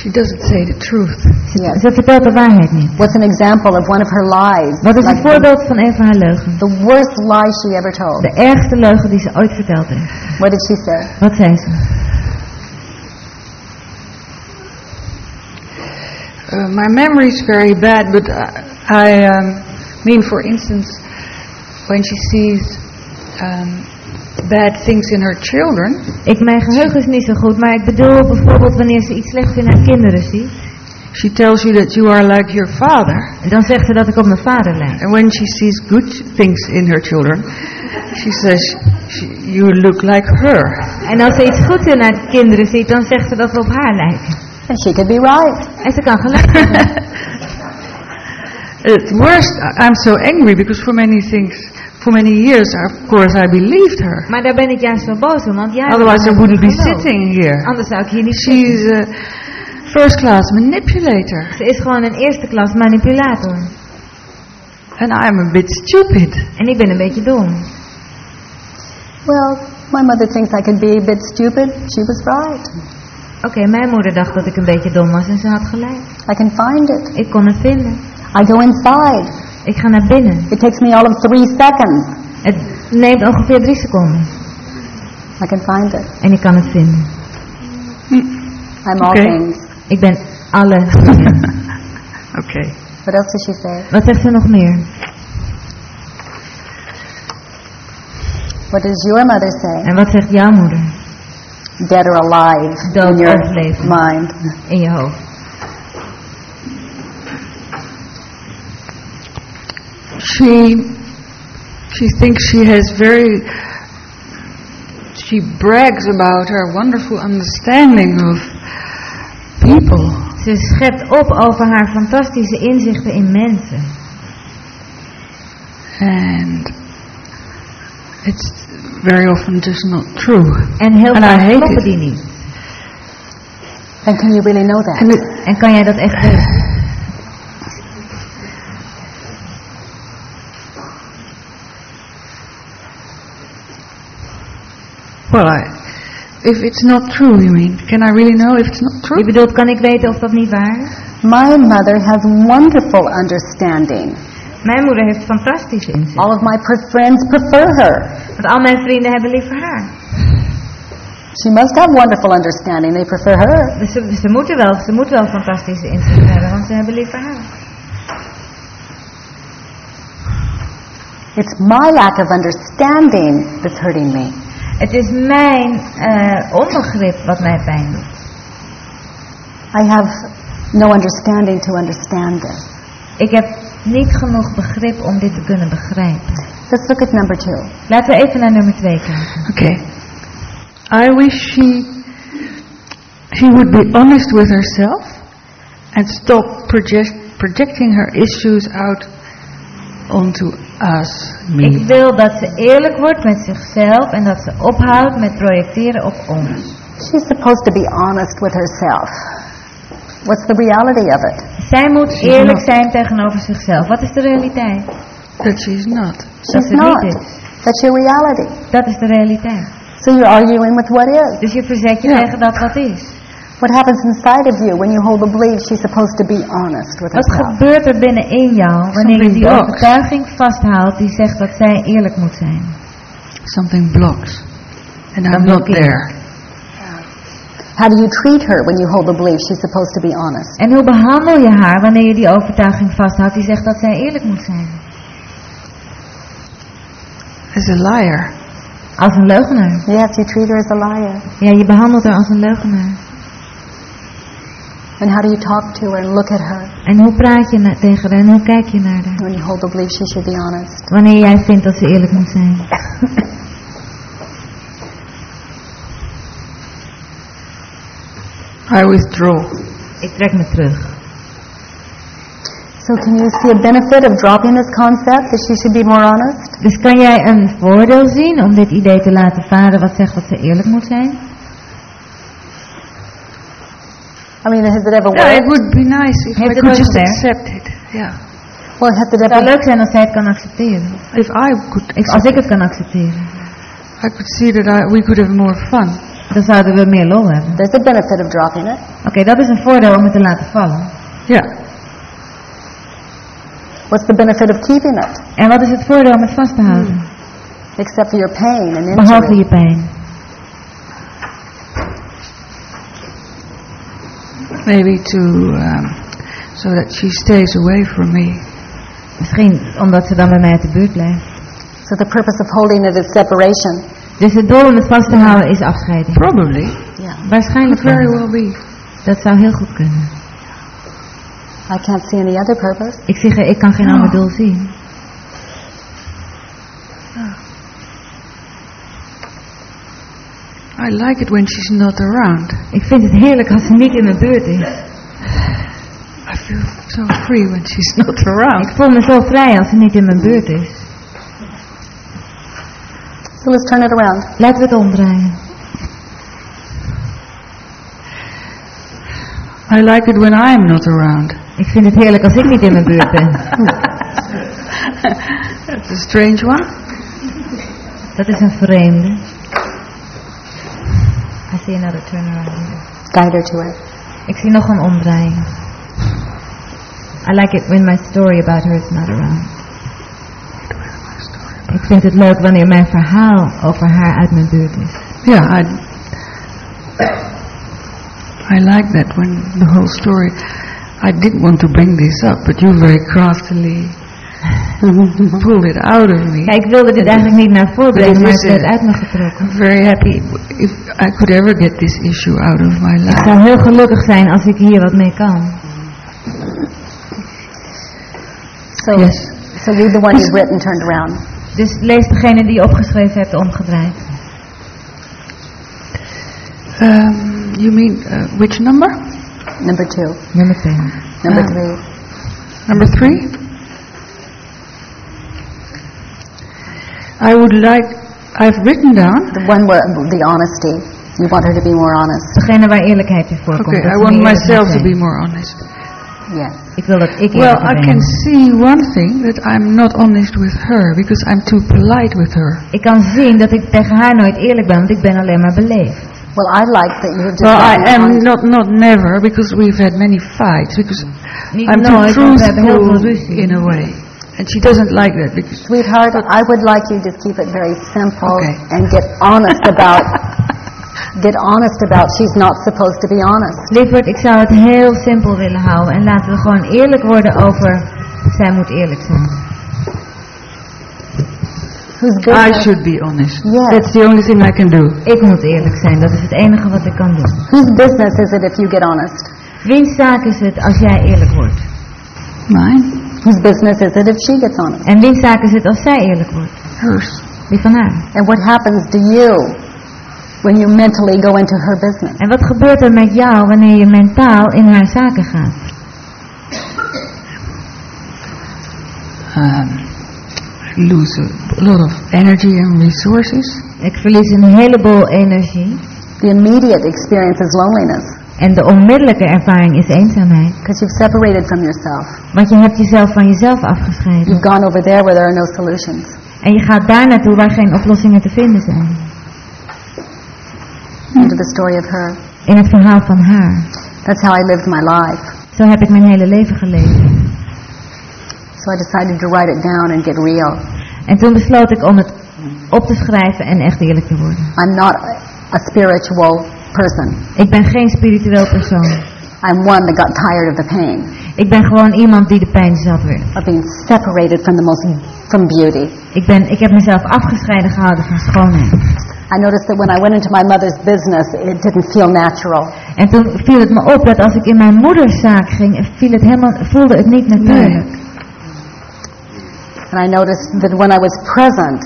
[SPEAKER 9] She doesn't say the truth.
[SPEAKER 3] Yes.
[SPEAKER 2] Ze vertelt de waarheid niet.
[SPEAKER 3] What's an example of one of her lies?
[SPEAKER 2] Wat is een
[SPEAKER 3] Like the,
[SPEAKER 2] voorbeeld van een van haar leugens?
[SPEAKER 3] the worst lie she ever told.
[SPEAKER 2] De ergste leugen die ze ooit verteld heeft.
[SPEAKER 3] What did she say?
[SPEAKER 2] Wat zei ze?
[SPEAKER 9] Uh, my memory is very bad, but I, I um, mean, for instance, when she sees um, bad things in her children,
[SPEAKER 2] Ik, mijn geheugen is niet zo goed, maar ik bedoel bijvoorbeeld wanneer ze iets slechts in haar kinderen ziet.
[SPEAKER 9] she tells you that you are like your father.
[SPEAKER 2] En dan zegt ze dat ik op mijn vader lijk.
[SPEAKER 9] And when she sees good things in her children, she says, she, you look like her.
[SPEAKER 2] En als ze iets goeds in haar kinderen ziet, dan zegt ze dat we op haar lijken.
[SPEAKER 3] And she could be right.
[SPEAKER 2] En ze kan gelijk hebben.
[SPEAKER 9] At worst, I'm so angry because for many things, for many years, of course, I believed her.
[SPEAKER 2] Maar daar ben ik juist zo boos om, want jij...
[SPEAKER 9] Otherwise, I wouldn't be sitting here.
[SPEAKER 2] Anders zou ik hier niet
[SPEAKER 9] She's a first class manipulator.
[SPEAKER 2] Ze is gewoon een eerste klas manipulator.
[SPEAKER 9] And I'm a bit stupid.
[SPEAKER 2] En ik ben een beetje dom.
[SPEAKER 3] Well, my mother thinks I could be a bit stupid. She was right.
[SPEAKER 2] Oké, mijn moeder dacht dat ik een beetje dom was en ze had gelijk.
[SPEAKER 3] I can find it.
[SPEAKER 2] Ik kon het vinden.
[SPEAKER 3] I go inside.
[SPEAKER 2] Ik ga naar binnen.
[SPEAKER 3] It takes me all of three seconds.
[SPEAKER 2] Het neemt ongeveer drie seconden.
[SPEAKER 3] I can find it.
[SPEAKER 2] En ik kan het vinden.
[SPEAKER 3] I'm all
[SPEAKER 9] Okay.
[SPEAKER 3] things.
[SPEAKER 2] Ik ben alle dingen.
[SPEAKER 9] Okay.
[SPEAKER 3] What else does she say?
[SPEAKER 2] Wat zegt ze nog meer?
[SPEAKER 3] What does your mother say?
[SPEAKER 2] En wat zegt jouw moeder?
[SPEAKER 3] Dead or alive
[SPEAKER 2] Dood
[SPEAKER 3] in your mind.
[SPEAKER 2] In je hoofd.
[SPEAKER 9] She, she thinks she has very, she brags about her wonderful understanding of people.
[SPEAKER 2] Ze schept op over haar fantastische inzichten in mensen.
[SPEAKER 9] And it's very often just not true.
[SPEAKER 2] En heel
[SPEAKER 9] And I
[SPEAKER 2] vaak
[SPEAKER 9] hate
[SPEAKER 2] kloppen
[SPEAKER 9] it.
[SPEAKER 2] die niet.
[SPEAKER 3] And can you really know that?
[SPEAKER 2] En kan jij dat echt weten?
[SPEAKER 9] Well, I, if it's not true, you mean, can I really know if it's not true?
[SPEAKER 2] Je bedoelt, kan ik weten of dat niet waar is?
[SPEAKER 3] My mother has wonderful understanding.
[SPEAKER 2] Mijn moeder heeft fantastische inzichten.
[SPEAKER 3] All of my friends prefer her.
[SPEAKER 2] Want al mijn vrienden hebben liever haar.
[SPEAKER 3] She must have wonderful understanding. They prefer her.
[SPEAKER 2] Dus ze, ze, moeten wel, ze moeten wel fantastische inzichten hebben, want ze hebben liever haar.
[SPEAKER 3] It's my lack of understanding that's hurting me.
[SPEAKER 2] Het is mijn eh, onbegrip wat mij pijn doet.
[SPEAKER 3] I have no understanding to understand this.
[SPEAKER 2] Ik heb niet genoeg begrip om dit te kunnen begrijpen.
[SPEAKER 3] Let's look at number two.
[SPEAKER 2] Laten we even naar nummer 2 kijken.
[SPEAKER 9] Okay. I wish she she would be honest with herself and stop project, projecting her issues out onto us, me.
[SPEAKER 2] Ik wil dat ze eerlijk wordt met zichzelf en dat ze ophoudt met projecteren op ons.
[SPEAKER 3] She's supposed to be honest with herself. What's the reality of it?
[SPEAKER 2] Zij moet
[SPEAKER 9] She's
[SPEAKER 2] eerlijk
[SPEAKER 9] not.
[SPEAKER 2] zijn tegenover zichzelf. Wat is de realiteit?
[SPEAKER 9] That she's not.
[SPEAKER 2] Dat
[SPEAKER 3] She's
[SPEAKER 2] niet
[SPEAKER 3] not.
[SPEAKER 2] is.
[SPEAKER 3] That's your reality.
[SPEAKER 2] Dat is de realiteit.
[SPEAKER 3] So you're arguing with what is.
[SPEAKER 2] Dus je verzet je tegen dat wat is.
[SPEAKER 3] What happens inside of you when you hold the belief she's supposed to be honest with
[SPEAKER 2] Wat gebeurt er binnenin jou wanneer je die overtuiging vasthoudt die zegt dat zij eerlijk moet zijn?
[SPEAKER 9] Something blocks. And I'm not there.
[SPEAKER 3] How do you treat her when you hold the belief she's supposed to be honest?
[SPEAKER 2] En hoe behandel je haar wanneer je die overtuiging vasthoudt die zegt dat zij eerlijk moet zijn?
[SPEAKER 9] As a liar.
[SPEAKER 2] Als een leugenaar.
[SPEAKER 3] Yes, you treat her as a liar.
[SPEAKER 2] Ja, je behandelt haar als een leugenaar.
[SPEAKER 3] And how do you talk to her and look at her
[SPEAKER 2] En hoe praat je na- tegen haar en hoe kijk je naar haar?
[SPEAKER 3] when you hold the belief she should be honest?
[SPEAKER 2] Wanneer jij vindt dat ze eerlijk moet zijn.
[SPEAKER 9] I withdraw.
[SPEAKER 2] Ik trek me terug.
[SPEAKER 3] So can you see a benefit of dropping this concept that she should be more honest?
[SPEAKER 2] Dus kan jij een voordeel zien om dit idee te laten varen wat zegt dat ze eerlijk moet zijn?
[SPEAKER 3] I mean, has it ever
[SPEAKER 9] Yeah, it
[SPEAKER 3] worked?
[SPEAKER 9] would be nice if
[SPEAKER 2] Heeft
[SPEAKER 9] I
[SPEAKER 2] het
[SPEAKER 9] could just
[SPEAKER 2] gewerkt?
[SPEAKER 9] accept it. Yeah.
[SPEAKER 3] Well, has it
[SPEAKER 2] Het zou
[SPEAKER 3] ever...
[SPEAKER 2] leuk zijn als zij het kan accepteren.
[SPEAKER 9] If I could
[SPEAKER 2] Ik, als ik het kan accepteren,
[SPEAKER 9] I could see that I, we could have more fun.
[SPEAKER 2] dan zouden we meer lol hebben.
[SPEAKER 3] There's a benefit of dropping it.
[SPEAKER 2] Oké, dat is een voordeel om het te laten vallen.
[SPEAKER 9] Yeah.
[SPEAKER 3] What's the benefit of keeping it?
[SPEAKER 2] En wat is het voordeel om het vast te houden?
[SPEAKER 3] Except for your pain and
[SPEAKER 2] Behalve
[SPEAKER 3] injury.
[SPEAKER 2] je pijn.
[SPEAKER 9] Maybe to um, so that she stays away from me.
[SPEAKER 2] Misschien omdat ze dan bij mij uit de buurt blijft.
[SPEAKER 3] So the purpose of holding it is separation.
[SPEAKER 2] Dus het doel om het vast te houden is afscheiding.
[SPEAKER 9] Probably.
[SPEAKER 3] Yeah.
[SPEAKER 2] Waarschijnlijk
[SPEAKER 9] Could very
[SPEAKER 2] wel.
[SPEAKER 9] well be.
[SPEAKER 2] Dat zou heel goed kunnen.
[SPEAKER 3] I can't see any other purpose.
[SPEAKER 2] Ik zeg, ik kan geen ander doel zien.
[SPEAKER 9] I like it when she's not around.
[SPEAKER 2] Ik vind het heerlijk als ze niet in mijn buurt is.
[SPEAKER 9] I feel so free when she's not around.
[SPEAKER 2] Ik voel me zo vrij als ze niet in mijn buurt is.
[SPEAKER 3] So let's turn it around.
[SPEAKER 2] Laten we het omdraaien.
[SPEAKER 9] I like it when I'm not around.
[SPEAKER 2] Ik vind het heerlijk als ik niet in mijn buurt ben.
[SPEAKER 9] That's a strange one.
[SPEAKER 2] Dat is een vreemde. I see another turnaround here.
[SPEAKER 3] Guide her to it.
[SPEAKER 2] Ik zie nog een omdraaiing. I like it when my story about her is not around. Ik vind het leuk wanneer mijn verhaal over haar uit mijn buurt is.
[SPEAKER 9] Yeah, I. I like that when the whole story. I didn't want to bring this up, but you very craftily pulled it out of me.
[SPEAKER 2] Ja, ik wilde dit eigenlijk niet naar voren
[SPEAKER 9] But
[SPEAKER 2] brengen, maar het
[SPEAKER 9] uh,
[SPEAKER 2] uit me getrokken.
[SPEAKER 9] Very happy if I could ever get this issue out of my
[SPEAKER 2] Ik
[SPEAKER 9] life.
[SPEAKER 2] zou heel gelukkig zijn als ik hier wat mee kan.
[SPEAKER 3] So,
[SPEAKER 9] Yes.
[SPEAKER 3] so read the one you've written turned around.
[SPEAKER 2] Dus lees degene die je opgeschreven hebt omgedraaid.
[SPEAKER 9] Um, you mean uh, which number?
[SPEAKER 3] Number two.
[SPEAKER 2] Nummer 2.
[SPEAKER 3] Number
[SPEAKER 9] Ah.
[SPEAKER 3] three.
[SPEAKER 9] Number three. I would like. I've written down.
[SPEAKER 3] The one where the honesty. You want her to be more honest.
[SPEAKER 2] Degene waar eerlijkheid in voorkomt.
[SPEAKER 9] Okay, I want myself to be more honest.
[SPEAKER 3] Yes.
[SPEAKER 2] Ik wil dat ik
[SPEAKER 9] Well, I can see one thing that I'm not honest with her because I'm too polite with her.
[SPEAKER 2] Ik kan zien dat ik tegen haar nooit eerlijk ben, want ik ben alleen maar beleefd.
[SPEAKER 3] Well, I like that you've just
[SPEAKER 9] Well, I am
[SPEAKER 3] honest.
[SPEAKER 9] not not never because we've had many fights because
[SPEAKER 2] Niet
[SPEAKER 9] I'm too
[SPEAKER 2] nooit, want we hebben heel veel
[SPEAKER 9] truthful in a way, and she doesn't like that because
[SPEAKER 3] Sweetheart, I would like you to keep it very simple
[SPEAKER 9] Okay.
[SPEAKER 3] and get honest about get honest about she's not supposed to be honest.
[SPEAKER 2] Lieverd, ik zou het heel simpel willen houden en laten we gewoon eerlijk worden over zij moet eerlijk zijn.
[SPEAKER 3] Whose
[SPEAKER 9] I should be honest.
[SPEAKER 3] Yes.
[SPEAKER 9] That's the only thing I can do.
[SPEAKER 2] Ik moet eerlijk zijn, dat is het enige wat ik kan doen.
[SPEAKER 3] Whose business is it if you get honest?
[SPEAKER 2] Wiens zaak is het als jij eerlijk wordt?
[SPEAKER 9] Mine,
[SPEAKER 3] Whose business is it if she gets honest?
[SPEAKER 2] En wiens zaak is het als zij eerlijk wordt?
[SPEAKER 9] hers.
[SPEAKER 2] Die van haar.
[SPEAKER 3] And what happens to you when you mentally go into her business?
[SPEAKER 2] En wat gebeurt er met jou wanneer je mentaal in haar zaken gaat?
[SPEAKER 9] Um, I lose a lot of energy and resources.
[SPEAKER 2] Ik verlies een heleboel energie.
[SPEAKER 3] The immediate experience is loneliness
[SPEAKER 2] En de onmiddellijke ervaring is eenzaamheid.
[SPEAKER 3] because you've separated from yourself.
[SPEAKER 2] Want je hebt jezelf van jezelf afgescheiden.
[SPEAKER 3] You've gone over there where there are no solutions.
[SPEAKER 2] En je gaat daar naartoe waar geen oplossingen te vinden zijn.
[SPEAKER 3] Into the story of her.
[SPEAKER 2] In het verhaal van haar.
[SPEAKER 3] That's how I lived my life.
[SPEAKER 2] Zo heb ik mijn hele leven geleefd.
[SPEAKER 3] So I decided to write it down and get real.
[SPEAKER 2] En toen besloot ik om het op te schrijven en echt eerlijk te worden.
[SPEAKER 3] I'm not a spiritual person.
[SPEAKER 2] Ik ben geen spiritueel persoon.
[SPEAKER 3] I'm one that got tired of the pain,
[SPEAKER 2] Ik ben gewoon iemand die de pijn zat werd.
[SPEAKER 3] of being separated from the most from beauty.
[SPEAKER 2] Ik, ben, ik heb mezelf afgescheiden gehouden van schoonheid.
[SPEAKER 3] I noticed that when I went into my mother's business, it didn't feel natural.
[SPEAKER 2] En toen viel het me op dat als ik in mijn moeders zaak ging, viel het helemaal, voelde het niet natuurlijk.
[SPEAKER 3] And I noticed that when I was present,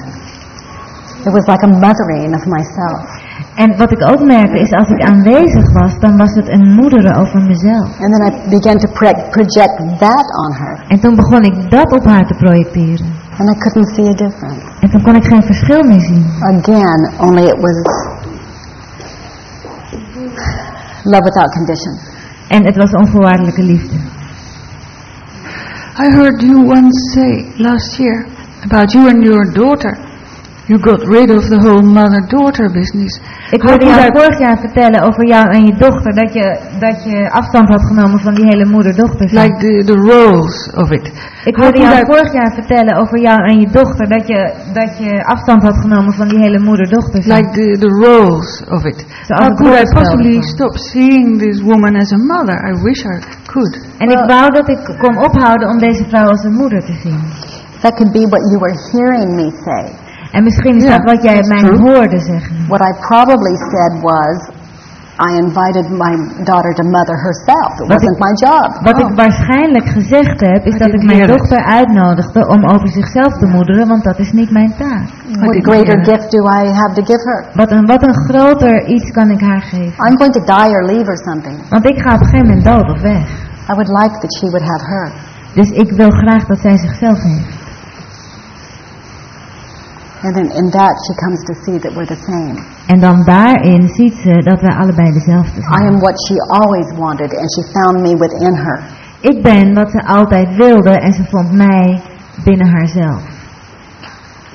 [SPEAKER 3] it was like a mothering of myself.
[SPEAKER 2] En wat ik ook merkte is als ik aanwezig was, dan was het een moederen over mezelf.
[SPEAKER 3] And then I began to pro- project that on her,
[SPEAKER 2] En toen begon ik dat op haar te projecteren.
[SPEAKER 3] and I couldn't see a difference.
[SPEAKER 2] En toen kon ik geen verschil meer zien.
[SPEAKER 3] Again, only it was love without condition.
[SPEAKER 2] En het was onvoorwaardelijke liefde.
[SPEAKER 9] I heard you once say last year about you and your daughter. You got rid of the whole mother-daughter business.
[SPEAKER 2] Ik
[SPEAKER 9] could
[SPEAKER 2] jou vorig jaar vertellen over jou en je dochter dat je, dat je afstand had genomen van die hele moeder-dochter.
[SPEAKER 9] Like the, the roles of it.
[SPEAKER 2] Ik jou
[SPEAKER 9] I-
[SPEAKER 2] vorig jaar vertellen over jou en je dochter dat je, dat je afstand had genomen van die hele moeder-dochter.
[SPEAKER 9] Like the, the roles of it. How could I possibly stop seeing this woman as a mother? I wish I could.
[SPEAKER 2] En ik wou dat ik kon ophouden om deze vrouw als een moeder te zien.
[SPEAKER 3] That could be what you were hearing me say.
[SPEAKER 2] En misschien is dat wat jij mij
[SPEAKER 9] true.
[SPEAKER 2] hoorde zeggen.
[SPEAKER 3] What I probably said was, I invited my daughter to mother herself. It
[SPEAKER 2] Wat
[SPEAKER 3] wasn't
[SPEAKER 2] ik-
[SPEAKER 3] my job.
[SPEAKER 2] Wat ik waarschijnlijk gezegd heb, is dat ik mijn dochter uitnodigde om over zichzelf te moederen, want dat is niet mijn taak.
[SPEAKER 3] What greater gift do I have to give her?
[SPEAKER 2] Wat een, wat een groter iets kan ik haar geven.
[SPEAKER 3] I'm going to die or leave or something.
[SPEAKER 2] Want ik ga op een gegeven moment dood of weg.
[SPEAKER 3] I would like that she would have her.
[SPEAKER 2] Dus ik wil graag dat zij zichzelf heeft.
[SPEAKER 3] And then in that she comes to see that we're the same.
[SPEAKER 2] En dan daarin ziet ze dat wij allebei dezelfde
[SPEAKER 3] I
[SPEAKER 2] zijn.
[SPEAKER 3] am what she always wanted and she found me within her.
[SPEAKER 2] Ik ben wat ze altijd wilde en ze vond mij binnen haarzelf.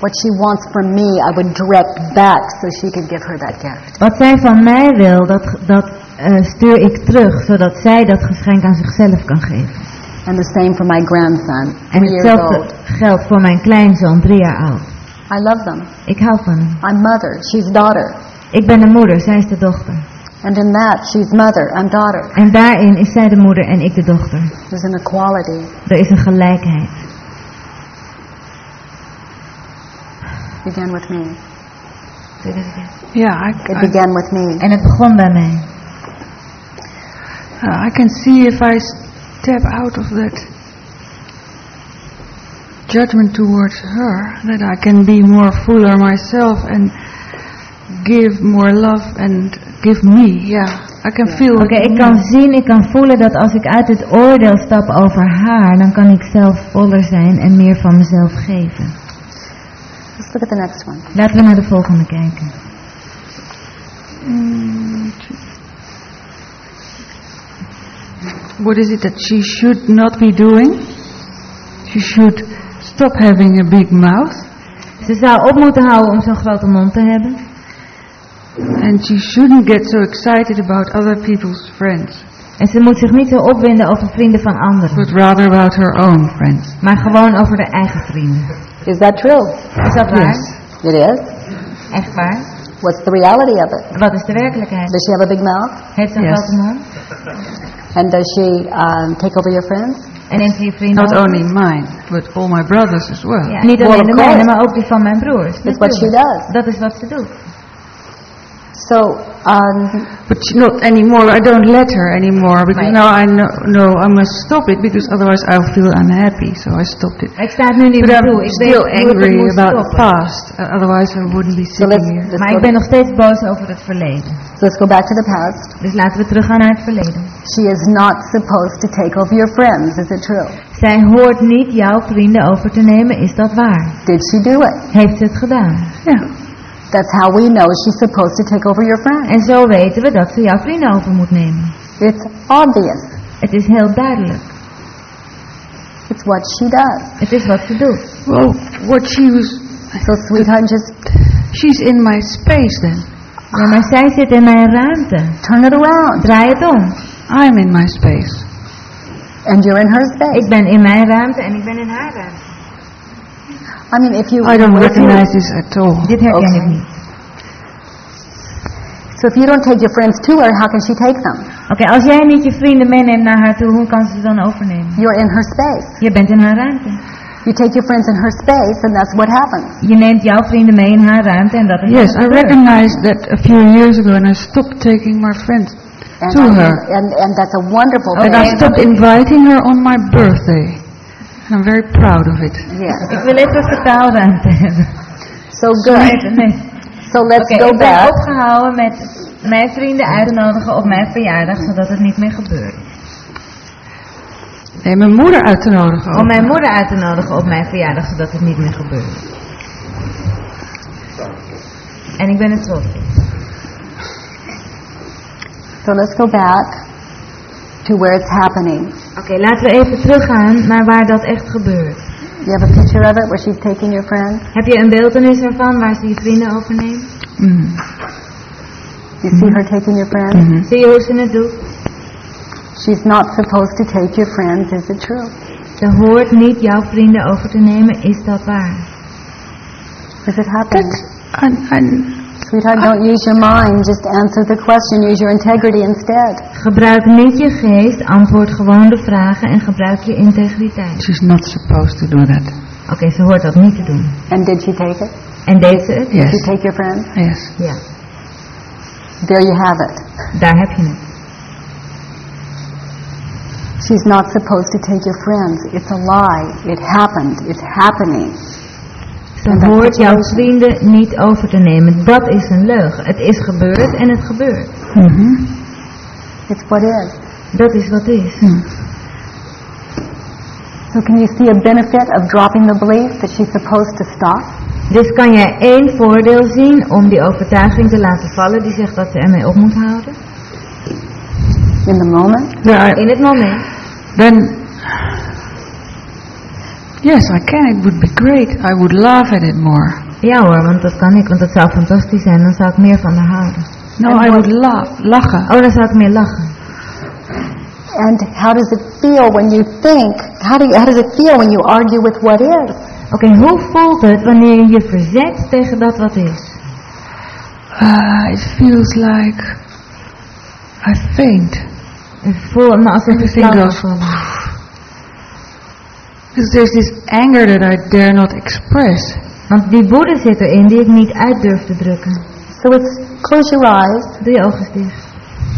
[SPEAKER 3] What she wants from me, I would direct back so she could give her that gift.
[SPEAKER 2] Wat zij van mij wil, dat, dat eh, stuur ik terug, zodat zij dat geschenk aan zichzelf kan geven.
[SPEAKER 3] And the same for my grandson,
[SPEAKER 2] En hetzelfde geldt voor mijn kleinzoon, drie jaar oud.
[SPEAKER 3] I love them.
[SPEAKER 2] Ik hou van hem.
[SPEAKER 3] I'm mother, she's daughter.
[SPEAKER 2] Ik ben de moeder, zij is de dochter.
[SPEAKER 3] And in that, she's mother, I'm daughter.
[SPEAKER 2] En daarin is zij de moeder en ik de dochter.
[SPEAKER 3] There's an equality.
[SPEAKER 2] Er is een gelijkheid.
[SPEAKER 3] Began with me.
[SPEAKER 9] Yeah, I,
[SPEAKER 3] It
[SPEAKER 9] I,
[SPEAKER 3] began with me.
[SPEAKER 2] En het begon bij mij.
[SPEAKER 9] uh, I can see if I step out of that judgment towards her, that I can be more fuller myself and give more love and give me. Yeah, I can feel
[SPEAKER 2] Oké,
[SPEAKER 9] it.
[SPEAKER 2] ik kan zien, ik kan voelen dat als ik uit het oordeel stap over haar, dan kan ik zelf voller zijn en meer van mezelf geven.
[SPEAKER 3] Let's look at the next one.
[SPEAKER 2] Laten we naar de volgende kijken.
[SPEAKER 9] Mm, What is it that she should not be doing? She should stop having a big mouth
[SPEAKER 2] Ze zou op moeten houden om zo'n grote mond te hebben.
[SPEAKER 9] and she shouldn't get so excited about other people's friends,
[SPEAKER 2] En ze moet zich niet zo opwinden over vrienden van anderen.
[SPEAKER 9] but rather about her own friends.
[SPEAKER 2] Maar gewoon over de eigen vrienden.
[SPEAKER 3] Is that true?
[SPEAKER 2] Is dat waar?
[SPEAKER 9] Yes.
[SPEAKER 3] It is.
[SPEAKER 2] Echt waar?
[SPEAKER 3] What's the reality of it?
[SPEAKER 2] Wat is de werkelijkheid?
[SPEAKER 3] Does she have a big mouth?
[SPEAKER 2] Heeft ze een
[SPEAKER 9] Yes.
[SPEAKER 2] grote mond?
[SPEAKER 3] And does she um, take over your friends?
[SPEAKER 2] En neemt ze je vrienden
[SPEAKER 9] Not only mine, but all my brothers as well.
[SPEAKER 2] Ja, niet alleen de mijne, maar ook die van mijn broers.
[SPEAKER 3] It's what she does.
[SPEAKER 2] Dat is wat ze doet.
[SPEAKER 3] So, um,
[SPEAKER 9] But not anymore. I don't let her anymore because
[SPEAKER 2] Right.
[SPEAKER 9] now I know, know I must stop it because otherwise I'll feel unhappy. So I stopped it.
[SPEAKER 2] Ik sta nu niet
[SPEAKER 9] But
[SPEAKER 2] meer
[SPEAKER 9] I'm
[SPEAKER 2] toe. Ik
[SPEAKER 9] still
[SPEAKER 2] weet hoe ik het
[SPEAKER 9] angry
[SPEAKER 2] moet
[SPEAKER 9] about the
[SPEAKER 2] stoppen.
[SPEAKER 9] past. Uh, otherwise I wouldn't be
[SPEAKER 3] so
[SPEAKER 9] sitting
[SPEAKER 3] let's,
[SPEAKER 9] here.
[SPEAKER 3] let's,
[SPEAKER 2] Maar ik ben nog steeds boos over het verleden.
[SPEAKER 3] so let's go back to the past.
[SPEAKER 2] Dus laten we teruggaan naar het verleden.
[SPEAKER 3] She is not supposed to take over your friends. Is it true?
[SPEAKER 2] Zij hoort niet jouw vrienden over te nemen, is dat waar?
[SPEAKER 3] Did she do it?
[SPEAKER 2] Heeft ze het gedaan?
[SPEAKER 9] Yeah.
[SPEAKER 3] That's how we know she's supposed to take over your friends.
[SPEAKER 2] En zo weten we dat ze jouw vrienden over moet nemen.
[SPEAKER 3] It's obvious.
[SPEAKER 2] Het is heel duidelijk.
[SPEAKER 3] It's what she does.
[SPEAKER 2] Het is wat ze doet.
[SPEAKER 9] Well, what she was,
[SPEAKER 3] So, sweetheart, just
[SPEAKER 9] she's in my space then.
[SPEAKER 2] Ja, maar zij zit in mijn ruimte.
[SPEAKER 3] turn it around.
[SPEAKER 2] Draai het om.
[SPEAKER 9] I'm in my space.
[SPEAKER 3] And you're in her space.
[SPEAKER 2] Ik ben in mijn ruimte en ik ben in haar ruimte.
[SPEAKER 3] I mean, if you...
[SPEAKER 9] I don't
[SPEAKER 3] if you-
[SPEAKER 9] recognize this at all.
[SPEAKER 2] Dit herken
[SPEAKER 3] Oké.
[SPEAKER 2] ik niet.
[SPEAKER 3] So if you don't take your friends to her, how can she take them?
[SPEAKER 2] Oké, als jij niet je vrienden meeneemt naar haar toe, hoe kan ze ze dan overnemen?
[SPEAKER 3] You're in her space.
[SPEAKER 2] Je bent in haar ruimte.
[SPEAKER 3] You take your friends in her space, and that's what happens.
[SPEAKER 2] Je neemt jouw vrienden mee in haar ruimte en dat is
[SPEAKER 9] Yes, I recognized that a few years ago and I stopped taking my friends
[SPEAKER 3] And,
[SPEAKER 9] to
[SPEAKER 3] I-
[SPEAKER 9] her.
[SPEAKER 3] and, and that's a wonderful
[SPEAKER 9] And
[SPEAKER 3] thing.
[SPEAKER 9] I stopped inviting her on my birthday. And I'm very proud of it.
[SPEAKER 3] Yes.
[SPEAKER 2] Ik wil even vertaalruimte hebben.
[SPEAKER 3] So good. So let's go
[SPEAKER 2] ik ben
[SPEAKER 3] back.
[SPEAKER 2] opgehouden met mijn vrienden uit te nodigen op mijn verjaardag, zodat het niet meer gebeurt.
[SPEAKER 9] Nee, mijn moeder uit te nodigen.
[SPEAKER 2] Om mijn moeder uit te nodigen op mijn verjaardag, zodat het niet meer gebeurt. En ik ben er trots.
[SPEAKER 3] So let's go back to where it's happening.
[SPEAKER 2] Oké, laten we even teruggaan naar waar dat echt gebeurt.
[SPEAKER 3] You have a picture of it where she's taking your friend?
[SPEAKER 2] Heb je een beeldenis ervan waar ze je vrienden overneemt?
[SPEAKER 9] Mm.
[SPEAKER 3] You see her taking your friend?
[SPEAKER 9] Mhm.
[SPEAKER 2] Zie je hoe ze het doet?
[SPEAKER 3] She's not supposed to take your friends, is it true?
[SPEAKER 2] Ze hoort niet jouw vrienden over te nemen, is dat waar?
[SPEAKER 3] Is it happening?
[SPEAKER 9] And
[SPEAKER 3] Sweetheart, don't use your mind, just answer the question, use your integrity instead.
[SPEAKER 2] Gebruik niet je geest, antwoord gewoon de vragen en gebruik je integriteit.
[SPEAKER 9] she's not supposed to do that.
[SPEAKER 2] Oké, ze hoort dat niet te doen.
[SPEAKER 3] And did she take it?
[SPEAKER 2] En deed ze het?
[SPEAKER 3] Did she take your friend?
[SPEAKER 9] Yes.
[SPEAKER 2] Ja.
[SPEAKER 3] There you have it.
[SPEAKER 2] Daar heb je het.
[SPEAKER 3] She's not supposed to take your friends. It's a lie. It happened. It's happening. Dat
[SPEAKER 2] hoort jouw vrienden niet over te nemen. Dat is een leugen. Het is gebeurd en het gebeurt.
[SPEAKER 3] It's what is.
[SPEAKER 2] Dat is wat is.
[SPEAKER 3] So can you see a benefit of dropping the belief that she's supposed to stop?
[SPEAKER 2] Dus kan jij één voordeel zien om die overtuiging te laten vallen die zegt dat ze ermee op moet houden?
[SPEAKER 3] In the moment?
[SPEAKER 9] Yeah, I-
[SPEAKER 2] In het moment.
[SPEAKER 9] then, yes, I can. It would be great. I would laugh at it more.
[SPEAKER 2] Ja hoor, want dat kan ik, want dat zou fantastisch zijn. Dan zou ik meer van haar houden.
[SPEAKER 9] No, I would laugh, lachen.
[SPEAKER 2] Oh, dan zou ik meer lachen.
[SPEAKER 3] And how does it feel when you think? How, do you, how does it feel when you argue with what is?
[SPEAKER 2] Oké, hoe voelt het wanneer je je verzet tegen dat wat is?
[SPEAKER 9] Uh, it feels like I faint.
[SPEAKER 2] Ik voel me alsof ik flauw.
[SPEAKER 9] Because there's this anger that I dare not express.
[SPEAKER 2] Want die woede zit erin die ik niet uit durf te drukken.
[SPEAKER 3] So it's close your eyes
[SPEAKER 2] Doe je ogen dicht.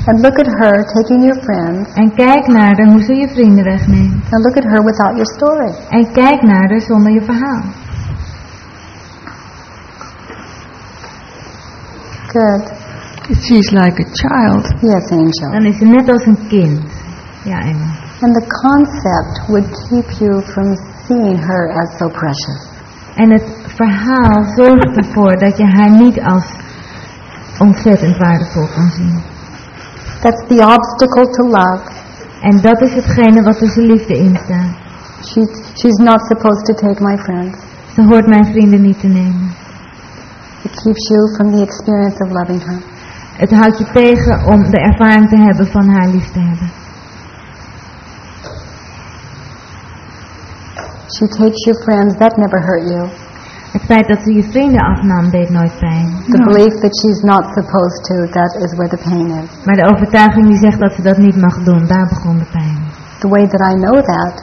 [SPEAKER 3] and look at her taking your friends
[SPEAKER 2] En kijk naar haar hoe ze je vrienden wegneemt.
[SPEAKER 3] and look at her without your story.
[SPEAKER 2] En kijk naar haar zonder je verhaal.
[SPEAKER 3] Good.
[SPEAKER 9] She's like a child.
[SPEAKER 3] Yes, Angel.
[SPEAKER 2] Dan is ze net als een kind. Ja, Emma.
[SPEAKER 3] And the concept would keep you from seeing her as so precious.
[SPEAKER 2] En het verhaal zorgt ervoor dat je haar niet als ontzettend waardevol kan zien.
[SPEAKER 3] That's the obstacle to love.
[SPEAKER 2] En dat is hetgene wat tussen liefde in staat.
[SPEAKER 3] She, she's not supposed to take my friends.
[SPEAKER 2] Ze hoort mijn vrienden niet te nemen.
[SPEAKER 3] It keeps you from the experience of loving her.
[SPEAKER 2] Het houdt je tegen om de ervaring te hebben van haar lief te hebben.
[SPEAKER 3] She takes your friends, that never hurt you.
[SPEAKER 2] Het feit dat ze je vrienden afnam deed nooit pijn.
[SPEAKER 3] The belief that she's not supposed to, that is where the pain is.
[SPEAKER 2] Maar de overtuiging die zegt dat ze dat niet mag doen, daar begon de pijn.
[SPEAKER 3] The way that I know that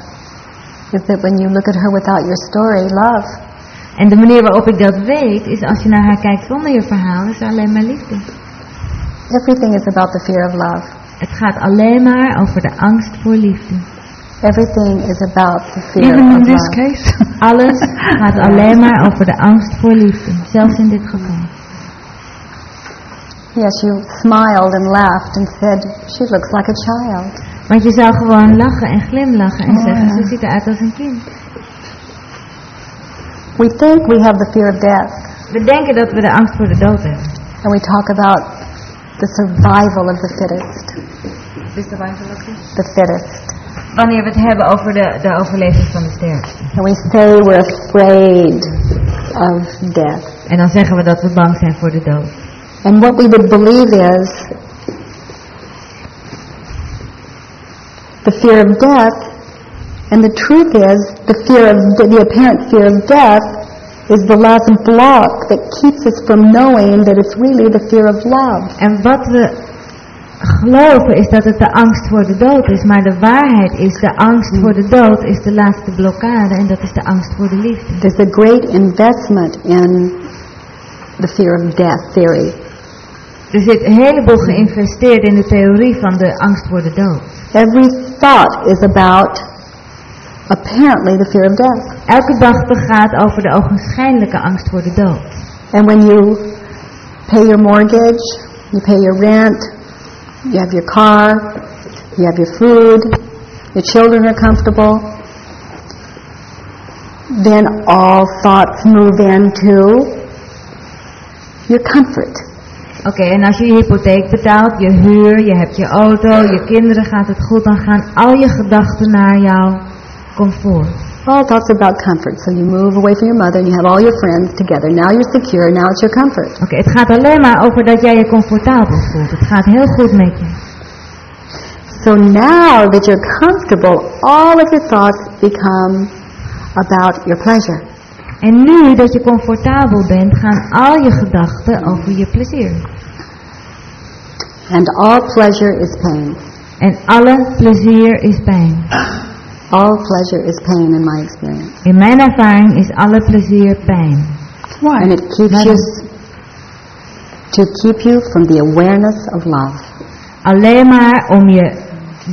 [SPEAKER 3] is that when you look at her without your story, love.
[SPEAKER 2] En de manier waarop ik dat weet, is als je naar haar kijkt zonder je verhaal, is alleen maar liefde.
[SPEAKER 3] Everything is about the fear of love.
[SPEAKER 2] Het gaat alleen maar over de angst voor liefde.
[SPEAKER 3] Everything is about the fear
[SPEAKER 9] Even in
[SPEAKER 3] of
[SPEAKER 9] this
[SPEAKER 3] love.
[SPEAKER 9] case.
[SPEAKER 2] Alles gaat alleen maar over de angst voor liefde, zelfs in dit geval.
[SPEAKER 3] Yes, you smiled and laughed and said, she looks like a child.
[SPEAKER 2] Want je zou gewoon lachen en glimlachen en
[SPEAKER 3] Oh,
[SPEAKER 2] zeggen,
[SPEAKER 3] ja.
[SPEAKER 2] ze ziet eruit als een kind.
[SPEAKER 3] We think we have the fear of death,
[SPEAKER 2] We denken dat we de angst voor de dood hebben.
[SPEAKER 3] and we talk about the survival of the fittest. The survival of the? The fittest.
[SPEAKER 2] Wanneer we het hebben over de, de overleving van de.
[SPEAKER 3] And we say we're afraid of death.
[SPEAKER 2] En dan zeggen we dat we bang zijn voor de dood.
[SPEAKER 3] And what we would believe is the fear of death, and the truth is the fear of the apparent fear of death is the last block that keeps us from knowing that it's really the fear of love.
[SPEAKER 2] En wat we geloven is dat het de angst voor de dood is. Maar de waarheid is, de angst voor de dood is de laatste blokkade. En dat is de angst voor de liefde.
[SPEAKER 3] There's a great investment in the fear of death theory.
[SPEAKER 2] Er zit een heleboel geïnvesteerd in de theorie van de angst voor de dood.
[SPEAKER 3] Every thought is about apparently the fear of death.
[SPEAKER 2] Elke gedachte gaat over de ogenschijnlijke angst voor de dood.
[SPEAKER 3] And when you pay your mortgage, you pay your rent, you have your car, you have your food, your children are comfortable, then all thoughts move into your comfort.
[SPEAKER 2] Oké, en als je je hypotheek betaalt, je huur, je hebt je auto, je kinderen gaat het goed, dan gaan al je gedachten naar jouw comfort.
[SPEAKER 3] All thoughts about comfort. So you move away from your mother and you have all your friends together. Now you're secure, now it's your comfort.
[SPEAKER 2] Oké, het gaat alleen maar over dat jij je comfortabel voelt. Het gaat heel goed met je.
[SPEAKER 3] So now that you're comfortable, all of your thoughts become about your pleasure.
[SPEAKER 2] En nu dat je comfortabel bent, gaan al je gedachten over je plezier.
[SPEAKER 3] And all pleasure is pain.
[SPEAKER 2] En alle plezier is pijn.
[SPEAKER 3] All pleasure is pain in my experience.
[SPEAKER 2] In mijn ervaring is alle plezier pijn. Why?
[SPEAKER 3] And it keeps you to keep you from the awareness of love.
[SPEAKER 2] alleen maar om je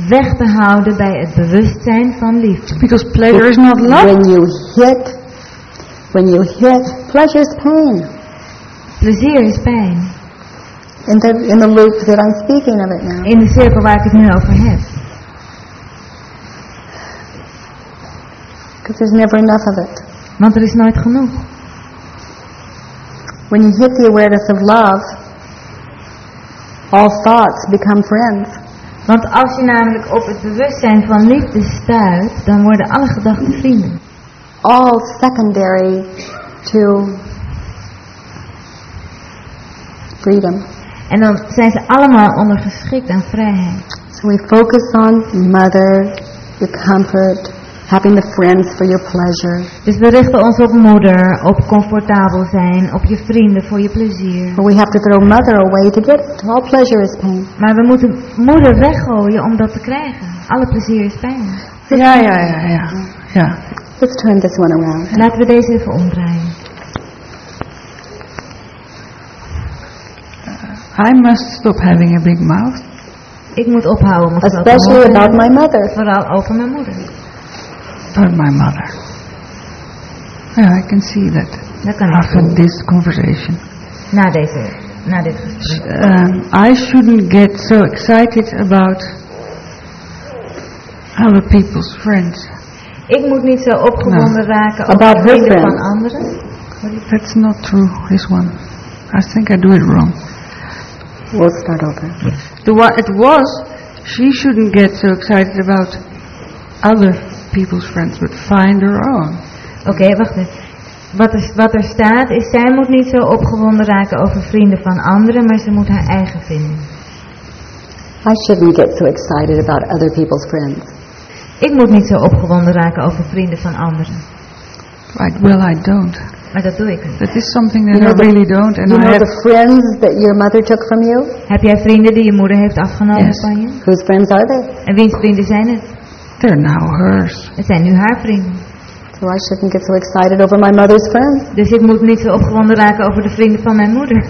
[SPEAKER 2] weg te houden bij het bewustzijn van liefde.
[SPEAKER 9] Because pleasure is not love.
[SPEAKER 3] When you hit, when you hit, pleasure is pain.
[SPEAKER 2] Plezier is pijn.
[SPEAKER 3] In the, in the loop that I'm speaking of it now.
[SPEAKER 2] In de cirkel waar ik het nu over heb.
[SPEAKER 3] Because there's never enough of it.
[SPEAKER 2] Want er is nooit genoeg.
[SPEAKER 3] When you hit the awareness of love, all thoughts become friends.
[SPEAKER 2] Want als je namelijk op het bewustzijn van liefde stuit, dan worden alle gedachten vrienden.
[SPEAKER 3] All secondary to freedom.
[SPEAKER 2] En dan zijn ze allemaal ondergeschikt aan vrijheid.
[SPEAKER 3] So we focus on mother, your comfort, having the friends for your pleasure.
[SPEAKER 2] Dus we richten ons op moeder, op comfortabel zijn, op je vrienden voor je plezier.
[SPEAKER 3] But we have to throw mother away to get it. All pleasure is pain.
[SPEAKER 2] Maar we moeten moeder weggooien om dat te krijgen. Alle plezier is pijn.
[SPEAKER 9] Ja, ja, ja, ja. ja.
[SPEAKER 3] Let's turn this one around.
[SPEAKER 2] Laten we deze even omdraaien.
[SPEAKER 9] I must stop having a big mouth.
[SPEAKER 2] Ik moet ophouden grote
[SPEAKER 3] Especially about my mother.
[SPEAKER 2] Vooral over mijn moeder.
[SPEAKER 9] About my mother. Yeah, I can see that
[SPEAKER 2] Dat
[SPEAKER 9] after this conversation.
[SPEAKER 2] Na, deze, na dit gesprek.
[SPEAKER 9] Um, I shouldn't get so excited about other people's friends.
[SPEAKER 2] Ik moet niet zo opgewonden raken over
[SPEAKER 3] About
[SPEAKER 2] de
[SPEAKER 3] her
[SPEAKER 2] vrienden van anderen.
[SPEAKER 9] That's not true, this one. I think I do it wrong.
[SPEAKER 3] We'll start over.
[SPEAKER 9] The wa- it was, she shouldn't get so excited about other people's friends, but find her own.
[SPEAKER 2] Oké, wacht even. Wat er, wat er staat is, zij moet niet zo opgewonden raken over vrienden van anderen, maar ze moet haar eigen vinden.
[SPEAKER 3] I shouldn't get so excited about other people's friends.
[SPEAKER 2] Ik moet niet zo opgewonden raken over vrienden van anderen.
[SPEAKER 9] Right, well, I don't.
[SPEAKER 2] Maar dat doe ik niet.
[SPEAKER 9] That is something that
[SPEAKER 3] You know
[SPEAKER 9] I
[SPEAKER 3] the-
[SPEAKER 9] really don't, and
[SPEAKER 3] You
[SPEAKER 9] I
[SPEAKER 3] know
[SPEAKER 9] have,
[SPEAKER 3] the friends that your mother took from you?
[SPEAKER 2] Heb jij vrienden die je moeder heeft afgenomen
[SPEAKER 9] Yes.
[SPEAKER 2] van je?
[SPEAKER 3] Whose friends are they?
[SPEAKER 2] En wiens vrienden zijn het?
[SPEAKER 9] They're now hers.
[SPEAKER 2] Het zijn nu haar vrienden.
[SPEAKER 3] So I shouldn't get so excited over my mother's friends.
[SPEAKER 2] Dus ik moet niet zo opgewonden raken over de vrienden van mijn moeder.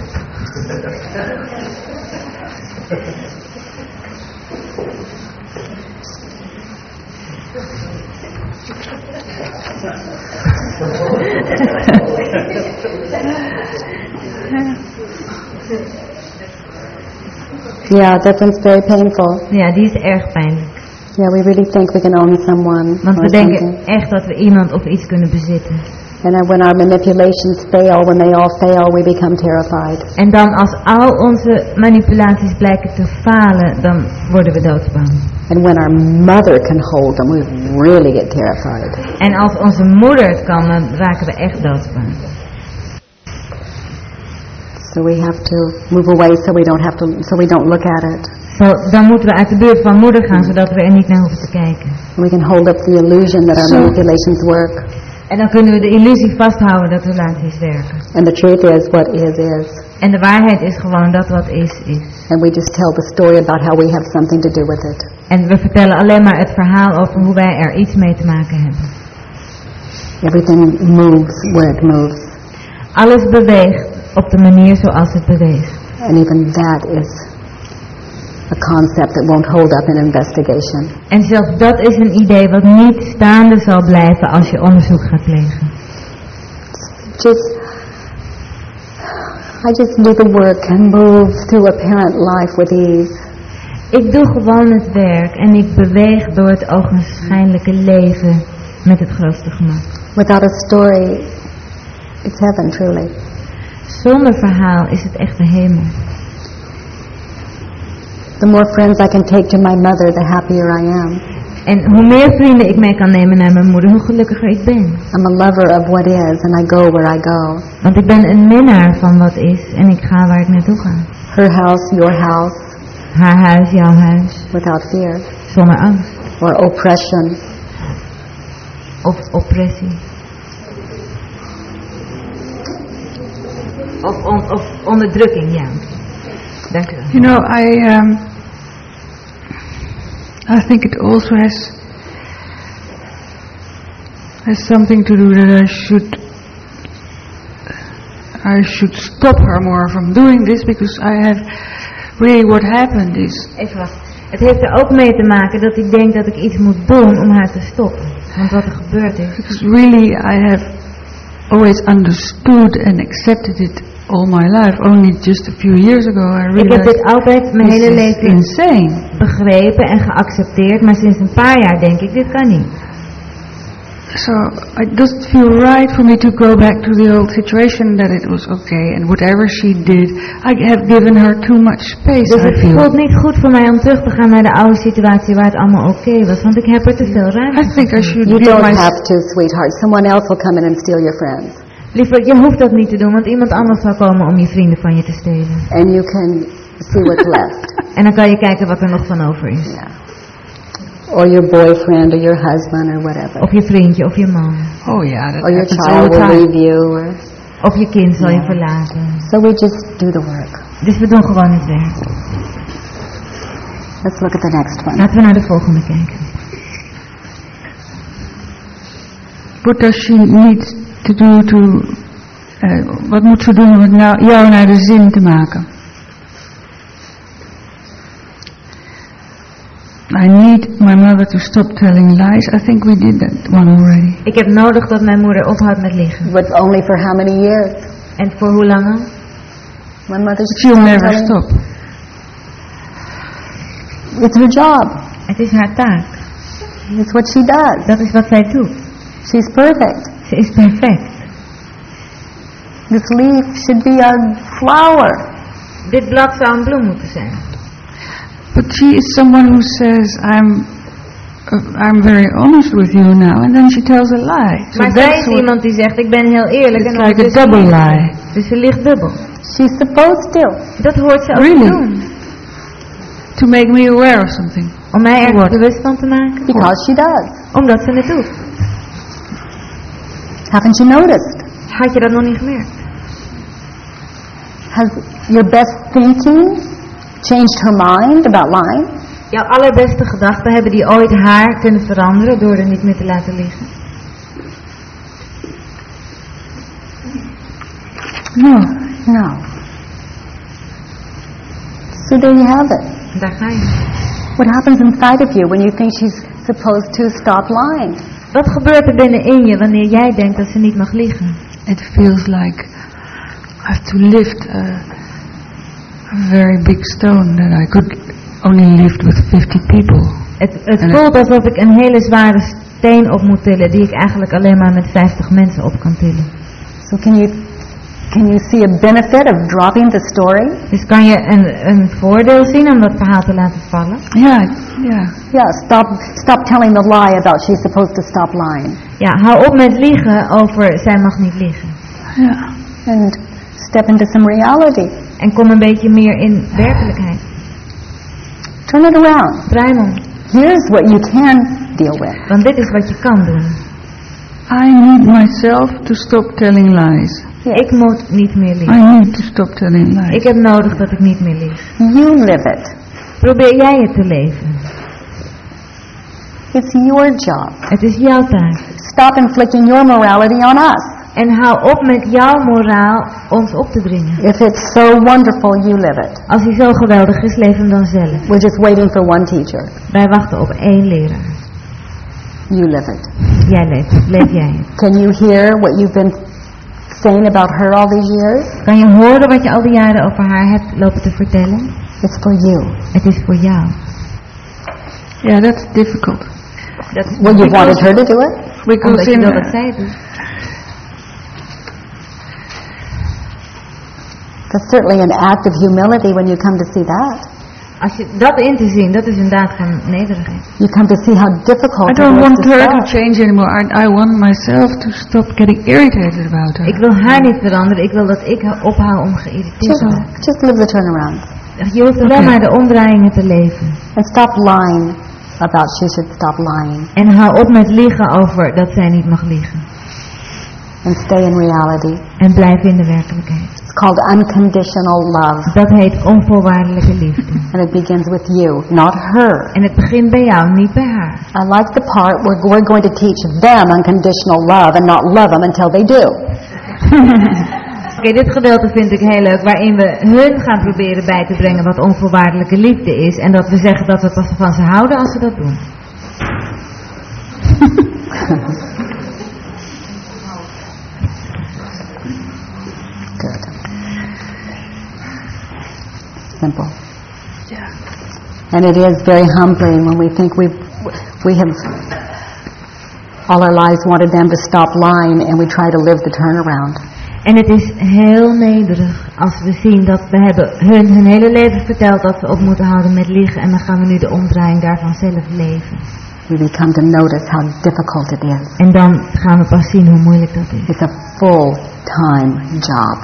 [SPEAKER 3] Yeah, that one's very painful.
[SPEAKER 2] Ja, die is erg pijnlijk.
[SPEAKER 3] Yeah, we really think we can own someone
[SPEAKER 2] Want we denken
[SPEAKER 3] something.
[SPEAKER 2] echt dat we iemand of iets kunnen bezitten.
[SPEAKER 3] And then when our manipulations fail, when they all fail, we become terrified.
[SPEAKER 2] En dan als al onze manipulaties blijken te falen, dan worden we doodsbang.
[SPEAKER 3] And when our mother can hold them, we really get terrified.
[SPEAKER 2] En als onze moeder het kan, dan raken we echt doodsbang.
[SPEAKER 3] So we have to move away so we don't have to, so we don't look at it.
[SPEAKER 2] Zo, dan moeten we uit de buurt van moeder gaan, zodat we er niet naar hoeven te kijken.
[SPEAKER 3] We can hold up the illusion that our
[SPEAKER 9] So-
[SPEAKER 3] manipulations work.
[SPEAKER 2] En dan kunnen we de illusie vasthouden dat relaties werken.
[SPEAKER 3] And the truth is, what is, is.
[SPEAKER 2] En de waarheid is gewoon dat wat is, is.
[SPEAKER 3] And we just tell the story about how we have something to do with it.
[SPEAKER 2] En we vertellen alleen maar het verhaal over hoe wij er iets mee te maken hebben.
[SPEAKER 3] Everything moves where it moves.
[SPEAKER 2] Alles beweegt op de manier zoals het beweegt.
[SPEAKER 3] And even that is a concept that won't hold up in investigation.
[SPEAKER 2] En zelfs dat is een idee wat niet staande zal blijven als je onderzoek gaat plegen.
[SPEAKER 3] Just, I just do the work and move through apparent life with ease.
[SPEAKER 2] Ik doe gewoon het werk en ik beweeg door het ogenschijnlijke leven met het grootste gemak.
[SPEAKER 3] Without a story, it's heaven truly.
[SPEAKER 2] Zonder verhaal is het echt de hemel.
[SPEAKER 3] The more friends I can take to my mother, the happier I am.
[SPEAKER 2] En hoe meer vrienden ik mee kan nemen naar mijn moeder, hoe gelukkiger ik ben.
[SPEAKER 3] I'm a lover of what is, and I go where I go.
[SPEAKER 2] Want ik ben een minnaar van wat is en ik ga waar ik naartoe ga.
[SPEAKER 3] Her house, your house,
[SPEAKER 2] Haar huis, jouw huis,
[SPEAKER 3] without fear.
[SPEAKER 2] zonder angst
[SPEAKER 3] Or oppression.
[SPEAKER 2] of oppressie. Of, on- of onderdrukking, ja. Dank u wel.
[SPEAKER 9] You know, I um, I think it also has has something to do that I should I should stop her more from doing this because I have really what happened is
[SPEAKER 2] Even wachten. Het heeft er ook mee te maken dat ik denk dat ik iets moet doen om haar te stoppen. Want wat er gebeurd is.
[SPEAKER 9] because really I have always understood and accepted it all my life. Only just a few years ago I
[SPEAKER 2] Ik heb
[SPEAKER 9] realized
[SPEAKER 2] dit altijd mijn
[SPEAKER 9] this
[SPEAKER 2] hele leven
[SPEAKER 9] insane.
[SPEAKER 2] begrepen en geaccepteerd, maar sinds een paar jaar denk ik, dit kan niet.
[SPEAKER 9] So it doesn't feel right for me to go back to the old situation that it was okay and whatever she did, I have given her too much space.
[SPEAKER 2] Dus
[SPEAKER 9] I
[SPEAKER 2] het
[SPEAKER 9] feel.
[SPEAKER 2] voelt niet goed voor mij om terug te gaan naar de oude situatie waar het allemaal oké was, want ik heb er te veel ruimte.
[SPEAKER 9] I think I should
[SPEAKER 3] You
[SPEAKER 9] give
[SPEAKER 3] don't
[SPEAKER 9] my
[SPEAKER 3] have to, sweetheart. Someone else will come in and steal your friends.
[SPEAKER 2] Liever, je hoeft dat niet te doen, want iemand anders zal komen om je vrienden van je te stelen.
[SPEAKER 3] And you can see what's left.
[SPEAKER 2] En dan kan je kijken wat er nog van over is.
[SPEAKER 3] Or your boyfriend or your husband or whatever.
[SPEAKER 2] Of je vriendje of je man.
[SPEAKER 9] Oh yeah, that
[SPEAKER 3] Or your child will leave you. Or,
[SPEAKER 2] Of je kind zal je verlaten.
[SPEAKER 3] so we just do the work.
[SPEAKER 2] Dus we doen gewoon het werk.
[SPEAKER 3] Let's look at the next one.
[SPEAKER 2] Laten we naar de volgende kijken.
[SPEAKER 9] What does she need to do to... eh, wat moet ze doen om het nou, jou naar de zin te maken? I need my mother to stop telling lies. I think we did that one already.
[SPEAKER 2] Ik heb nodig dat mijn moeder ophoudt met liegen.
[SPEAKER 3] But only for how many years?
[SPEAKER 2] En voor hoe lang?
[SPEAKER 3] My mother's
[SPEAKER 9] She'll never
[SPEAKER 3] telling-
[SPEAKER 9] stop.
[SPEAKER 3] It's her job.
[SPEAKER 2] Het is haar taak.
[SPEAKER 3] It's what she does.
[SPEAKER 2] Dat is wat zij doet.
[SPEAKER 3] She's perfect.
[SPEAKER 2] Ze is perfect.
[SPEAKER 3] This leaf should be a flower.
[SPEAKER 2] Dit blad zou een bloem moeten zijn.
[SPEAKER 9] But she is someone who says, I'm, uh, I'm very honest with you now, and then she tells a lie. So
[SPEAKER 2] Maar zij is iemand die zegt, ik ben heel eerlijk.
[SPEAKER 9] It's
[SPEAKER 2] en
[SPEAKER 9] like a double lie.
[SPEAKER 2] Dus ze ligt dubbel.
[SPEAKER 3] She's supposed to.
[SPEAKER 2] Dat hoort ze ook
[SPEAKER 9] Really?
[SPEAKER 2] te doen.
[SPEAKER 9] To make me aware of something.
[SPEAKER 2] Om mij er bewust van te maken.
[SPEAKER 3] Because she does.
[SPEAKER 2] Omdat ze het doet.
[SPEAKER 3] Haven't you noticed?
[SPEAKER 2] Had je dat nog niet gemerkt?
[SPEAKER 3] Has your best thinking changed her mind about lying?
[SPEAKER 2] Jouw allerbeste gedachten hebben die ooit haar kunnen veranderen door er niet meer te laten liggen?
[SPEAKER 9] No.
[SPEAKER 3] No. So there you have it.
[SPEAKER 2] Daar ga je.
[SPEAKER 3] What happens inside of you when you think she's supposed to stop lying?
[SPEAKER 2] Wat gebeurt er binnenin je wanneer jij denkt dat ze niet mag liegen?
[SPEAKER 9] It feels like I have to lift a, a very big stone that I could only lift with 50 people.
[SPEAKER 2] Het, het- voelt alsof ik een hele zware steen op moet tillen die ik eigenlijk alleen maar met 50 mensen op kan tillen.
[SPEAKER 3] So can you can you see a benefit of dropping the story?
[SPEAKER 2] Dus kan je een, een voordeel zien om dat verhaal te laten vallen?
[SPEAKER 9] Yeah, yeah.
[SPEAKER 3] Yeah, stop stop telling the lie about she's supposed to stop lying.
[SPEAKER 2] Ja, hou op met liegen over zij mag niet liegen.
[SPEAKER 9] Yeah.
[SPEAKER 3] And step into some reality.
[SPEAKER 2] En kom een beetje meer in werkelijkheid.
[SPEAKER 3] Turn it around.
[SPEAKER 2] Draai hem om.
[SPEAKER 3] Here's what you can deal with.
[SPEAKER 2] Want dit is wat je kan doen.
[SPEAKER 9] I need myself to stop telling lies.
[SPEAKER 2] Ik moet niet meer
[SPEAKER 9] I
[SPEAKER 2] liegen.
[SPEAKER 9] need to stop telling lies.
[SPEAKER 2] Ik heb nodig dat ik niet meer lieg.
[SPEAKER 3] You live it.
[SPEAKER 2] Probeer jij het te leven.
[SPEAKER 3] It's your job.
[SPEAKER 2] Het is jouw taak.
[SPEAKER 3] Stop inflicting your morality on us.
[SPEAKER 2] En hou op met jouw moraal ons op te dringen.
[SPEAKER 3] If it's so wonderful, you live it.
[SPEAKER 2] Als hij zo geweldig is, leef hem dan zelf.
[SPEAKER 3] We're just waiting for one teacher.
[SPEAKER 2] Wij wachten op één leraar.
[SPEAKER 3] You live it.
[SPEAKER 2] Jij leeft het. Leef jij het.
[SPEAKER 3] Can you hear what you've been saying about her all these years?
[SPEAKER 2] Kan je horen wat je al die jaren over haar hebt lopen te vertellen?
[SPEAKER 3] It's for you.
[SPEAKER 2] Het is voor jou.
[SPEAKER 9] Yeah, that's difficult.
[SPEAKER 2] Dat
[SPEAKER 3] Well, you wanted her to do it?
[SPEAKER 9] Because
[SPEAKER 2] Omdat je
[SPEAKER 9] in,
[SPEAKER 2] wil dat zij doet.
[SPEAKER 3] That's certainly an act of humility when you come to see that.
[SPEAKER 2] Als je dat in te zien, dat is een daad van nederigheid.
[SPEAKER 3] You come to see how difficult
[SPEAKER 9] I don't
[SPEAKER 3] is
[SPEAKER 9] want
[SPEAKER 3] to
[SPEAKER 9] her to
[SPEAKER 3] stop.
[SPEAKER 9] change anymore. I, I want myself to stop getting irritated about her.
[SPEAKER 2] Ik wil haar niet veranderen, ik wil dat ik ophoud om geïrriteerd te raken.
[SPEAKER 3] just live the turnaround.
[SPEAKER 2] Je hoeft alleen
[SPEAKER 9] Oké.
[SPEAKER 2] maar de omdraaiingen te leven.
[SPEAKER 3] And stop lying about she should stop lying.
[SPEAKER 2] En hou op met liegen over dat zij niet mag liegen.
[SPEAKER 3] And stay in reality.
[SPEAKER 2] En blijf in de werkelijkheid.
[SPEAKER 3] Called unconditional love.
[SPEAKER 2] Dat heet onvoorwaardelijke liefde.
[SPEAKER 3] And it begins with you, not her.
[SPEAKER 2] En het begint bij jou, niet bij haar.
[SPEAKER 3] I like the part where we're going to teach them unconditional love and not love them until they do.
[SPEAKER 2] Oké, dit gedeelte vind ik heel leuk, waarin we hun gaan proberen bij te brengen wat onvoorwaardelijke liefde is. En dat we zeggen dat we pas van ze houden als ze dat doen.
[SPEAKER 3] Good. Simple. Yeah. And it is very humbling when we think we we have all our lives wanted them to stop lying and we try to live the turnaround.
[SPEAKER 2] En het is heel nederig als we zien dat we hebben hun hun hele leven verteld dat ze op moeten houden met liegen. En dan gaan we nu de omdraaiing daarvan zelf leven.
[SPEAKER 3] We become to notice how difficult it is.
[SPEAKER 2] En dan gaan we pas zien hoe moeilijk dat is.
[SPEAKER 3] It's a full-time job.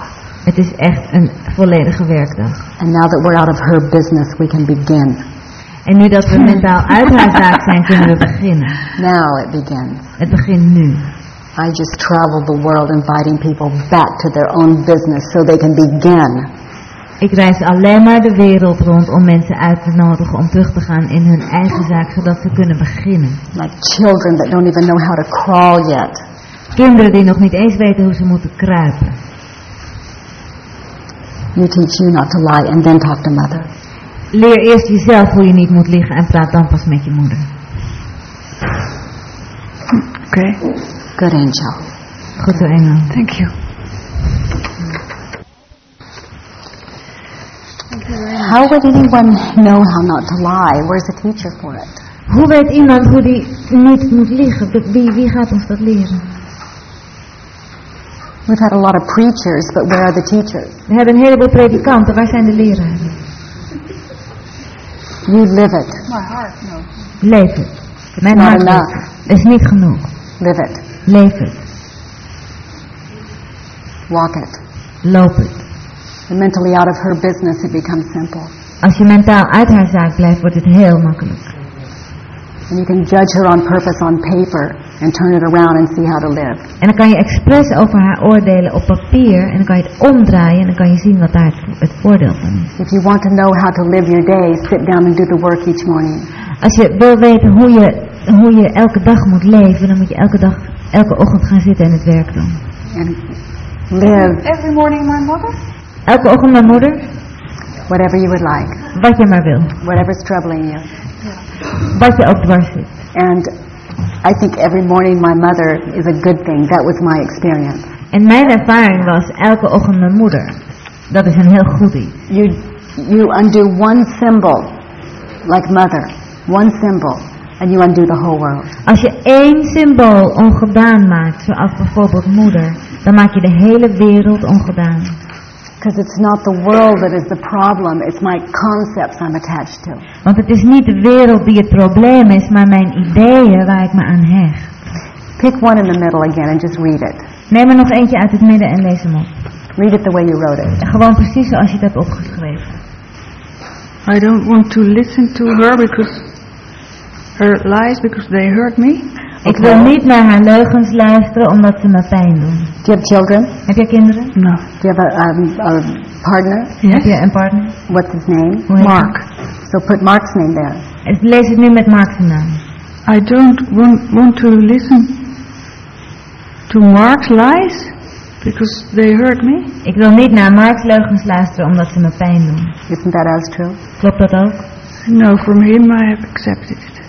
[SPEAKER 2] Het is echt een volledige werkdag.
[SPEAKER 3] And now that we're out of her business, we can begin.
[SPEAKER 2] En nu dat we mentaal uit haar zaak zijn, kunnen we beginnen.
[SPEAKER 3] Now it begins.
[SPEAKER 2] Het begint nu.
[SPEAKER 3] I just travel the world inviting people back to their own business so they can begin.
[SPEAKER 2] Ik reis alleen maar de wereld rond om mensen uit te nodigen om terug te gaan in hun eigen zaak, zodat ze kunnen beginnen.
[SPEAKER 3] Like children that don't even know how to crawl yet.
[SPEAKER 2] Kinderen die nog niet eens weten hoe ze moeten kruipen.
[SPEAKER 3] You teach you not to lie and then talk to mother.
[SPEAKER 2] Leer eerst jezelf hoe je niet moet liegen en praat dan pas met je moeder.
[SPEAKER 9] Okay.
[SPEAKER 3] Good angel.
[SPEAKER 2] Goed zo, Engel.
[SPEAKER 9] Thank you.
[SPEAKER 3] How would anyone know how not to lie? Where's the teacher for it?
[SPEAKER 2] Hoe weet iemand hoe die niet moet liegen? Wie, wie gaat ons dat leren?
[SPEAKER 3] We've had a lot of preachers, but where are the teachers?
[SPEAKER 2] We hebben een heleboel predikanten. Waar zijn de leraren?
[SPEAKER 3] You live it.
[SPEAKER 9] My heart, no.
[SPEAKER 2] Leef het. Mijn
[SPEAKER 3] not
[SPEAKER 2] hart
[SPEAKER 3] enough.
[SPEAKER 2] weet, is niet genoeg.
[SPEAKER 3] Live it.
[SPEAKER 2] Leef het.
[SPEAKER 3] Walk it.
[SPEAKER 2] Loop het.
[SPEAKER 3] And mentally out of her business, it becomes simple.
[SPEAKER 2] Als je mentaal uit haar zaak blijft, wordt het heel makkelijk.
[SPEAKER 3] And you can judge her on purpose on paper and turn it around and see how to live.
[SPEAKER 2] En dan kan je expres over haar oordelen op papier. En dan kan je het omdraaien en dan kan je zien wat daar het, het voordeel van is.
[SPEAKER 3] If you want to know how to live your day, sit down and do the work each morning.
[SPEAKER 2] Als je wil weten hoe je, hoe je elke dag moet leven, dan moet je elke dag, elke ochtend gaan zitten en het werk doen.
[SPEAKER 3] And live
[SPEAKER 9] Every morning, my mother?
[SPEAKER 2] Elke ochtend mijn moeder,
[SPEAKER 3] whatever you would like,
[SPEAKER 2] wat je maar wil.
[SPEAKER 3] whatever's troubling you.
[SPEAKER 2] Wat je ook dwars zit.
[SPEAKER 3] And I think every morning my mother is a good thing. That was my experience.
[SPEAKER 2] En mijn ervaring was elke ochtend mijn moeder. Dat is een heel goed iets.
[SPEAKER 3] You, you undo one symbol, like mother, one symbol, and you undo the whole world.
[SPEAKER 2] Als je één symbool ongedaan maakt, zoals bijvoorbeeld moeder, dan maak je de hele wereld ongedaan.
[SPEAKER 3] Because it's not the world that is the problem, it's my concepts I'm attached to.
[SPEAKER 2] Want het is niet de wereld die het probleem is, maar mijn ideeën waar ik me aan hecht.
[SPEAKER 3] Pick one in the middle again and just read it.
[SPEAKER 2] Neem er nog eentje uit het midden en lees hem op.
[SPEAKER 3] Read it the way you wrote it.
[SPEAKER 2] Gewoon precies zoals je het hebt opgeschreven.
[SPEAKER 9] I don't want to listen to her because her lies because they hurt me.
[SPEAKER 2] Ik wil niet naar haar leugens luisteren omdat ze me pijn doen.
[SPEAKER 3] Do you have children?
[SPEAKER 2] Heb jij kinderen?
[SPEAKER 9] No.
[SPEAKER 3] Do you have a, um, a partner?
[SPEAKER 2] Heb je een partner?
[SPEAKER 3] What's his name?
[SPEAKER 9] Mark.
[SPEAKER 3] So put Mark's name there.
[SPEAKER 2] hij? Lees het nu met Mark's naam.
[SPEAKER 9] I don't want, want to listen to Mark's lies because they hurt me.
[SPEAKER 2] Ik wil niet naar Mark's leugens luisteren omdat ze me pijn doen.
[SPEAKER 3] Isn't that as true?
[SPEAKER 2] Klopt dat ook?
[SPEAKER 9] No, from him I have accepted it.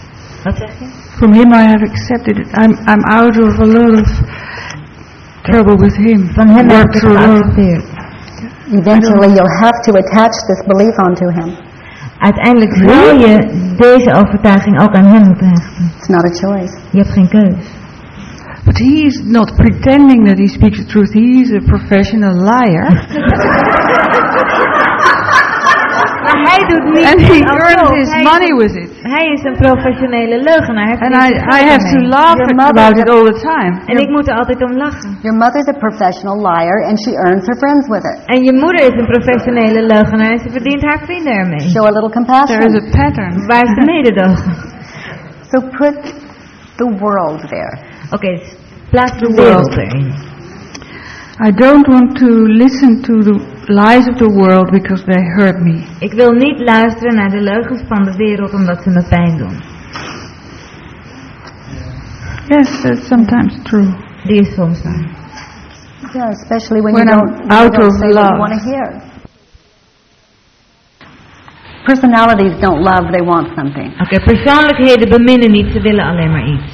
[SPEAKER 2] Wat zeg je?
[SPEAKER 9] From him I have accepted it. I'm I'm out of a lot of trouble with him.
[SPEAKER 2] Van hem heb ik
[SPEAKER 9] Worked
[SPEAKER 2] het
[SPEAKER 9] through a lot of-
[SPEAKER 2] geaccepteerd.
[SPEAKER 3] Eventually you'll have to attach this belief onto him.
[SPEAKER 2] Uiteindelijk zal je deze overtuiging ook aan hem moeten hechten.
[SPEAKER 3] It's not a choice.
[SPEAKER 2] Je hebt geen keus.
[SPEAKER 9] But he is not pretending that he speaks the truth. He is a professional liar.
[SPEAKER 2] Hij doet niet
[SPEAKER 9] and he earns his
[SPEAKER 2] Hij-
[SPEAKER 9] money with it.
[SPEAKER 2] Hij is een professionele leugenaar. Hij
[SPEAKER 9] And I, I have to laugh
[SPEAKER 3] Your mother-
[SPEAKER 9] about it all the time.
[SPEAKER 2] En ik moet er altijd om lachen.
[SPEAKER 3] Your mother's a professional liar and she earns her friends with it.
[SPEAKER 2] En je moeder is een professionele leugenaar en ze verdient haar vrienden ermee.
[SPEAKER 3] Show a little
[SPEAKER 9] There is
[SPEAKER 3] compassion.
[SPEAKER 9] a pattern.
[SPEAKER 2] Waar is de mededogen?
[SPEAKER 3] So put the world there.
[SPEAKER 2] Oké, plaats de
[SPEAKER 9] The
[SPEAKER 2] wereld
[SPEAKER 9] world.
[SPEAKER 2] erin.
[SPEAKER 9] I don't want to listen to the lies of the world because they hurt me.
[SPEAKER 2] Ik wil niet luisteren naar de leugens van de wereld omdat ze me pijn doen.
[SPEAKER 9] Yes, that's sometimes true.
[SPEAKER 2] Die is soms waar.
[SPEAKER 3] Yeah, especially when,
[SPEAKER 9] When
[SPEAKER 3] you
[SPEAKER 9] I'm
[SPEAKER 3] don't, when you don't
[SPEAKER 9] of
[SPEAKER 3] say what
[SPEAKER 9] love.
[SPEAKER 3] you want to hear. Personalities don't love, they want something.
[SPEAKER 2] Oké, persoonlijkheden beminnen niet, ze willen alleen maar iets.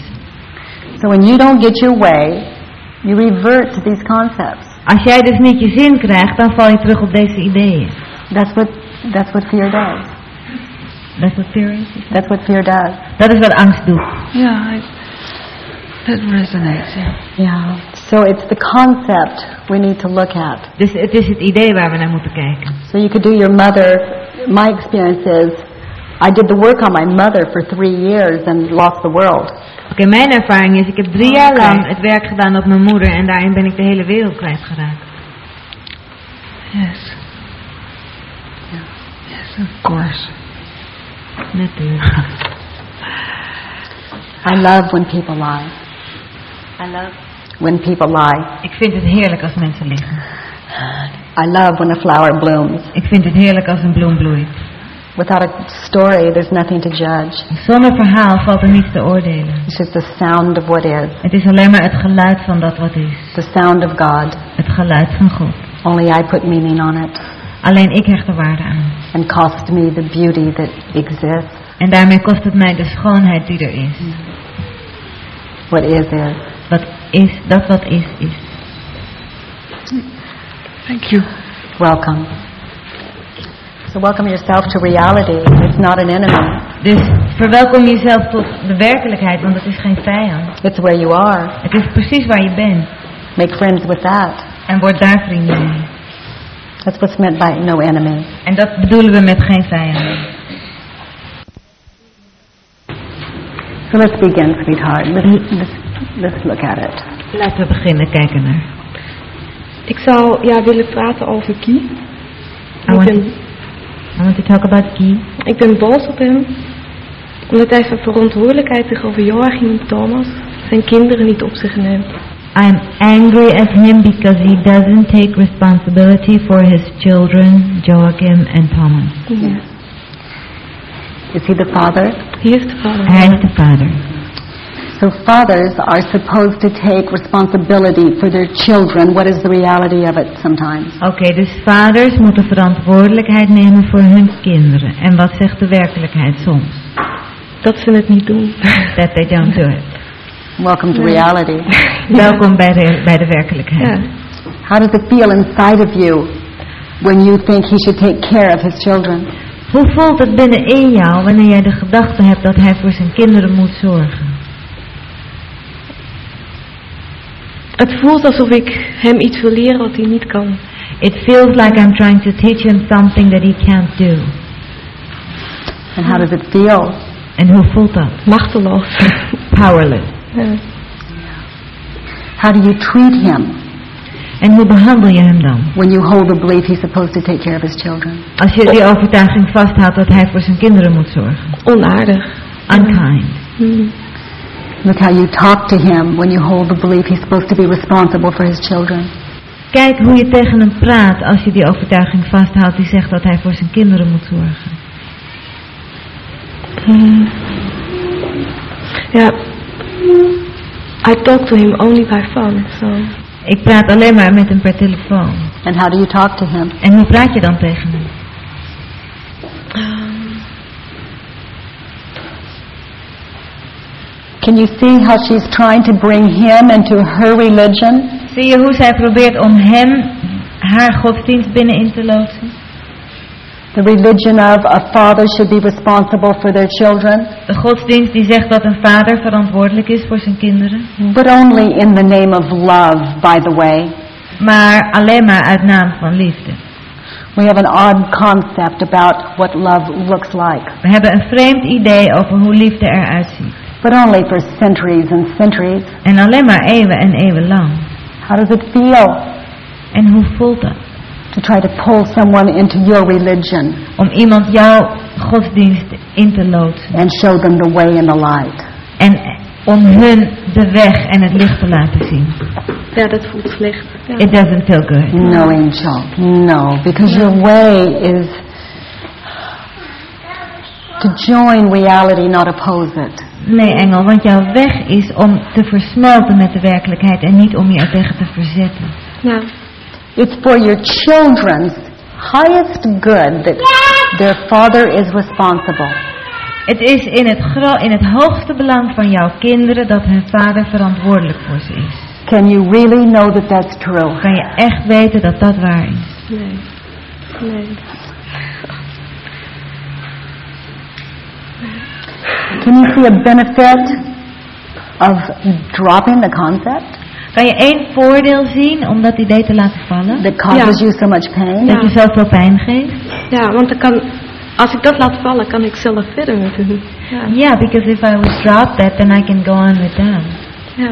[SPEAKER 3] So when you don't get your way, you revert to these concepts.
[SPEAKER 2] Als jij dus niet je zin krijgt, dan val je terug op deze ideeën.
[SPEAKER 3] That's what that's what fear does.
[SPEAKER 2] That's what fear is?
[SPEAKER 3] That's what fear does.
[SPEAKER 2] Dat is wat angst doet.
[SPEAKER 9] Yeah, I, that resonates. Yeah.
[SPEAKER 3] Yeah. So it's the concept we need to look at.
[SPEAKER 2] Dus het is het idee waar we naar moeten kijken.
[SPEAKER 3] So you could do your mother. My experience is, I did the work on my mother for three years and lost the world.
[SPEAKER 2] Oké, mijn ervaring is, ik heb drie jaar lang het werk gedaan op mijn moeder en daarin ben ik de hele wereld kwijtgeraakt.
[SPEAKER 9] Yes. Yes, of course.
[SPEAKER 2] Natuurlijk.
[SPEAKER 3] I love when people lie. I love when people lie.
[SPEAKER 2] Ik vind het heerlijk als mensen liegen.
[SPEAKER 3] I love when a flower blooms.
[SPEAKER 2] Ik vind het heerlijk als een bloem bloeit.
[SPEAKER 3] Without a story, there's nothing to judge.
[SPEAKER 2] Zonder verhaal valt er niets te oordelen.
[SPEAKER 3] It's just the sound of what is,
[SPEAKER 2] Het is alleen maar het geluid van dat wat is.
[SPEAKER 3] the sound of God.
[SPEAKER 2] Het geluid van God.
[SPEAKER 3] Only I put meaning on it
[SPEAKER 2] Alleen ik hecht er waarde aan.
[SPEAKER 3] and cost me the beauty that exists.
[SPEAKER 2] En daarmee kost het mij de schoonheid die er is.
[SPEAKER 3] What is is.
[SPEAKER 2] Wat is, dat wat is, is.
[SPEAKER 9] Thank you.
[SPEAKER 3] Welcome. So welcome yourself to reality. It's not an enemy.
[SPEAKER 2] Dus verwelkom jezelf tot de werkelijkheid, want het is geen vijand.
[SPEAKER 3] It's where you are.
[SPEAKER 2] Het is precies waar je bent.
[SPEAKER 3] Make friends with that.
[SPEAKER 2] En word daar vrienden mee.
[SPEAKER 3] That's what's meant by no enemy.
[SPEAKER 2] En dat bedoelen we met geen vijand.
[SPEAKER 3] So let's begin, sweetheart. Let's, let's, let's look at it.
[SPEAKER 2] Laten we beginnen kijken naar.
[SPEAKER 12] Ik zou ja, willen praten over Guy.
[SPEAKER 2] I want, I want to talk about Guy.
[SPEAKER 12] ik ben boos op hem. Omdat hij zijn verantwoordelijkheid tegenover Joachim en Thomas, zijn kinderen, niet op zich neemt.
[SPEAKER 2] I'm angry at him because he doesn't take responsibility for his children, Joachim and Thomas.
[SPEAKER 3] Is he the father?
[SPEAKER 12] Hier is de vader.
[SPEAKER 2] Hij is de vader.
[SPEAKER 3] So fathers are supposed to take responsibility for their children. What is the reality of it sometimes?
[SPEAKER 2] Oké, dus vaders moeten verantwoordelijkheid nemen voor hun kinderen. En wat zegt de werkelijkheid soms?
[SPEAKER 12] Dat ze het niet doen.
[SPEAKER 2] That they don't do it.
[SPEAKER 3] Welcome to reality.
[SPEAKER 2] Welkom bij de, bij de werkelijkheid.
[SPEAKER 3] How does it feel inside of you when you think he should take care of his children?
[SPEAKER 2] Hoe voelt het binnenin jou wanneer jij de gedachte hebt dat hij voor zijn kinderen moet zorgen?
[SPEAKER 12] Het voelt alsof ik hem iets wil leren wat hij niet kan.
[SPEAKER 2] It feels like I'm trying to teach him something that he can't do.
[SPEAKER 3] And how does it feel?
[SPEAKER 2] En hoe voelt dat?
[SPEAKER 12] Machteloos.
[SPEAKER 2] Powerless.
[SPEAKER 12] Ja.
[SPEAKER 3] How do you treat him
[SPEAKER 2] En hoe behandel je hem dan?
[SPEAKER 3] when you hold the belief he's supposed to take care of his children?
[SPEAKER 2] Als je die overtuiging vasthoudt dat hij voor zijn kinderen moet zorgen.
[SPEAKER 12] Onaardig.
[SPEAKER 2] Unkind.
[SPEAKER 12] Hmm.
[SPEAKER 3] Look how you talk to him when you hold the belief he's supposed to be responsible for his children.
[SPEAKER 2] Kijk hoe je tegen hem praat als je die overtuiging vasthoudt die zegt dat hij voor zijn kinderen moet zorgen.
[SPEAKER 12] Hmm. Ja. I talk to him only by phone, so.
[SPEAKER 2] Ik praat alleen maar met hem per telefoon.
[SPEAKER 3] And how do you talk to him?
[SPEAKER 2] En hoe praat je dan tegen hem?
[SPEAKER 3] Can you see how she's trying to bring him into her religion?
[SPEAKER 2] Zie je hoe zij probeert om hem, haar godsdienst binnenin te loodsen?
[SPEAKER 3] The religion of a father should be responsible for their children,
[SPEAKER 2] De godsdienst die zegt dat een vader verantwoordelijk is voor zijn kinderen.
[SPEAKER 3] but only in the name of love, by the way.
[SPEAKER 2] Maar alleen maar uit naam van liefde.
[SPEAKER 3] We have an odd concept about what love looks like,
[SPEAKER 2] We hebben een vreemd idee over hoe liefde eruit ziet.
[SPEAKER 3] But only for centuries and centuries.
[SPEAKER 2] En alleen maar eeuwen en eeuwen lang.
[SPEAKER 3] How does it feel
[SPEAKER 2] En hoe voelt dat?
[SPEAKER 3] to try to pull someone into your religion
[SPEAKER 2] Om iemand jouw godsdienst in te loodsen.
[SPEAKER 3] and show them the way and the light?
[SPEAKER 2] En om hun de weg en het licht te laten zien.
[SPEAKER 12] Ja, dat voelt slecht. Ja.
[SPEAKER 2] It doesn't feel good.
[SPEAKER 3] No, angel, no, because your way is to join reality, not oppose it.
[SPEAKER 2] Nee, engel, want jouw weg is om te versmelten met de werkelijkheid en niet om je er tegen te verzetten.
[SPEAKER 12] Ja.
[SPEAKER 3] It's for your children's highest good that their father is responsible.
[SPEAKER 2] Het is in het, in het hoogste belang van jouw kinderen dat hun vader verantwoordelijk voor ze is.
[SPEAKER 3] Can you really know that that's true?
[SPEAKER 2] Kan je echt weten dat dat waar is?
[SPEAKER 12] Nee. Nee.
[SPEAKER 3] Can you see a benefit of dropping the concept
[SPEAKER 2] Kan je één voordeel zien om dat idee te laten vallen?
[SPEAKER 3] that causes
[SPEAKER 12] Ja.
[SPEAKER 3] you so much pain?
[SPEAKER 2] Dat je zoveel pijn geeft?
[SPEAKER 12] Ja, want dan kan, als ik dat laat vallen, kan ik zelf verder met hun. Ja.
[SPEAKER 2] Yeah, because if I would drop that, then I can go on with them.
[SPEAKER 12] Ja.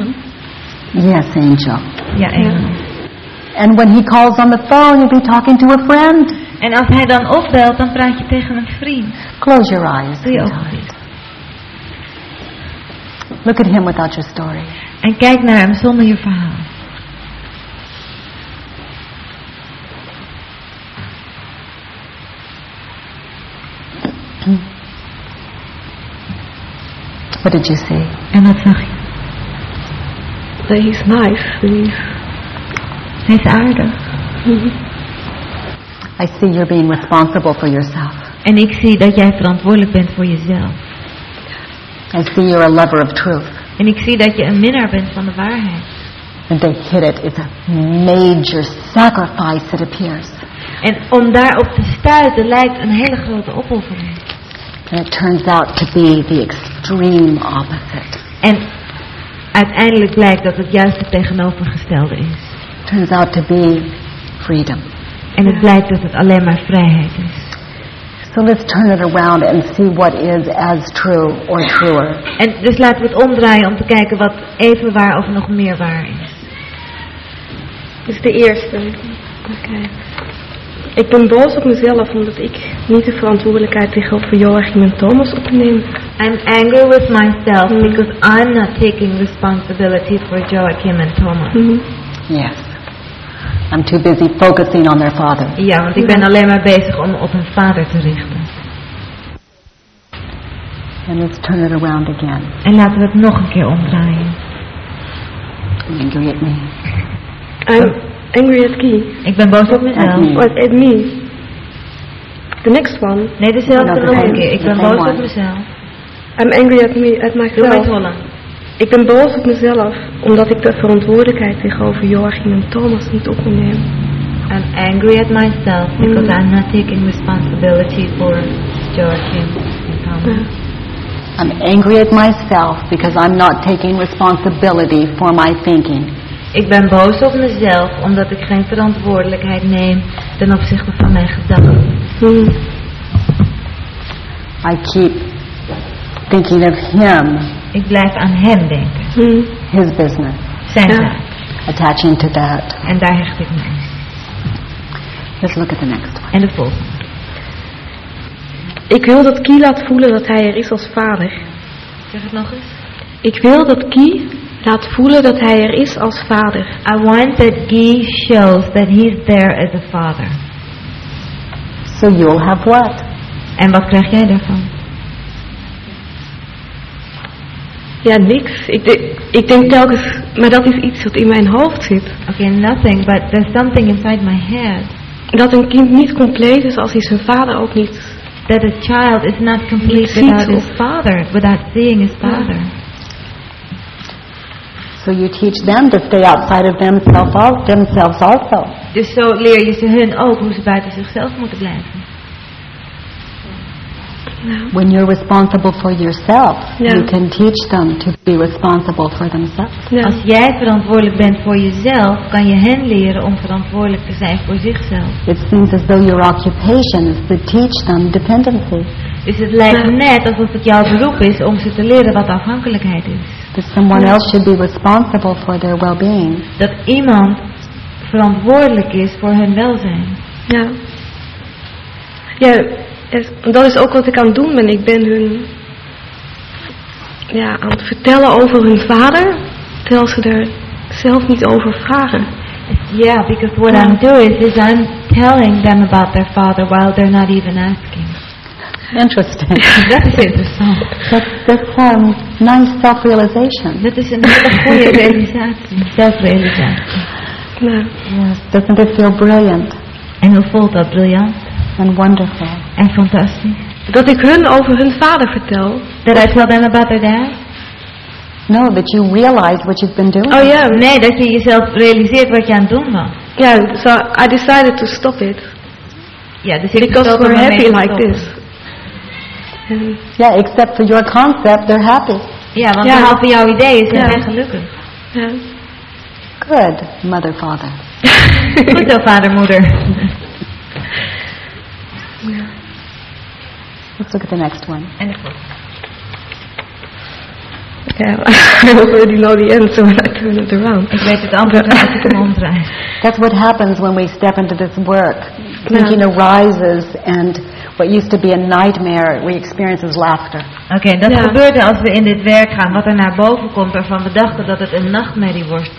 [SPEAKER 3] Yes, Angel.
[SPEAKER 2] Ja, engel.
[SPEAKER 3] And when he calls on the phone, you'll be talking to a friend.
[SPEAKER 2] En als hij dan opbelt, dan praat je tegen een vriend.
[SPEAKER 3] Close your eyes.
[SPEAKER 2] Doe je
[SPEAKER 3] sweetheart.
[SPEAKER 2] ogen dicht.
[SPEAKER 3] Look at him without your story.
[SPEAKER 2] En kijk naar hem zonder je verhaal.
[SPEAKER 3] What did you see?
[SPEAKER 2] En wat zag je?
[SPEAKER 12] Nee, he's nice. He's,
[SPEAKER 2] Hij is aardig.
[SPEAKER 3] I see you're being responsible for yourself.
[SPEAKER 2] En ik zie dat jij verantwoordelijk bent voor jezelf.
[SPEAKER 3] I see you're a lover of truth.
[SPEAKER 2] En ik zie dat je een minnaar bent van de waarheid.
[SPEAKER 3] And to hit it is a major sacrifice, it appears.
[SPEAKER 2] En om daarop te stuiten lijkt een hele grote opoffering.
[SPEAKER 3] And it turns out to be the extreme opposite.
[SPEAKER 2] En uiteindelijk blijkt dat het juist het tegenovergestelde is.
[SPEAKER 3] turns out to be freedom.
[SPEAKER 2] En het blijkt dat het alleen maar vrijheid is.
[SPEAKER 3] So let's turn it around and see what is as true or truer.
[SPEAKER 2] En dus laten we het omdraaien om te kijken wat even waar of nog meer waar is.
[SPEAKER 12] Dit is de eerste. Oké. Ik ben boos op mezelf omdat ik niet de verantwoordelijkheid tegenover Joachim en Thomas opneem.
[SPEAKER 2] I'm angry with myself mm. because I'm not taking responsibility for Joachim and Thomas. Mm-hmm.
[SPEAKER 3] Yes. I'm too busy focusing on their father.
[SPEAKER 2] Ja, want ik ben alleen maar bezig om op hun vader te richten.
[SPEAKER 3] And let's turn it around again.
[SPEAKER 2] En laten we het nog een keer omdraaien.
[SPEAKER 3] Angry at me.
[SPEAKER 12] I'm angry at Guy.
[SPEAKER 2] Ik ben boos op mezelf.
[SPEAKER 3] me.
[SPEAKER 12] At, at me. The next one.
[SPEAKER 2] Nee, dezelfde nog een keer. Ik ben boos
[SPEAKER 3] one.
[SPEAKER 2] op mezelf.
[SPEAKER 12] I'm angry at me, at
[SPEAKER 2] Doe
[SPEAKER 12] myself.
[SPEAKER 2] het Holland.
[SPEAKER 12] Ik ben boos op mezelf omdat ik de verantwoordelijkheid tegenover Joachim en Thomas niet op me neem.
[SPEAKER 2] I'm angry at myself because I'm not taking responsibility for Joachim and Thomas.
[SPEAKER 3] I'm angry at myself because I'm not taking responsibility for my thinking.
[SPEAKER 2] Ik ben boos op mezelf omdat ik geen verantwoordelijkheid neem ten opzichte van mijn gedachten.
[SPEAKER 3] I keep thinking of him,
[SPEAKER 2] Ik blijf aan hem denken.
[SPEAKER 3] his business,
[SPEAKER 2] Zijn zaak.
[SPEAKER 3] attaching to that.
[SPEAKER 2] En daar hecht ik me aan.
[SPEAKER 3] Let's look at the next one.
[SPEAKER 2] En de volgende.
[SPEAKER 12] Ik wil dat Guy laat voelen dat hij er is als vader.
[SPEAKER 2] Zeg het nog eens.
[SPEAKER 12] Ik wil dat Guy laat voelen dat hij er is als vader.
[SPEAKER 2] I want that Guy shows that he's there as a father.
[SPEAKER 3] So you'll have what?
[SPEAKER 2] En wat krijg jij daarvan?
[SPEAKER 12] Ja, niks. Ik, de- ik denk telkens, maar dat is iets wat in mijn hoofd zit.
[SPEAKER 2] Okay, nothing, but there's something inside my head.
[SPEAKER 12] Dat een kind niet compleet is als hij zijn vader ook niet.
[SPEAKER 2] That a child is not complete
[SPEAKER 12] Ziet
[SPEAKER 2] without his father, without seeing his father.
[SPEAKER 3] So you teach them to stay outside of themselves, themselves also.
[SPEAKER 2] Dus zo leer je ze hun ook hoe ze buiten zichzelf moeten blijven.
[SPEAKER 3] When you're responsible for yourself,
[SPEAKER 12] Yeah.
[SPEAKER 3] you can teach them to be responsible for themselves.
[SPEAKER 12] Ja.
[SPEAKER 2] Als jij verantwoordelijk bent voor jezelf, kan je hen leren om verantwoordelijk te zijn voor zichzelf.
[SPEAKER 3] It seems as though your occupation is to teach them dependency.
[SPEAKER 2] Dus het lijkt net alsof het jouw beroep is om ze te leren wat afhankelijkheid is.
[SPEAKER 3] That someone else should be responsible for their well-being.
[SPEAKER 2] Dat iemand verantwoordelijk is voor hun welzijn.
[SPEAKER 12] Ja. Ja, es- dat is ook wat ik aan het doen ben. Ik ben hun ja, aan het vertellen over hun vader, terwijl ze er zelf niet over vragen.
[SPEAKER 2] Yeah, because what I'm doing is I'm telling them about their father while they're not even asking.
[SPEAKER 3] Interesting.
[SPEAKER 2] Dat is interessant.
[SPEAKER 3] That's, that's um, nice self-realization.
[SPEAKER 2] Dat is een hele goede realisatie, zelfrealisatie.
[SPEAKER 12] Nou,
[SPEAKER 3] Yes. Doesn't it feel brilliant
[SPEAKER 2] En hoe voelt dat? Briljant
[SPEAKER 3] and wonderful?
[SPEAKER 2] en fantastisch.
[SPEAKER 12] dat ik hun over hun vader vertel.
[SPEAKER 2] That I tell them about their dad?
[SPEAKER 3] No, that you realize what you've been doing.
[SPEAKER 12] Oh ja,
[SPEAKER 2] Nee, dat je jezelf realiseert wat je aan het doen was.
[SPEAKER 12] ja, so I decided to stop it.
[SPEAKER 2] Ja, dus ik
[SPEAKER 12] Because we're happy like
[SPEAKER 2] stoppen.
[SPEAKER 12] this.
[SPEAKER 3] Yeah, except for your concept, they're happy.
[SPEAKER 2] Ja, want
[SPEAKER 12] Ja.
[SPEAKER 2] behalve jouw ideeën zijn
[SPEAKER 12] Ja.
[SPEAKER 2] zij gelukkig.
[SPEAKER 12] ja.
[SPEAKER 3] Good, mother, father.
[SPEAKER 2] Goed zo, vader, moeder.
[SPEAKER 3] Let's look at the next one.
[SPEAKER 2] En de.
[SPEAKER 12] Yeah, I already know the answer when I turn it around.
[SPEAKER 2] Ik weet het antwoord als ik hem omdraai.
[SPEAKER 3] That's what happens when we step into this work. Thinking arises, and what used to be a nightmare we experience as laughter.
[SPEAKER 2] Oké, dat
[SPEAKER 12] Ja.
[SPEAKER 2] gebeurt er als we in dit werk gaan. Wat er naar boven komt waarvan we dachten dat het een nachtmerrie wordt,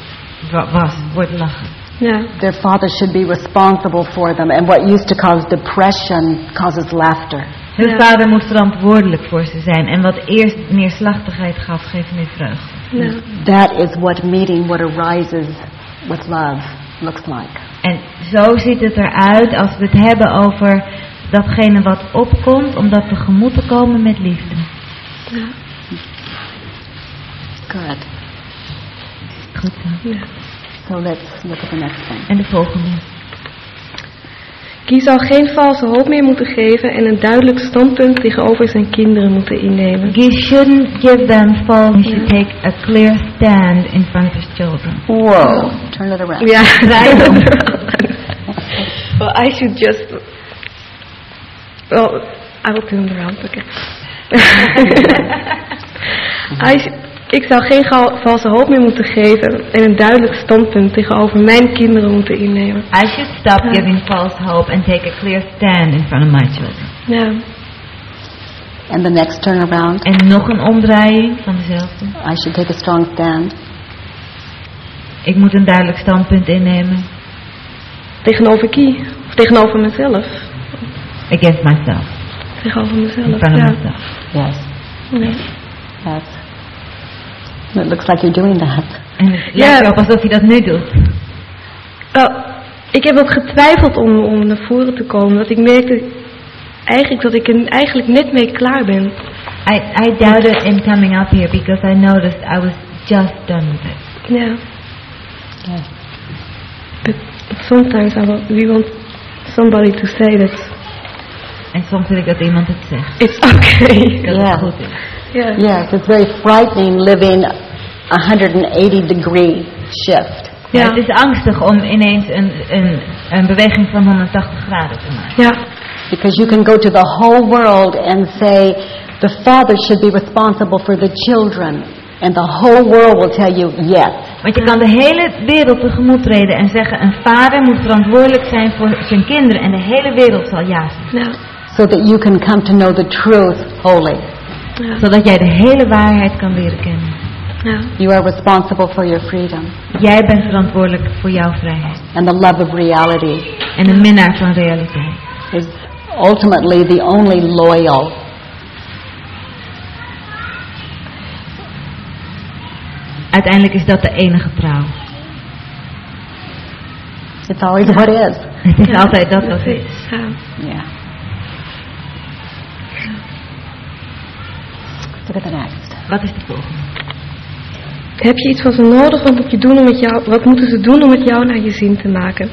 [SPEAKER 2] was, wordt lachen.
[SPEAKER 12] Ja,
[SPEAKER 3] Their father should be responsible for them, and what used to cause depression causes laughter.
[SPEAKER 2] Hun
[SPEAKER 12] Ja.
[SPEAKER 2] vader moet verantwoordelijk voor ze zijn. En wat eerst neerslachtigheid gaf, geeft nu vreugde.
[SPEAKER 12] ja.
[SPEAKER 3] That is what meeting what arises with love looks like.
[SPEAKER 2] En zo ziet het eruit als we het hebben over datgene wat opkomt om dat tegemoet te komen met liefde.
[SPEAKER 3] Good.
[SPEAKER 2] Goed zo.
[SPEAKER 3] So let's look at the next one.
[SPEAKER 2] En de volgende.
[SPEAKER 12] Guy zou geen valse hoop meer moeten geven en een duidelijk standpunt tegenover zijn kinderen moeten innemen.
[SPEAKER 2] He shouldn't give them false. He should take a clear stand in front of his children.
[SPEAKER 3] Whoa. Turn it around.
[SPEAKER 2] Het om.
[SPEAKER 12] well, I should just. Well, I will turn it around. Okay. I ik zou geen gal- valse hoop meer moeten geven en een duidelijk standpunt tegenover mijn kinderen moeten innemen.
[SPEAKER 2] I should stop giving false hope and take a clear stand in front of my children.
[SPEAKER 12] Ja.
[SPEAKER 3] And the next turnaround,
[SPEAKER 2] En nog een omdraaiing van dezelfde.
[SPEAKER 3] I should take a strong stand.
[SPEAKER 2] Ik moet een duidelijk standpunt innemen.
[SPEAKER 12] Tegenover Guy. Of tegenover mezelf.
[SPEAKER 2] Against myself.
[SPEAKER 12] Tegenover
[SPEAKER 2] In
[SPEAKER 12] mezelf.
[SPEAKER 2] front of
[SPEAKER 12] Ja.
[SPEAKER 2] myself.
[SPEAKER 3] Yes.
[SPEAKER 12] Ja.
[SPEAKER 3] Yes. It looks like you're doing that.
[SPEAKER 2] En het
[SPEAKER 12] Ja.
[SPEAKER 2] lijkt erop alsof hij dat nu doet.
[SPEAKER 12] Wel, ik heb ook getwijfeld om, om naar voren te komen. Dat ik merkte eigenlijk dat ik er eigenlijk net mee klaar ben.
[SPEAKER 2] I, I doubted in coming up here because I noticed I was just done with it.
[SPEAKER 12] Ja. But sometimes I want, we want somebody to say that
[SPEAKER 2] En soms wil ik dat iemand het zegt.
[SPEAKER 12] it's okay.
[SPEAKER 2] Dat
[SPEAKER 3] Ja.
[SPEAKER 2] het goed is.
[SPEAKER 12] Ja.
[SPEAKER 3] Yes, it's very frightening living a 180 degree shift.
[SPEAKER 2] Ja.
[SPEAKER 12] Ja.
[SPEAKER 2] het is angstig om ineens een, een, een beweging van 180 graden te maken.
[SPEAKER 12] Ja.
[SPEAKER 3] Because you can go to the whole world and say, the father should be responsible for the children. And the whole world will tell you, yes.
[SPEAKER 2] Want je kan de hele wereld tegemoet treden en zeggen... een vader moet verantwoordelijk zijn voor zijn kinderen... en de hele wereld zal ja zeggen.
[SPEAKER 12] Ja.
[SPEAKER 3] So that you can come to know the truth wholly.
[SPEAKER 12] Ja.
[SPEAKER 2] Zodat jij de hele waarheid kan leren kennen.
[SPEAKER 12] Ja.
[SPEAKER 3] You are responsible for your freedom
[SPEAKER 2] Jij bent verantwoordelijk voor jouw vrijheid.
[SPEAKER 3] and the love of reality
[SPEAKER 2] En een minnaar van realiteit.
[SPEAKER 3] is ultimately the only loyal.
[SPEAKER 2] Uiteindelijk is dat de enige trouw.
[SPEAKER 3] It's always what is.
[SPEAKER 2] Het is altijd dat wat is.
[SPEAKER 12] Ja.
[SPEAKER 3] The.
[SPEAKER 2] Wat is de volgende?
[SPEAKER 12] Heb je iets van ze nodig? Wat, moet je doen om met jou, wat moeten ze doen om met jou naar je zin te maken?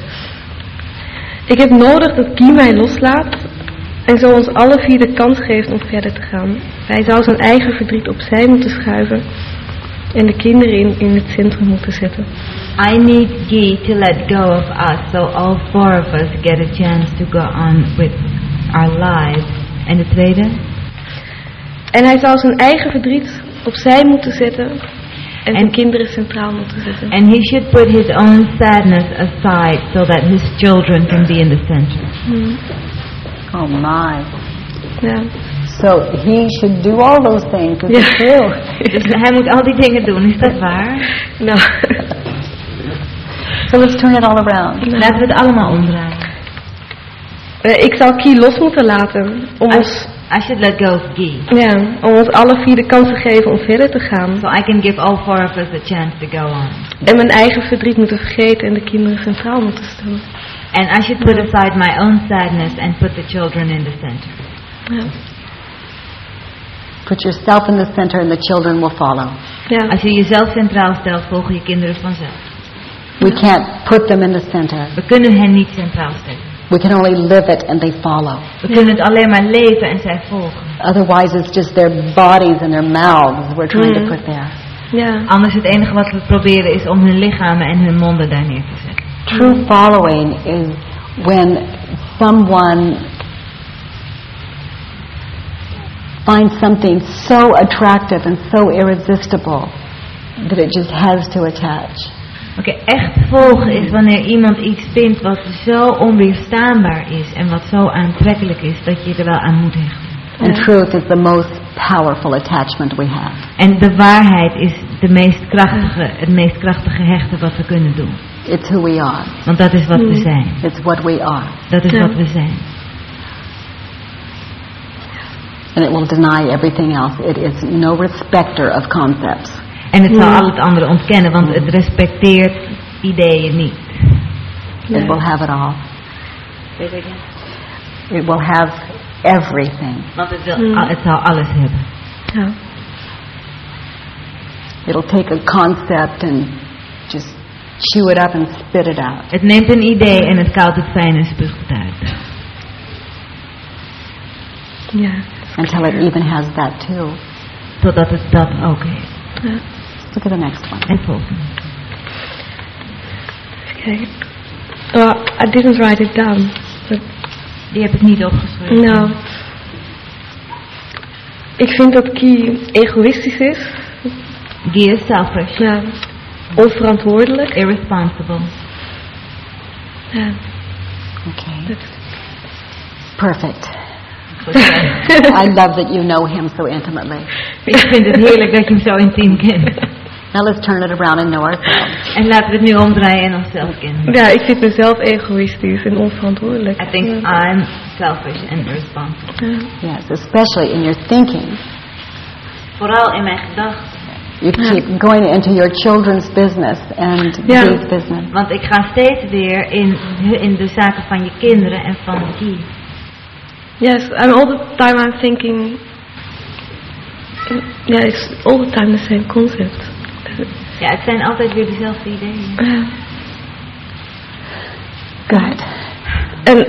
[SPEAKER 12] Ik heb nodig dat Guy mij loslaat en zo ons alle vier de kans geeft om verder te gaan. Hij zou zijn eigen verdriet opzij moeten schuiven en de kinderen in, in het centrum moeten zetten.
[SPEAKER 2] I need Guy to let go of us so all four of us get a chance to go on with our lives. En de tweede?
[SPEAKER 12] En hij zou zijn eigen verdriet opzij moeten zetten en, de kinderen centraal moeten zetten.
[SPEAKER 2] And he should put his own sadness aside so that his children can be in the center.
[SPEAKER 12] Hmm.
[SPEAKER 3] Oh my.
[SPEAKER 12] Ja.
[SPEAKER 3] So he should do all those things. Is
[SPEAKER 12] Ja.
[SPEAKER 3] it true?
[SPEAKER 2] Dus hij moet al die dingen doen, is dat waar?
[SPEAKER 12] Nou,
[SPEAKER 3] So let's turn it all around.
[SPEAKER 2] Laten we het allemaal omdraaien.
[SPEAKER 12] eh, ik zou Kie los moeten laten om
[SPEAKER 2] I-
[SPEAKER 12] ons
[SPEAKER 2] I should let go of Guy.
[SPEAKER 12] Ja, om ons alle vier de kans te geven om verder te gaan.
[SPEAKER 2] So I can give all four of us a chance to go on.
[SPEAKER 12] En mijn eigen verdriet moeten vergeten en de kinderen centraal moeten stellen.
[SPEAKER 2] And I should put aside my own sadness and put the children in the center.
[SPEAKER 12] Ja.
[SPEAKER 3] Put yourself in the center and the children will follow.
[SPEAKER 12] Ja.
[SPEAKER 2] Als je jezelf centraal stelt, volgen je kinderen vanzelf.
[SPEAKER 3] We can't put them in the center.
[SPEAKER 2] We kunnen hen niet centraal stellen.
[SPEAKER 3] We can only live it and they follow.
[SPEAKER 2] We kunnen het alleen maar leven en zij volgen.
[SPEAKER 3] Otherwise, it's just their bodies and their mouths we're trying to
[SPEAKER 12] Mm.
[SPEAKER 3] put there.
[SPEAKER 12] Ja.
[SPEAKER 2] Anders het enige wat we proberen is om hun lichamen en hun monden daar neer te zetten.
[SPEAKER 3] True following is when someone finds something so attractive and so irresistible that it just has to attach.
[SPEAKER 2] Oké, echt volgen is wanneer iemand iets vindt wat zo onweerstaanbaar is en wat zo aantrekkelijk is dat je er wel aan moet hechten.
[SPEAKER 3] And truth is the most powerful attachment we have.
[SPEAKER 2] En de waarheid is de meest krachtige, het meest krachtige hechten wat we kunnen doen.
[SPEAKER 3] It's who we are.
[SPEAKER 2] Want dat is wat we
[SPEAKER 12] Mm.
[SPEAKER 2] zijn.
[SPEAKER 3] It's what we are.
[SPEAKER 2] Dat is wat we zijn.
[SPEAKER 3] And it will deny everything else. It is no respecter of concepts.
[SPEAKER 2] En het zal al het andere ontkennen, want het respecteert ideeën niet.
[SPEAKER 3] It will have it all. It will have everything.
[SPEAKER 2] Want het, wil, al- het zal alles hebben.
[SPEAKER 12] Ja.
[SPEAKER 3] It'll take a concept and just chew it up and spit it out.
[SPEAKER 2] Het neemt een idee en het koudt het fijn en spuugt het uit.
[SPEAKER 12] Ja.
[SPEAKER 3] Until it even has that too.
[SPEAKER 2] Totdat het dat ook heeft.
[SPEAKER 12] ja.
[SPEAKER 3] Look at the next one.
[SPEAKER 2] En volgende.
[SPEAKER 12] Even. Well, I didn't write it down. But,
[SPEAKER 2] Die heb ik niet opgeschreven.
[SPEAKER 12] nou. Ik vind dat Key egoïstisch is.
[SPEAKER 2] Die is selfish.
[SPEAKER 12] Ja. Onverantwoordelijk.
[SPEAKER 2] Irresponsible.
[SPEAKER 12] Ja.
[SPEAKER 3] Okay. Perfect. I love that you know him so intimately.
[SPEAKER 2] Ik vind het heerlijk dat je hem zo intiem kent.
[SPEAKER 3] Now let's turn it around and know ourselves.
[SPEAKER 2] En laten we het nu omdraaien en onszelf kennen.
[SPEAKER 12] ja, ik vind mezelf egoïstisch en onverantwoordelijk.
[SPEAKER 2] I think
[SPEAKER 12] Ja.
[SPEAKER 2] I'm selfish and irresponsible.
[SPEAKER 12] Ja.
[SPEAKER 3] Yes, especially in your thinking.
[SPEAKER 2] Vooral in mijn gedachten.
[SPEAKER 3] You keep going into your children's business and
[SPEAKER 12] Ja.
[SPEAKER 3] Dee's business.
[SPEAKER 2] Want ik ga steeds weer in, in de zaken van je kinderen en van Guy.
[SPEAKER 12] Yes, I'm all the time I'm thinking. Yeah, it's all the time the same concept.
[SPEAKER 2] Ja, het zijn altijd weer dezelfde ideeën.
[SPEAKER 12] Ja.
[SPEAKER 3] Good.
[SPEAKER 12] En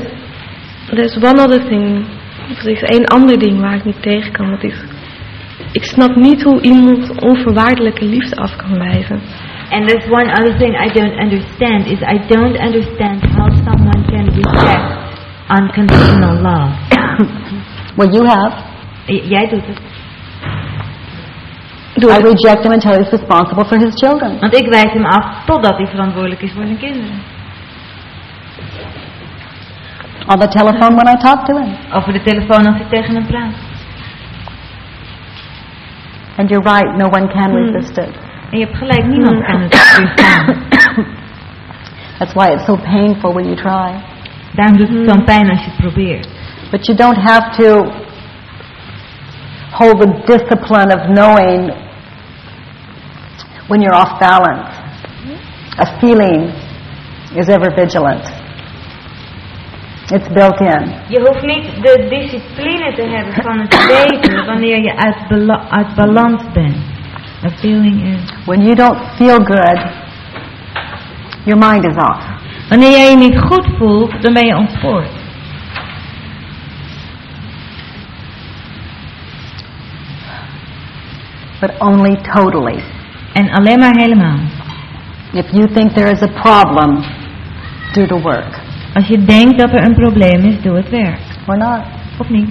[SPEAKER 12] there's one other thing. Er is één ander ding waar ik niet tegen kan. Dat is, ik snap niet hoe iemand onvoorwaardelijke liefde af kan wijzen.
[SPEAKER 2] And there's one other thing I don't understand is I don't understand how someone can reject unconditional love.
[SPEAKER 3] Well, you have.
[SPEAKER 2] J- jij doet het.
[SPEAKER 3] I reject him until he's responsible for his children.
[SPEAKER 2] Want ik wijs hem af totdat hij verantwoordelijk is voor zijn kinderen.
[SPEAKER 3] On the telephone when I talk to him.
[SPEAKER 2] Over de telefoon als ik tegen hem praat.
[SPEAKER 3] And you're right, no one can
[SPEAKER 12] Hmm.
[SPEAKER 3] resist it.
[SPEAKER 2] En je hebt gelijk, niemand kan het weerstaan.
[SPEAKER 3] That's why it's so painful when you try.
[SPEAKER 2] Daarom doet het zo'n pijn als je het probeert.
[SPEAKER 3] But you don't have to hold the discipline of knowing when you're off balance. A feeling is ever vigilant. It's built in.
[SPEAKER 2] Je hoeft niet de discipline te hebben van het weten wanneer je uit, bala- uit balans bent. A feeling is...
[SPEAKER 3] When you don't feel good, your mind is off.
[SPEAKER 2] Wanneer jij je niet goed voelt, dan ben je ontspoord.
[SPEAKER 3] But only totally.
[SPEAKER 2] En alleen maar helemaal.
[SPEAKER 3] If you think there is a problem, do the work.
[SPEAKER 2] Als je denkt dat er een probleem is, doe het werk.
[SPEAKER 3] Or not.
[SPEAKER 2] Of niet?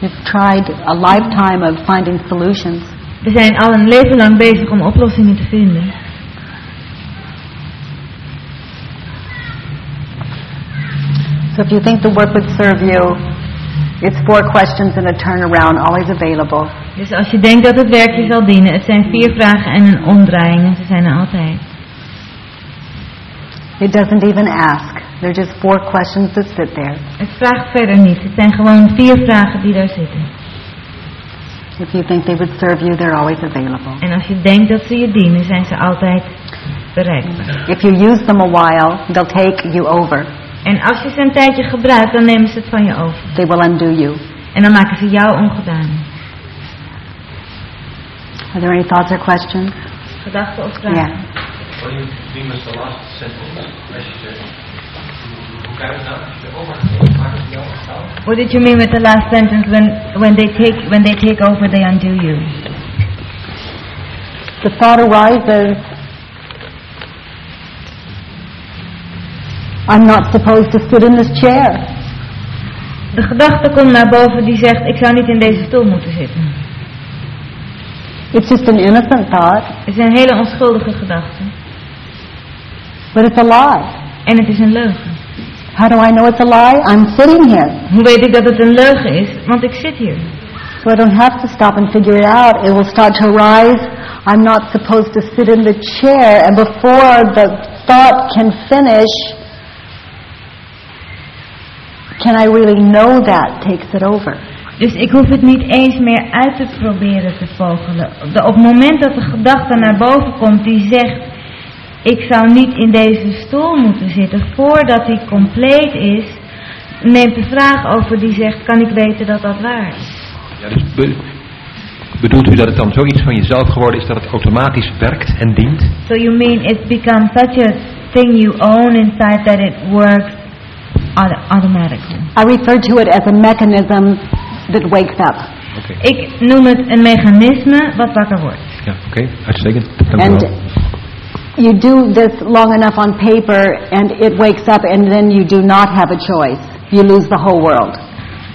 [SPEAKER 3] You've tried a lifetime of finding solutions.
[SPEAKER 2] We zijn al een leven lang bezig om oplossingen te vinden.
[SPEAKER 3] So if you think the work would serve you, it's four questions and a turnaround, always available.
[SPEAKER 2] Dus als je denkt dat het werk je zal dienen, het zijn vier vragen en een omdraaiing en ze zijn er altijd.
[SPEAKER 3] It doesn't even ask. They're just four questions that sit there.
[SPEAKER 2] Het vraagt verder niet. Het zijn gewoon vier vragen die daar zitten.
[SPEAKER 3] If you think they would serve you, they're always available.
[SPEAKER 2] En als je denkt dat ze je dienen, zijn ze altijd bereikbaar.
[SPEAKER 3] If you use them a while, they'll take you over.
[SPEAKER 2] En als je ze een tijdje gebruikt, dan nemen ze het van je over.
[SPEAKER 3] They will undo you.
[SPEAKER 2] En dan maken ze jou ongedaan.
[SPEAKER 3] Are there any thoughts or questions?
[SPEAKER 2] Gedachten of vragen?
[SPEAKER 3] Yeah.
[SPEAKER 13] What do you mean with the last sentence?
[SPEAKER 2] What did you mean with the last sentence when when they take when they take over they undo you?
[SPEAKER 3] The thought arises, I'm not supposed to sit in this chair.
[SPEAKER 2] De gedachte komt naar boven die zegt ik zou niet in deze stoel moeten zitten.
[SPEAKER 3] It's just an innocent thought,
[SPEAKER 2] Het is een hele onschuldige gedachte.
[SPEAKER 3] but it's a lie.
[SPEAKER 2] En het is een leugen.
[SPEAKER 3] How do I know it's a lie? I'm sitting here.
[SPEAKER 2] Hoe weet ik dat het een leugen is? Want ik zit hier.
[SPEAKER 3] So I don't have to stop and figure it out. It will start to rise. I'm not supposed to sit in the chair. And before the thought can finish, can I really know that takes it over.
[SPEAKER 2] Dus ik hoef het niet eens meer uit te proberen te vogelen. De, op het moment dat de gedachte naar boven komt die zegt... Ik zou niet in deze stoel moeten zitten. Voordat die compleet is... Neemt de vraag over die zegt... Kan ik weten dat dat waar is?
[SPEAKER 6] Ja, dus be- bedoelt u dat het dan zoiets van jezelf geworden is dat het automatisch werkt en dient?
[SPEAKER 2] So you mean it becomes such a thing you own inside that it works auto- automatically?
[SPEAKER 3] I refer to it as a mechanism that wakes up.
[SPEAKER 6] Oké,
[SPEAKER 2] Ik noem het een mechanisme wat wakker wordt.
[SPEAKER 6] ja, oké, uitstekend. Dank
[SPEAKER 3] And you do this long enough on paper and it wakes up and then you do not have a choice. You lose the whole world.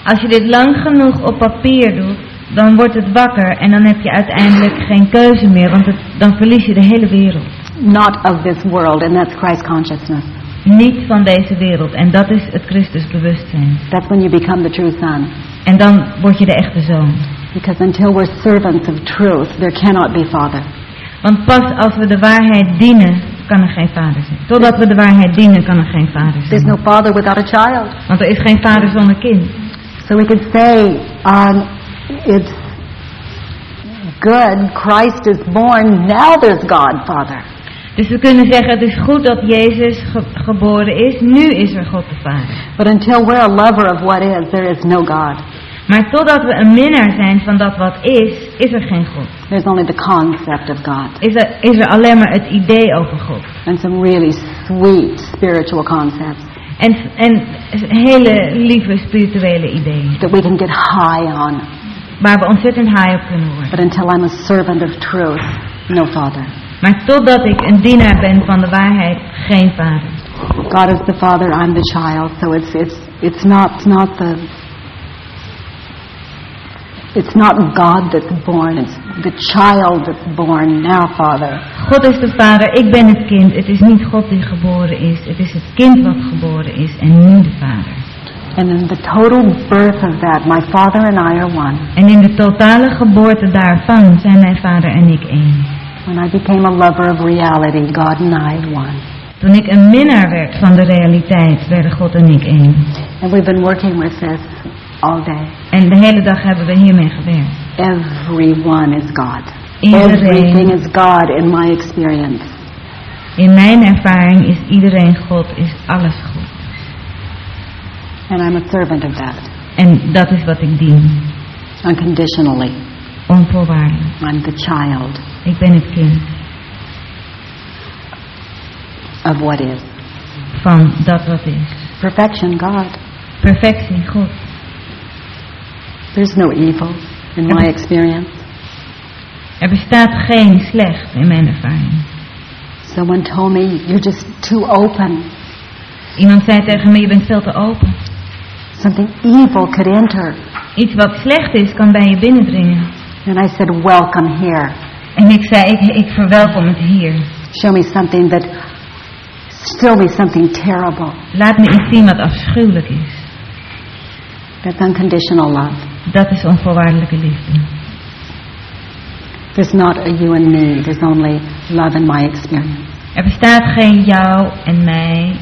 [SPEAKER 2] Als je dit lang genoeg op papier doet, dan wordt het wakker en dan heb je uiteindelijk geen keuze meer, want het, dan verlies je de hele wereld.
[SPEAKER 3] Not of this world, and that's Christ consciousness.
[SPEAKER 2] Niet van deze wereld en dat is het Christusbewustzijn.
[SPEAKER 3] That's when you become the true son.
[SPEAKER 2] En dan word je de echte zoon.
[SPEAKER 3] Because until we're servants of truth, there cannot be father.
[SPEAKER 2] Want pas als we de waarheid dienen, kan er geen vader zijn. Totdat we de waarheid dienen, kan er geen vader
[SPEAKER 3] There's
[SPEAKER 2] zijn.
[SPEAKER 3] no father without a child.
[SPEAKER 2] Want er is geen vader zonder kind.
[SPEAKER 3] So we could say, um, it's good, Christ is born, now there's God, Father.
[SPEAKER 2] Dus we kunnen zeggen, het is goed dat Jezus ge- geboren is, nu is er God de Vader.
[SPEAKER 3] But until we're a lover of what is, there is no God.
[SPEAKER 2] Maar totdat we een minnaar zijn van dat wat is, is er geen God.
[SPEAKER 3] There's only the concept of God.
[SPEAKER 2] Is er, is er alleen maar het idee over God.
[SPEAKER 3] And some really sweet spiritual concepts
[SPEAKER 2] En, en hele lieve spirituele ideeën.
[SPEAKER 3] that we can get high on.
[SPEAKER 2] Waar we ontzettend high op kunnen worden.
[SPEAKER 3] But until I'm a servant of truth, no Father.
[SPEAKER 2] Maar totdat ik een dienaar ben van de waarheid, geen vader.
[SPEAKER 3] God is the Father, I'm the child. So it's it's it's not not the it's not God that's born. It's the child that's born now, Father.
[SPEAKER 2] God is de vader, ik ben het kind. Het is niet God die geboren is. Het is het kind wat geboren is en nu de vader.
[SPEAKER 3] And in the total birth of that, my Father and I are one.
[SPEAKER 2] En in de totale geboorte daarvan zijn mijn vader en ik één.
[SPEAKER 3] When I became a lover of reality, God and I one.
[SPEAKER 2] Toen ik een minnaar werd van de realiteit, werden God en ik één.
[SPEAKER 3] And we've been working with this all day.
[SPEAKER 2] En de hele dag hebben we hiermee gewerkt.
[SPEAKER 3] Everyone is God.
[SPEAKER 2] Iedereen.
[SPEAKER 3] Everything is God in my experience.
[SPEAKER 2] In mijn ervaring is iedereen God, is alles goed.
[SPEAKER 3] And I'm a servant of that.
[SPEAKER 2] En dat is wat ik dien.
[SPEAKER 3] Unconditionally.
[SPEAKER 2] Onvoorwaardelijk.
[SPEAKER 3] I'm the child
[SPEAKER 2] Ik ben het kind
[SPEAKER 3] of what is.
[SPEAKER 2] van dat wat is.
[SPEAKER 3] Perfection, God.
[SPEAKER 2] Perfectie, God.
[SPEAKER 3] There's no evil in my experience.
[SPEAKER 2] Er bestaat geen slecht in mijn ervaring.
[SPEAKER 3] Someone told me, you're just too open.
[SPEAKER 2] Iemand zei tegen me, je bent veel te open.
[SPEAKER 3] Something evil could enter.
[SPEAKER 2] Iets wat slecht is, kan bij je binnendringen.
[SPEAKER 3] And I said, welcome here.
[SPEAKER 2] En ik zei, ik, ik verwelkom het hier.
[SPEAKER 3] Show me something that, show me something terrible.
[SPEAKER 2] Laat me iets zien wat afschuwelijk is.
[SPEAKER 3] That's unconditional love.
[SPEAKER 2] Dat is onvoorwaardelijke liefde.
[SPEAKER 3] There's not a you and me. There's only love in my experience.
[SPEAKER 2] Er bestaat geen jou en mij.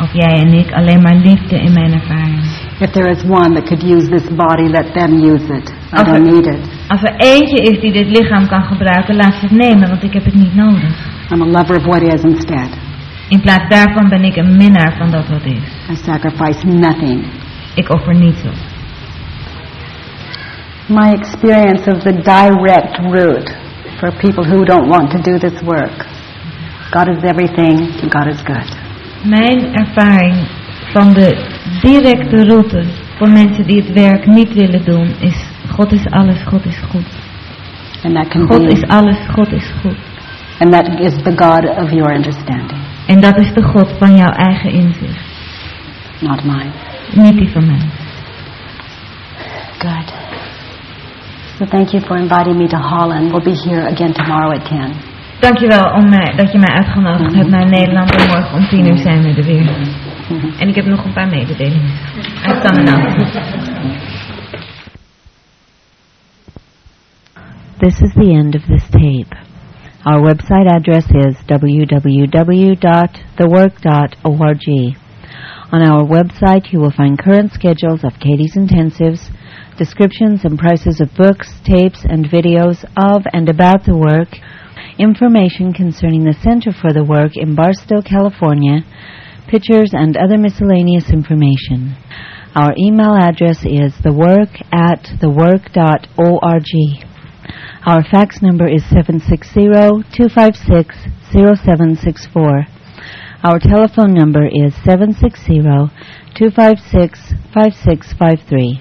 [SPEAKER 2] of jij en ik, alleen maar liefde in mijn ervaring.
[SPEAKER 14] If there is one that could use this body, let them use it. I don't need it.
[SPEAKER 2] Als er eentje is die dit lichaam kan gebruiken, laat ze het nemen, want ik heb het niet nodig.
[SPEAKER 14] I'm a lover of what is instead.
[SPEAKER 2] In plaats daarvan ben ik een minnaar van dat wat is.
[SPEAKER 14] I sacrifice nothing.
[SPEAKER 2] Ik offer niets op.
[SPEAKER 3] My experience of the direct route for people who don't want to do this work.
[SPEAKER 14] God is everything, God is good.
[SPEAKER 2] Mijn ervaring van de directe route voor mensen die het werk niet willen doen is God is alles, God is goed.
[SPEAKER 14] And that can
[SPEAKER 2] God
[SPEAKER 14] be,
[SPEAKER 2] is alles, God is goed.
[SPEAKER 14] and that is the God of your understanding,
[SPEAKER 2] En dat is de God van jouw eigen inzicht,
[SPEAKER 14] not mine.
[SPEAKER 2] niet die van mij.
[SPEAKER 14] Good. So thank you for inviting me to Holland. We'll be here again tomorrow at 10.
[SPEAKER 2] Dankjewel om mij, dat je mij uitgenodigd hebt naar Nederland en morgen om tien uur zijn we er weer. Mhm. En ik heb nog een paar mededelingen. Announcements.
[SPEAKER 15] Er this is the end of this tape. Our website address is www.thework.org. On our website, you will find current schedules of Katie's intensives, descriptions and prices of books, tapes, and videos of and about the work, information concerning the Center for the Work in Barstow, California, pictures and other miscellaneous information. Our email address is thework at thework.org. Our fax number is 760-256-0764. Our telephone number is 760-256-5653.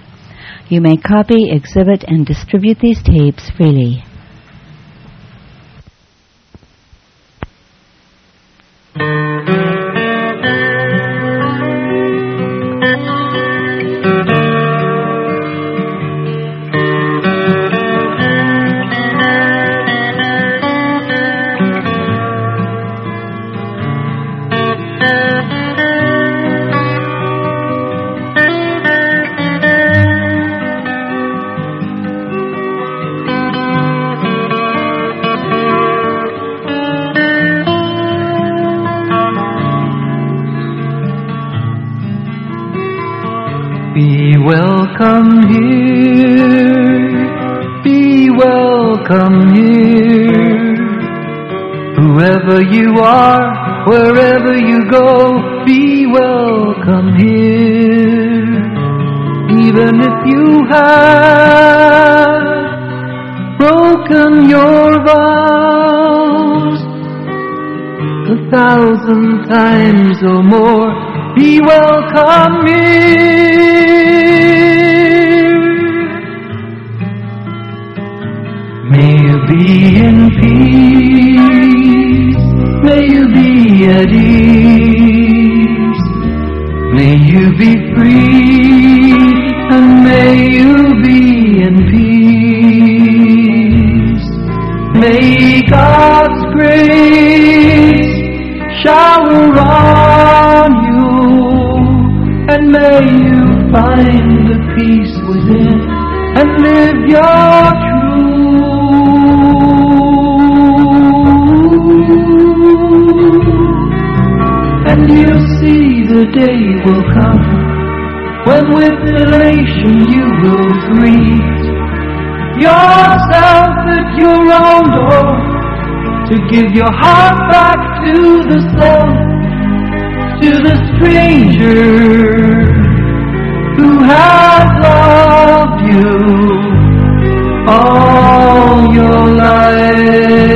[SPEAKER 15] You may copy, exhibit, and distribute these tapes freely.
[SPEAKER 16] Be welcome here, be welcome here. Whoever you are, wherever you go, be welcome here. Even if you have broken your vows a thousand times or more, be welcome here. May you be in peace, may you be at ease, may you be free, and may you be in peace. May God's grace shower may you find the peace within and live your truth. And you'll see the day will come when with elation you will greet yourself at your own door to give your heart back to the self, to the stranger who has loved you all your life.